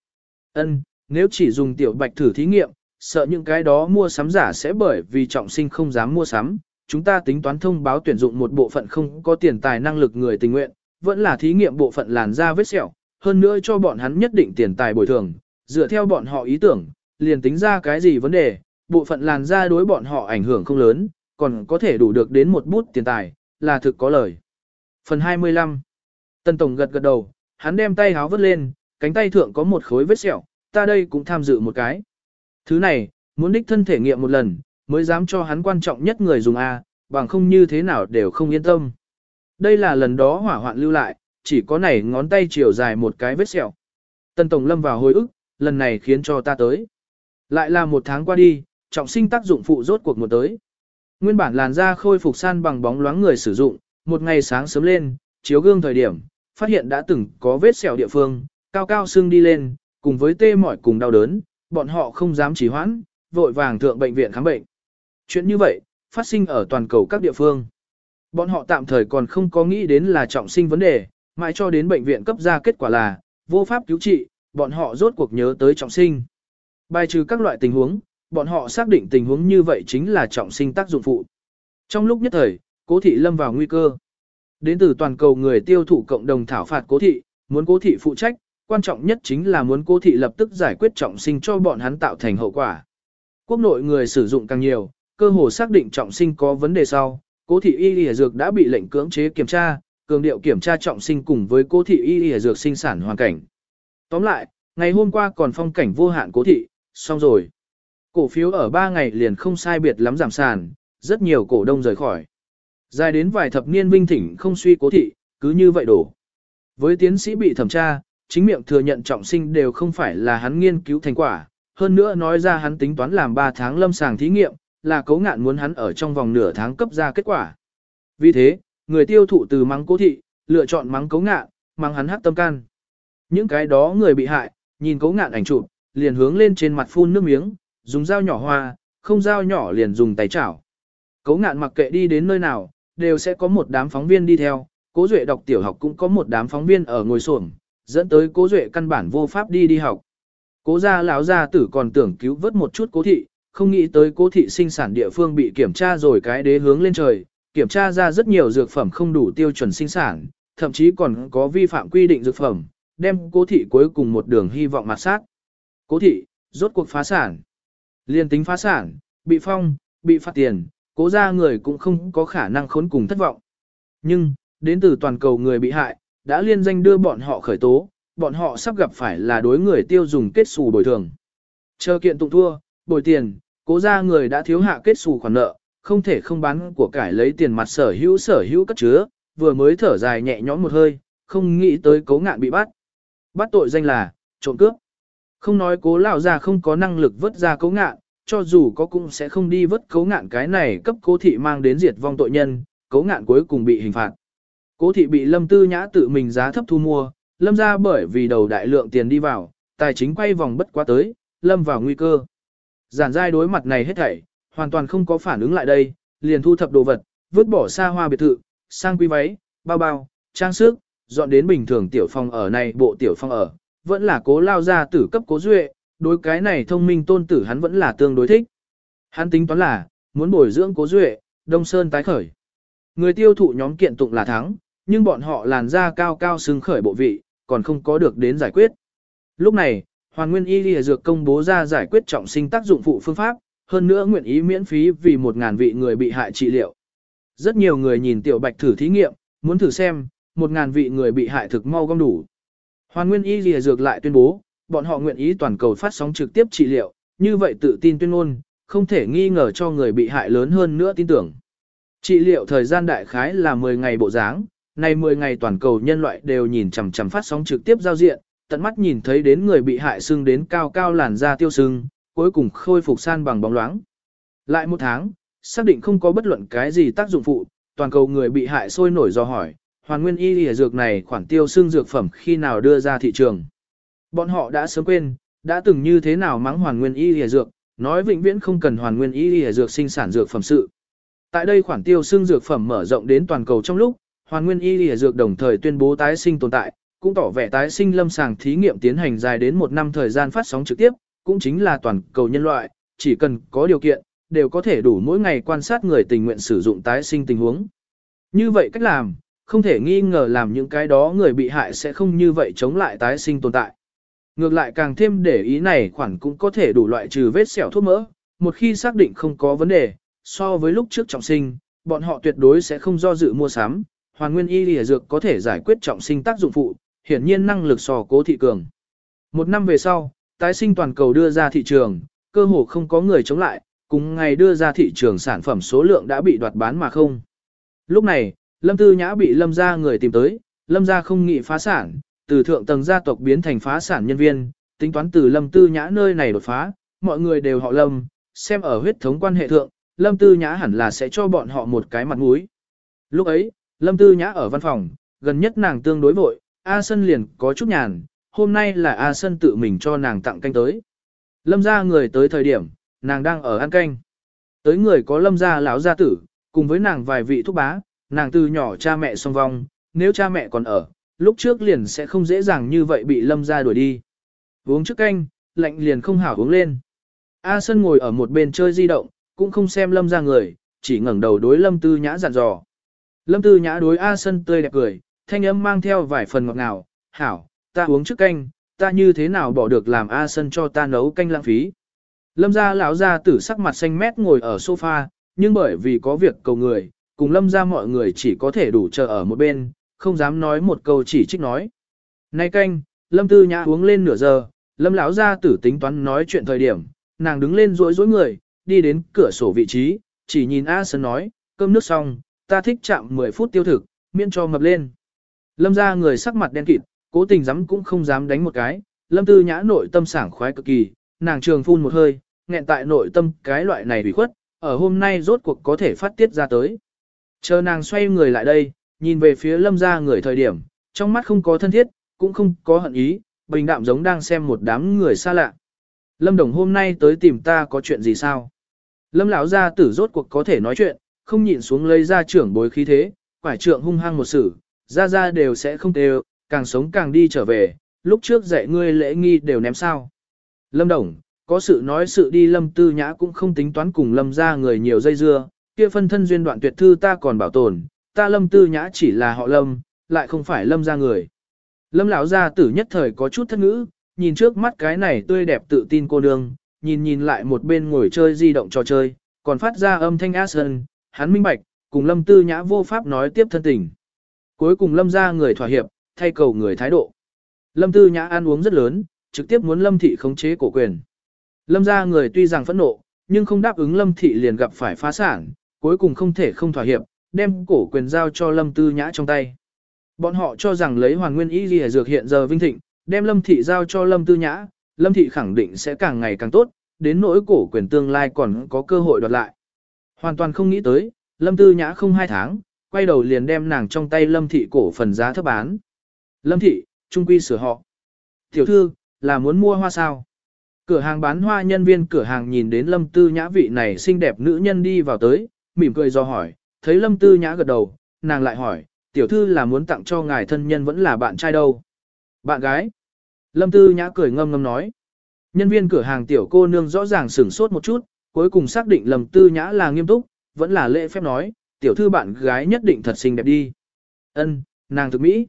Ân, nếu chỉ dùng tiểu bạch thử thí nghiệm, sợ những cái đó mua sắm giả sẽ bởi vì trọng sinh không dám mua sắm. Chúng ta tính toán thông báo tuyển dụng một bộ phận không có tiền tài năng lực người tình nguyện, vẫn là thí nghiệm bộ phận làn da vết sẹo, hơn nữa cho bọn hắn nhất định tiền tài bồi thường, dựa theo bọn họ ý tưởng, liền tính ra cái gì vấn đề, bộ phận làn da đối bọn họ ảnh hưởng không lớn, còn có thể đủ được đến một bút tiền tài, là thực có lời. Phần 25 Tân Tổng gật gật đầu, hắn đem tay háo vứt lên, cánh tay thượng có một khối vết sẹo, ta đây cũng tham dự một cái. Thứ này, muốn đích thân thể nghiệm một lần, mới dám cho hắn quan trọng nhất người dùng A, bằng không như thế nào đều không yên tâm. Đây là lần đó hỏa hoạn lưu lại, chỉ có này ngón tay chiều dài một cái vết sẹo. Tân Tổng lâm vào hồi ức, lần này khiến cho ta tới. Lại là một tháng qua đi, trọng sinh tác dụng phụ rốt cuộc một tới. Nguyên bản làn da khôi phục san bằng bóng loáng người sử dụng, một ngày sáng sớm lên, chiếu gương thời điểm, phát hiện đã từng có vết sẹo địa phương, cao cao xương đi lên, cùng với tê mỏi cùng đau đớn, bọn họ không dám trì hoãn, vội vàng thượng bệnh viện khám bệnh. Chuyện như vậy, phát sinh ở toàn cầu các địa phương. Bọn họ tạm thời còn không có nghĩ đến là trọng sinh vấn đề, mãi cho đến bệnh viện cấp ra kết quả là, vô pháp cứu trị, bọn họ rốt cuộc nhớ tới trọng sinh. Bài trừ các loại tình huống, bọn họ xác định tình huống như vậy chính là trọng sinh tác dụng phụ. Trong lúc nhất thời, cố thị lâm vào nguy cơ. Đến từ toàn cầu người tiêu thụ cộng đồng thảo phạt cố thị, muốn cố thị phụ trách, quan trọng nhất chính là muốn cố thị lập tức giải quyết trọng sinh cho bọn hắn tạo thành hậu quả. Quốc nội người sử dụng càng nhiều, cơ hồ xác định trọng sinh có vấn đề sau, cố thị y y dược đã bị lệnh cưỡng chế kiểm tra, cường điệu kiểm tra trọng sinh cùng với cố thị y y dược sinh sản hoàn cảnh. Tóm lại, ngày hôm qua còn phong cảnh vô hạn cố thị, xong rồi. Cổ phiếu ở 3 ngày liền không sai biệt lắm giảm sàn, rất nhiều cổ đông rời khỏi. Dài đến vài thập niên vinh thỉnh không suy cố thị, cứ như vậy đổ. Với tiến sĩ bị thẩm tra, chính miệng thừa nhận trọng sinh đều không phải là hắn nghiên cứu thành quả, hơn nữa nói ra hắn tính toán làm 3 tháng lâm sàng thí nghiệm, là cấu ngạn muốn hắn ở trong vòng nửa tháng cấp ra kết quả. Vì thế, người tiêu thụ từ mắng cố thị, lựa chọn mắng cấu ngạn, mắng hắn hát tâm can. Những cái đó người bị hại, nhìn cấu ngạn ảnh chụp, liền hướng lên trên mặt phun nước miếng, dùng dao nhỏ hoa, không dao nhỏ liền dùng tay chảo. Cấu ngạn mặc kệ đi đến nơi nào, đều sẽ có một đám phóng viên đi theo, cố duệ đọc tiểu học cũng có một đám phóng viên ở ngồi xổm dẫn tới cố duệ căn bản vô pháp đi đi học. Cố gia lão gia tử còn tưởng cứu vớt một chút cố thị, không nghĩ tới cố thị sinh sản địa phương bị kiểm tra rồi cái đế hướng lên trời, kiểm tra ra rất nhiều dược phẩm không đủ tiêu chuẩn sinh sản, thậm chí còn có vi phạm quy định dược phẩm, đem cố thị cuối cùng một đường hy vọng mặt sát. Cố thị, rốt cuộc phá sản. Liên tính phá sản, bị phong, bị phạt tiền, cố gia người cũng không có khả năng khốn cùng thất vọng. Nhưng, đến từ toàn cầu người bị hại, đã liên danh đưa bọn họ khởi tố, bọn họ sắp gặp phải là đối người tiêu dùng kết xù bồi thường. Chờ kiện tụng thua, bồi tiền, cố ra người đã thiếu hạ kết xù khoản nợ, không thể không bán của cải lấy tiền mặt sở hữu sở hữu cất chứa, vừa mới thở dài nhẹ nhõm một hơi, không nghĩ tới cố ngạn bị bắt. Bắt tội danh là, trộm cướp. Không nói cố lão ra không có năng lực vớt ra cố ngạn, cho dù có cũng sẽ không đi vớt cố ngạn cái này cấp cố thị mang đến diệt vong tội nhân, cố ngạn cuối cùng bị hình phạt. Cố thị bị lâm tư nhã tự mình giá thấp thu mua, lâm ra bởi vì đầu đại lượng tiền đi vào, tài chính quay vòng bất quá tới, lâm vào nguy cơ. Giản giai đối mặt này hết thảy, hoàn toàn không có phản ứng lại đây, liền thu thập đồ vật, vứt bỏ xa hoa biệt thự, sang quý váy, bao bao, trang sức, dọn đến bình thường tiểu phòng ở này bộ tiểu phòng ở, vẫn là cố lao ra tử cấp cố duệ, đối cái này thông minh tôn tử hắn vẫn là tương đối thích. Hắn tính toán là, muốn bồi dưỡng cố duệ, đông sơn tái khởi. Người tiêu thụ nhóm kiện tụng là thắng, nhưng bọn họ làn da cao cao xứng khởi bộ vị, còn không có được đến giải quyết. Lúc này, Hoàn Nguyên Y Lìa Dược công bố ra giải quyết trọng sinh tác dụng phụ phương pháp, hơn nữa nguyện ý miễn phí vì 1.000 vị người bị hại trị liệu. Rất nhiều người nhìn tiểu bạch thử thí nghiệm, muốn thử xem, 1.000 vị người bị hại thực mau gom đủ. Hoàn Nguyên Y Lìa Dược lại tuyên bố, bọn họ nguyện ý toàn cầu phát sóng trực tiếp trị liệu, như vậy tự tin tuyên ngôn, không thể nghi ngờ cho người bị hại lớn hơn nữa tin tưởng. Trị liệu thời gian đại khái là 10 ngày bộ dáng, nay 10 ngày toàn cầu nhân loại đều nhìn chằm chằm phát sóng trực tiếp giao diện, tận mắt nhìn thấy đến người bị hại sưng đến cao cao làn da tiêu sưng, cuối cùng khôi phục san bằng bóng loáng. Lại một tháng, xác định không có bất luận cái gì tác dụng phụ, toàn cầu người bị hại sôi nổi do hỏi, hoàn nguyên y lìa dược này khoản tiêu sưng dược phẩm khi nào đưa ra thị trường. Bọn họ đã sớm quên, đã từng như thế nào mắng hoàn nguyên y lìa dược, nói vĩnh viễn không cần hoàn nguyên y lìa dược sinh sản dược phẩm sự. Tại đây khoản tiêu sưng dược phẩm mở rộng đến toàn cầu trong lúc, hoàn nguyên y lìa dược đồng thời tuyên bố tái sinh tồn tại, cũng tỏ vẻ tái sinh lâm sàng thí nghiệm tiến hành dài đến một năm thời gian phát sóng trực tiếp, cũng chính là toàn cầu nhân loại, chỉ cần có điều kiện, đều có thể đủ mỗi ngày quan sát người tình nguyện sử dụng tái sinh tình huống. Như vậy cách làm, không thể nghi ngờ làm những cái đó người bị hại sẽ không như vậy chống lại tái sinh tồn tại. Ngược lại càng thêm để ý này khoản cũng có thể đủ loại trừ vết sẹo thuốc mỡ, một khi xác định không có vấn đề, so với lúc trước trọng sinh, bọn họ tuyệt đối sẽ không do dự mua sắm, hoàn nguyên y lìa dược có thể giải quyết trọng sinh tác dụng phụ, hiển nhiên năng lực sò cố thị cường. Một năm về sau, tái sinh toàn cầu đưa ra thị trường, cơ hồ không có người chống lại, cùng ngày đưa ra thị trường sản phẩm số lượng đã bị đoạt bán mà không. Lúc này, Lâm Tư Nhã bị Lâm gia người tìm tới, Lâm gia không nghị phá sản, từ thượng tầng gia tộc biến thành phá sản nhân viên, tính toán từ Lâm Tư Nhã nơi này đột phá, mọi người đều họ Lâm, xem ở huyết thống quan hệ thượng, Lâm Tư Nhã hẳn là sẽ cho bọn họ một cái mặt mũi. Lúc ấy, Lâm Tư Nhã ở văn phòng, gần nhất nàng tương đối vội, A Sân liền có chút nhàn, hôm nay là A Sân tự mình cho nàng tặng canh tới. Lâm gia người tới thời điểm, nàng đang ở ăn canh. Tới người có lâm gia lão gia tử, cùng với nàng vài vị thúc bá, nàng từ nhỏ cha mẹ song vong, nếu cha mẹ còn ở, lúc trước liền sẽ không dễ dàng như vậy bị lâm gia đuổi đi. Uống trước canh, lạnh liền không hảo uống lên. A Sân ngồi ở một bên chơi di động, cũng không xem lâm gia người, chỉ ngẩng đầu đối lâm tư nhã dặn dò. Lâm Tư Nhã đối A Sân tươi đẹp cười, thanh âm mang theo vài phần ngọt ngào, hảo, ta uống trước canh, ta như thế nào bỏ được làm A Sân cho ta nấu canh lãng phí. Lâm gia lão gia tử sắc mặt xanh mét ngồi ở sofa, nhưng bởi vì có việc cầu người, cùng lâm gia mọi người chỉ có thể đủ chờ ở một bên, không dám nói một câu chỉ trích nói. Nay canh, lâm tư nhã uống lên nửa giờ, lâm lão gia tử tính toán nói chuyện thời điểm, nàng đứng lên rối rối người, đi đến cửa sổ vị trí, chỉ nhìn A Sân nói, cơm nước xong, ta thích chạm 10 phút tiêu thực, miễn cho mập lên. Lâm gia người sắc mặt đen kịt, cố tình dám cũng không dám đánh một cái, lâm tư nhã nội tâm sảng khoái cực kỳ, nàng trường phun một hơi, nghẹn tại nội tâm cái loại này bị khuất, ở hôm nay rốt cuộc có thể phát tiết ra tới. Chờ nàng xoay người lại đây, nhìn về phía lâm gia người thời điểm, trong mắt không có thân thiết, cũng không có hận ý, bình đạm giống đang xem một đám người xa lạ. Lâm Đồng hôm nay tới tìm ta có chuyện gì sao? Lâm lão gia tử rốt cuộc có thể nói chuyện, không nhịn xuống lấy ra trưởng bối khí thế, quải trượng hung hăng một sự, ra ra đều sẽ không đều, càng sống càng đi trở về, lúc trước dạy ngươi lễ nghi đều ném sao. Lâm Đồng, có sự nói sự đi Lâm Tư Nhã cũng không tính toán cùng Lâm ra người nhiều dây dưa, kia phân thân duyên đoạn tuyệt thư ta còn bảo tồn, ta Lâm Tư Nhã chỉ là họ Lâm, lại không phải Lâm ra người. Lâm lão gia tử nhất thời có chút thất ngữ, nhìn trước mắt cái này tươi đẹp tự tin cô nương, nhìn nhìn lại một bên ngồi chơi di động trò chơi, còn phát ra âm thanh ác sơn, hắn minh bạch, cùng Lâm Tư Nhã vô pháp nói tiếp thân tình. Cuối cùng Lâm ra người thỏa hiệp, thay cầu người thái độ. Lâm Tư Nhã ăn uống rất lớn, trực tiếp muốn Lâm Thị khống chế cổ quyền. Lâm ra người tuy rằng phẫn nộ, nhưng không đáp ứng Lâm Thị liền gặp phải phá sản, cuối cùng không thể không thỏa hiệp, đem cổ quyền giao cho Lâm Tư Nhã trong tay. Bọn họ cho rằng lấy hoàn nguyên y lìa dược hiện giờ vinh thịnh, đem Lâm Thị giao cho Lâm Tư Nhã, Lâm Thị khẳng định sẽ càng ngày càng tốt, đến nỗi cổ quyền tương lai còn có cơ hội đoạt lại. Hoàn toàn không nghĩ tới, Lâm Tư Nhã không hai tháng, quay đầu liền đem nàng trong tay Lâm Thị cổ phần giá thấp bán. Lâm Thị, trung quy sửa họ. Tiểu thư, là muốn mua hoa sao? Cửa hàng bán hoa nhân viên cửa hàng nhìn đến Lâm Tư Nhã vị này xinh đẹp nữ nhân đi vào tới, mỉm cười do hỏi, thấy Lâm Tư Nhã gật đầu, nàng lại hỏi, tiểu thư là muốn tặng cho ngài thân nhân vẫn là bạn trai đâu? Bạn gái. Lâm Tư Nhã cười ngâm ngâm nói. Nhân viên cửa hàng tiểu cô nương rõ ràng sửng sốt một chút, cuối cùng xác định Lâm Tư Nhã là nghiêm túc, vẫn là lễ phép nói, tiểu thư bạn gái nhất định thật xinh đẹp đi. Ân, nàng thực mỹ.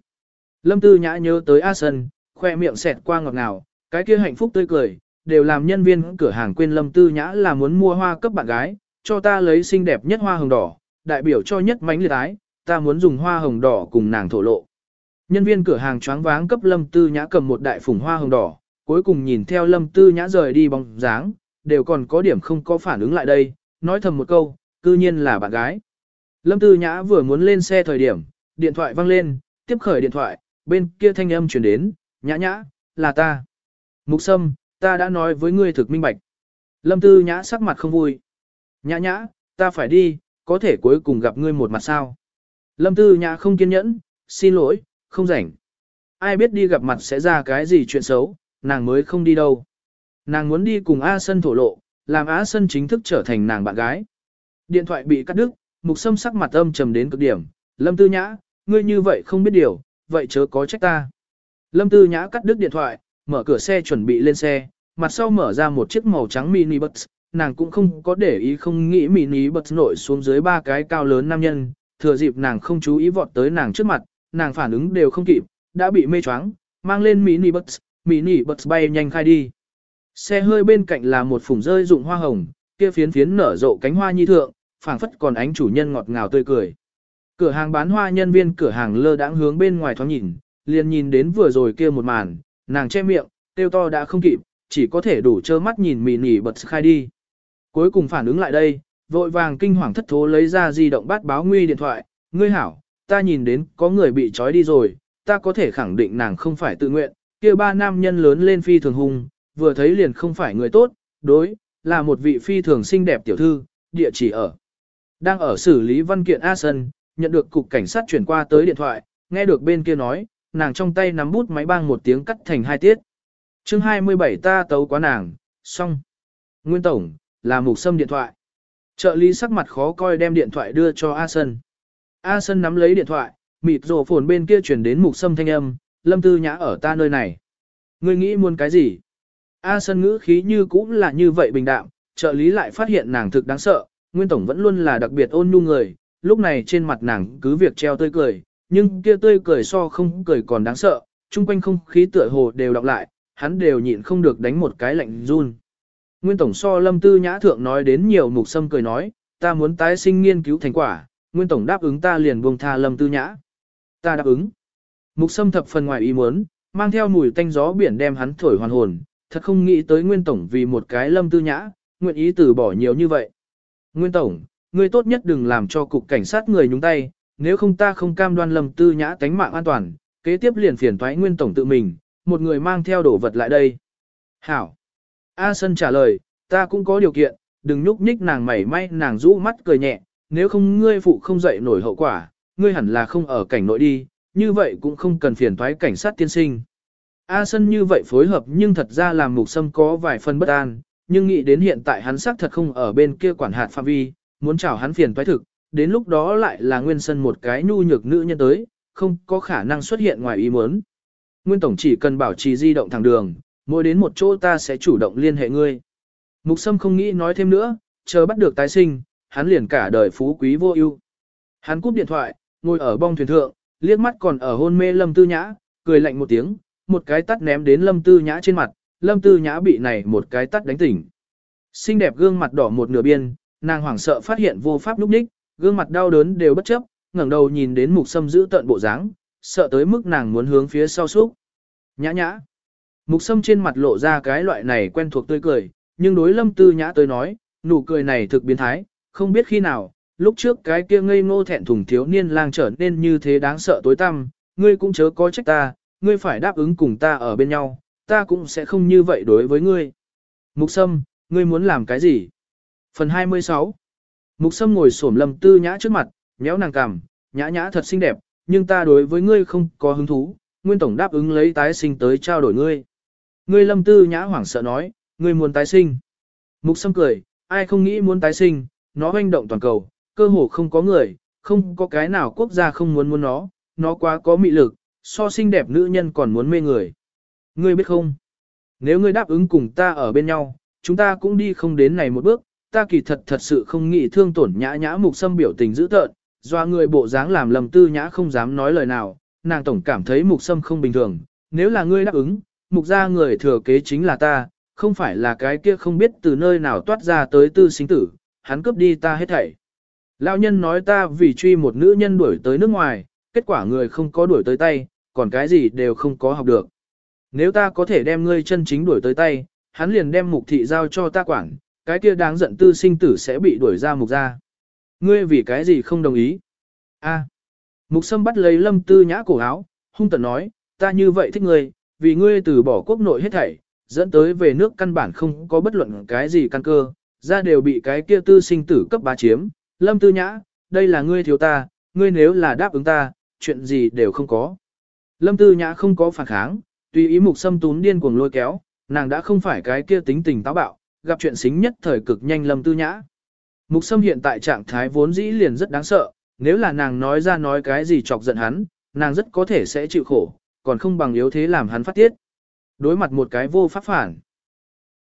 Lâm Tư Nhã nhớ tới A Sân, khoe miệng xẹt qua ngọt ngào, cái kia hạnh phúc tươi cười, đều làm nhân viên cửa hàng quên Lâm Tư Nhã là muốn mua hoa cấp bạn gái, cho ta lấy xinh đẹp nhất hoa hồng đỏ, đại biểu cho nhất mánh liệt ái, ta muốn dùng hoa hồng đỏ cùng nàng thổ lộ. Nhân viên cửa hàng choáng váng cấp Lâm Tư Nhã cầm một đại phùng hoa hồng đỏ, cuối cùng nhìn theo Lâm Tư Nhã rời đi bóng dáng, đều còn có điểm không có phản ứng lại đây, nói thầm một câu, cư nhiên là bạn gái. Lâm Tư Nhã vừa muốn lên xe thời điểm, điện thoại vang lên, tiếp khởi điện thoại, bên kia thanh âm truyền đến, nhã nhã, là ta. Mục Sâm, ta đã nói với ngươi thực minh bạch. Lâm Tư Nhã sắc mặt không vui. Nhã nhã, ta phải đi, có thể cuối cùng gặp ngươi một mặt sao. Lâm Tư Nhã không kiên nhẫn, xin lỗi, không rảnh. Ai biết đi gặp mặt sẽ ra cái gì chuyện xấu, nàng mới không đi đâu. Nàng muốn đi cùng A Sân thổ lộ, làm A Sân chính thức trở thành nàng bạn gái. Điện thoại bị cắt đứt, mục sâm sắc mặt âm trầm đến cực điểm. Lâm Tư Nhã, ngươi như vậy không biết điều, vậy chớ có trách ta. Lâm Tư Nhã cắt đứt điện thoại, mở cửa xe chuẩn bị lên xe, mặt sau mở ra một chiếc màu trắng mini bus, nàng cũng không có để ý không nghĩ mini bus nổi xuống dưới ba cái cao lớn nam nhân, thừa dịp nàng không chú ý vọt tới nàng trước mặt, nàng phản ứng đều không kịp, đã bị mê choáng, mang lên mini bus, mini bus bay nhanh khai đi. Xe hơi bên cạnh là một phùng rơi dụng hoa hồng, kia phiến phiến nở rộ cánh hoa nhi thượng, phảng phất còn ánh chủ nhân ngọt ngào tươi cười. Cửa hàng bán hoa nhân viên cửa hàng lơ đãng hướng bên ngoài thoáng nhìn, liền nhìn đến vừa rồi kia một màn, nàng che miệng, tiêu to đã không kịp, chỉ có thể đủ trơ mắt nhìn mì nỉ bật khai đi. Cuối cùng phản ứng lại đây, vội vàng kinh hoàng thất thố lấy ra di động bát báo nguy điện thoại, ngươi hảo, ta nhìn đến có người bị trói đi rồi, ta có thể khẳng định nàng không phải tự nguyện, kia ba nam nhân lớn lên phi thường hung, vừa thấy liền không phải người tốt, đối, là một vị phi thường xinh đẹp tiểu thư, địa chỉ ở. Đang ở xử lý văn kiện A Sân, nhận được cục cảnh sát chuyển qua tới điện thoại, nghe được bên kia nói, nàng trong tay nắm bút máy bang một tiếng cắt thành hai tiết. chương 27 ta tấu quá nàng, xong. Nguyên Tổng, là mục xâm điện thoại. Trợ lý sắc mặt khó coi đem điện thoại đưa cho A Sân. A Sân nắm lấy điện thoại, mịt rổ phồn bên kia chuyển đến mục xâm thanh âm, lâm tư nhã ở ta nơi này. Ngươi nghĩ muốn cái gì? A Sân ngữ khí như cũng là như vậy bình đạm, trợ lý lại phát hiện nàng thực đáng sợ, Nguyên Tổng vẫn luôn là đặc biệt ôn nhu người, lúc này trên mặt nàng cứ việc treo tươi cười, nhưng kia tươi cười so không cười còn đáng sợ, chung quanh không khí tựa hồ đều đọc lại, hắn đều nhịn không được đánh một cái lạnh run. Nguyên tổng so lâm tư nhã thượng nói đến nhiều mục sâm cười nói, ta muốn tái sinh nghiên cứu thành quả, nguyên tổng đáp ứng ta liền buông tha lâm tư nhã. Ta đáp ứng. Mục sâm thập phần ngoài ý muốn, mang theo mùi tanh gió biển đem hắn thổi hoàn hồn, thật không nghĩ tới nguyên tổng vì một cái lâm tư nhã, nguyện ý từ bỏ nhiều như vậy. Nguyên tổng, ngươi tốt nhất đừng làm cho cục cảnh sát người nhúng tay, nếu không ta không cam đoan lâm tư nhã tánh mạng an toàn, kế tiếp liền phiền thoái nguyên tổng tự mình, một người mang theo đồ vật lại đây. Hảo. A Sân trả lời, ta cũng có điều kiện, đừng nhúc nhích nàng mảy may nàng rũ mắt cười nhẹ, nếu không ngươi phụ không dậy nổi hậu quả, ngươi hẳn là không ở cảnh nội đi, như vậy cũng không cần phiền thoái cảnh sát tiên sinh. A Sân như vậy phối hợp nhưng thật ra làm mục sâm có vài phần bất an, nhưng nghĩ đến hiện tại hắn xác thật không ở bên kia quản hạt phạm vi, muốn chào hắn phiền toái thực, đến lúc đó lại là nguyên sân một cái nhu nhược nữ nhân tới, không có khả năng xuất hiện ngoài ý muốn. Nguyên tổng chỉ cần bảo trì di động thẳng đường, mỗi đến một chỗ ta sẽ chủ động liên hệ ngươi. Mục Sâm không nghĩ nói thêm nữa, chờ bắt được tái sinh, hắn liền cả đời phú quý vô ưu. Hắn cúp điện thoại, ngồi ở bong thuyền thượng, liếc mắt còn ở hôn mê Lâm Tư Nhã, cười lạnh một tiếng, một cái tắt ném đến Lâm Tư Nhã trên mặt, Lâm Tư Nhã bị này một cái tắt đánh tỉnh. Xinh đẹp gương mặt đỏ một nửa biên, nàng hoảng sợ phát hiện vô pháp lúc ních, gương mặt đau đớn đều bất chấp, ngẩng đầu nhìn đến mục sâm giữ tận bộ dáng, sợ tới mức nàng muốn hướng phía sau xúc. Nhã nhã. Mục sâm trên mặt lộ ra cái loại này quen thuộc tươi cười, nhưng đối lâm tư nhã tới nói, nụ cười này thực biến thái, không biết khi nào, lúc trước cái kia ngây ngô thẹn thùng thiếu niên lang trở nên như thế đáng sợ tối tăm, ngươi cũng chớ có trách ta, ngươi phải đáp ứng cùng ta ở bên nhau, ta cũng sẽ không như vậy đối với ngươi. Mục sâm, ngươi muốn làm cái gì? Phần 26 Mục Sâm ngồi xổm Lâm Tư Nhã trước mặt, nhéo nàng cằm, nhã nhã thật xinh đẹp, nhưng ta đối với ngươi không có hứng thú, Nguyên Tổng đáp ứng lấy tái sinh tới trao đổi ngươi. Ngươi Lâm Tư Nhã hoảng sợ nói, ngươi muốn tái sinh. Mục Sâm cười, ai không nghĩ muốn tái sinh, nó hoành động toàn cầu, cơ hồ không có người, không có cái nào quốc gia không muốn muốn nó, nó quá có mị lực, so xinh đẹp nữ nhân còn muốn mê người. Ngươi biết không? Nếu ngươi đáp ứng cùng ta ở bên nhau, chúng ta cũng đi không đến này một bước, ta kỳ thật thật sự không nghĩ thương tổn nhã nhã mục sâm biểu tình dữ tợn, doa người bộ dáng làm lầm tư nhã không dám nói lời nào, nàng tổng cảm thấy mục sâm không bình thường, nếu là ngươi đáp ứng, mục ra người thừa kế chính là ta, không phải là cái kia không biết từ nơi nào toát ra tới tư sinh tử, hắn cướp đi ta hết thảy. Lão nhân nói ta vì truy một nữ nhân đuổi tới nước ngoài, kết quả người không có đuổi tới tay, còn cái gì đều không có học được. Nếu ta có thể đem ngươi chân chính đuổi tới tay, hắn liền đem mục thị giao cho ta quản, cái kia đáng giận tư sinh tử sẽ bị đuổi ra mục ra. Ngươi vì cái gì không đồng ý? A. Mục sâm bắt lấy lâm tư nhã cổ áo, hung tận nói, ta như vậy thích ngươi, vì ngươi từ bỏ quốc nội hết thảy, dẫn tới về nước căn bản không có bất luận cái gì căn cơ, ra đều bị cái kia tư sinh tử cấp bá chiếm. Lâm tư nhã, đây là ngươi thiếu ta, ngươi nếu là đáp ứng ta, chuyện gì đều không có. Lâm tư nhã không có phản kháng, tùy ý mục sâm tún điên cuồng lôi kéo, nàng đã không phải cái kia tính tình táo bạo, gặp chuyện xính nhất thời cực nhanh lâm tư nhã. Mục sâm hiện tại trạng thái vốn dĩ liền rất đáng sợ, nếu là nàng nói ra nói cái gì chọc giận hắn, nàng rất có thể sẽ chịu khổ, còn không bằng yếu thế làm hắn phát tiết. Đối mặt một cái vô pháp phản.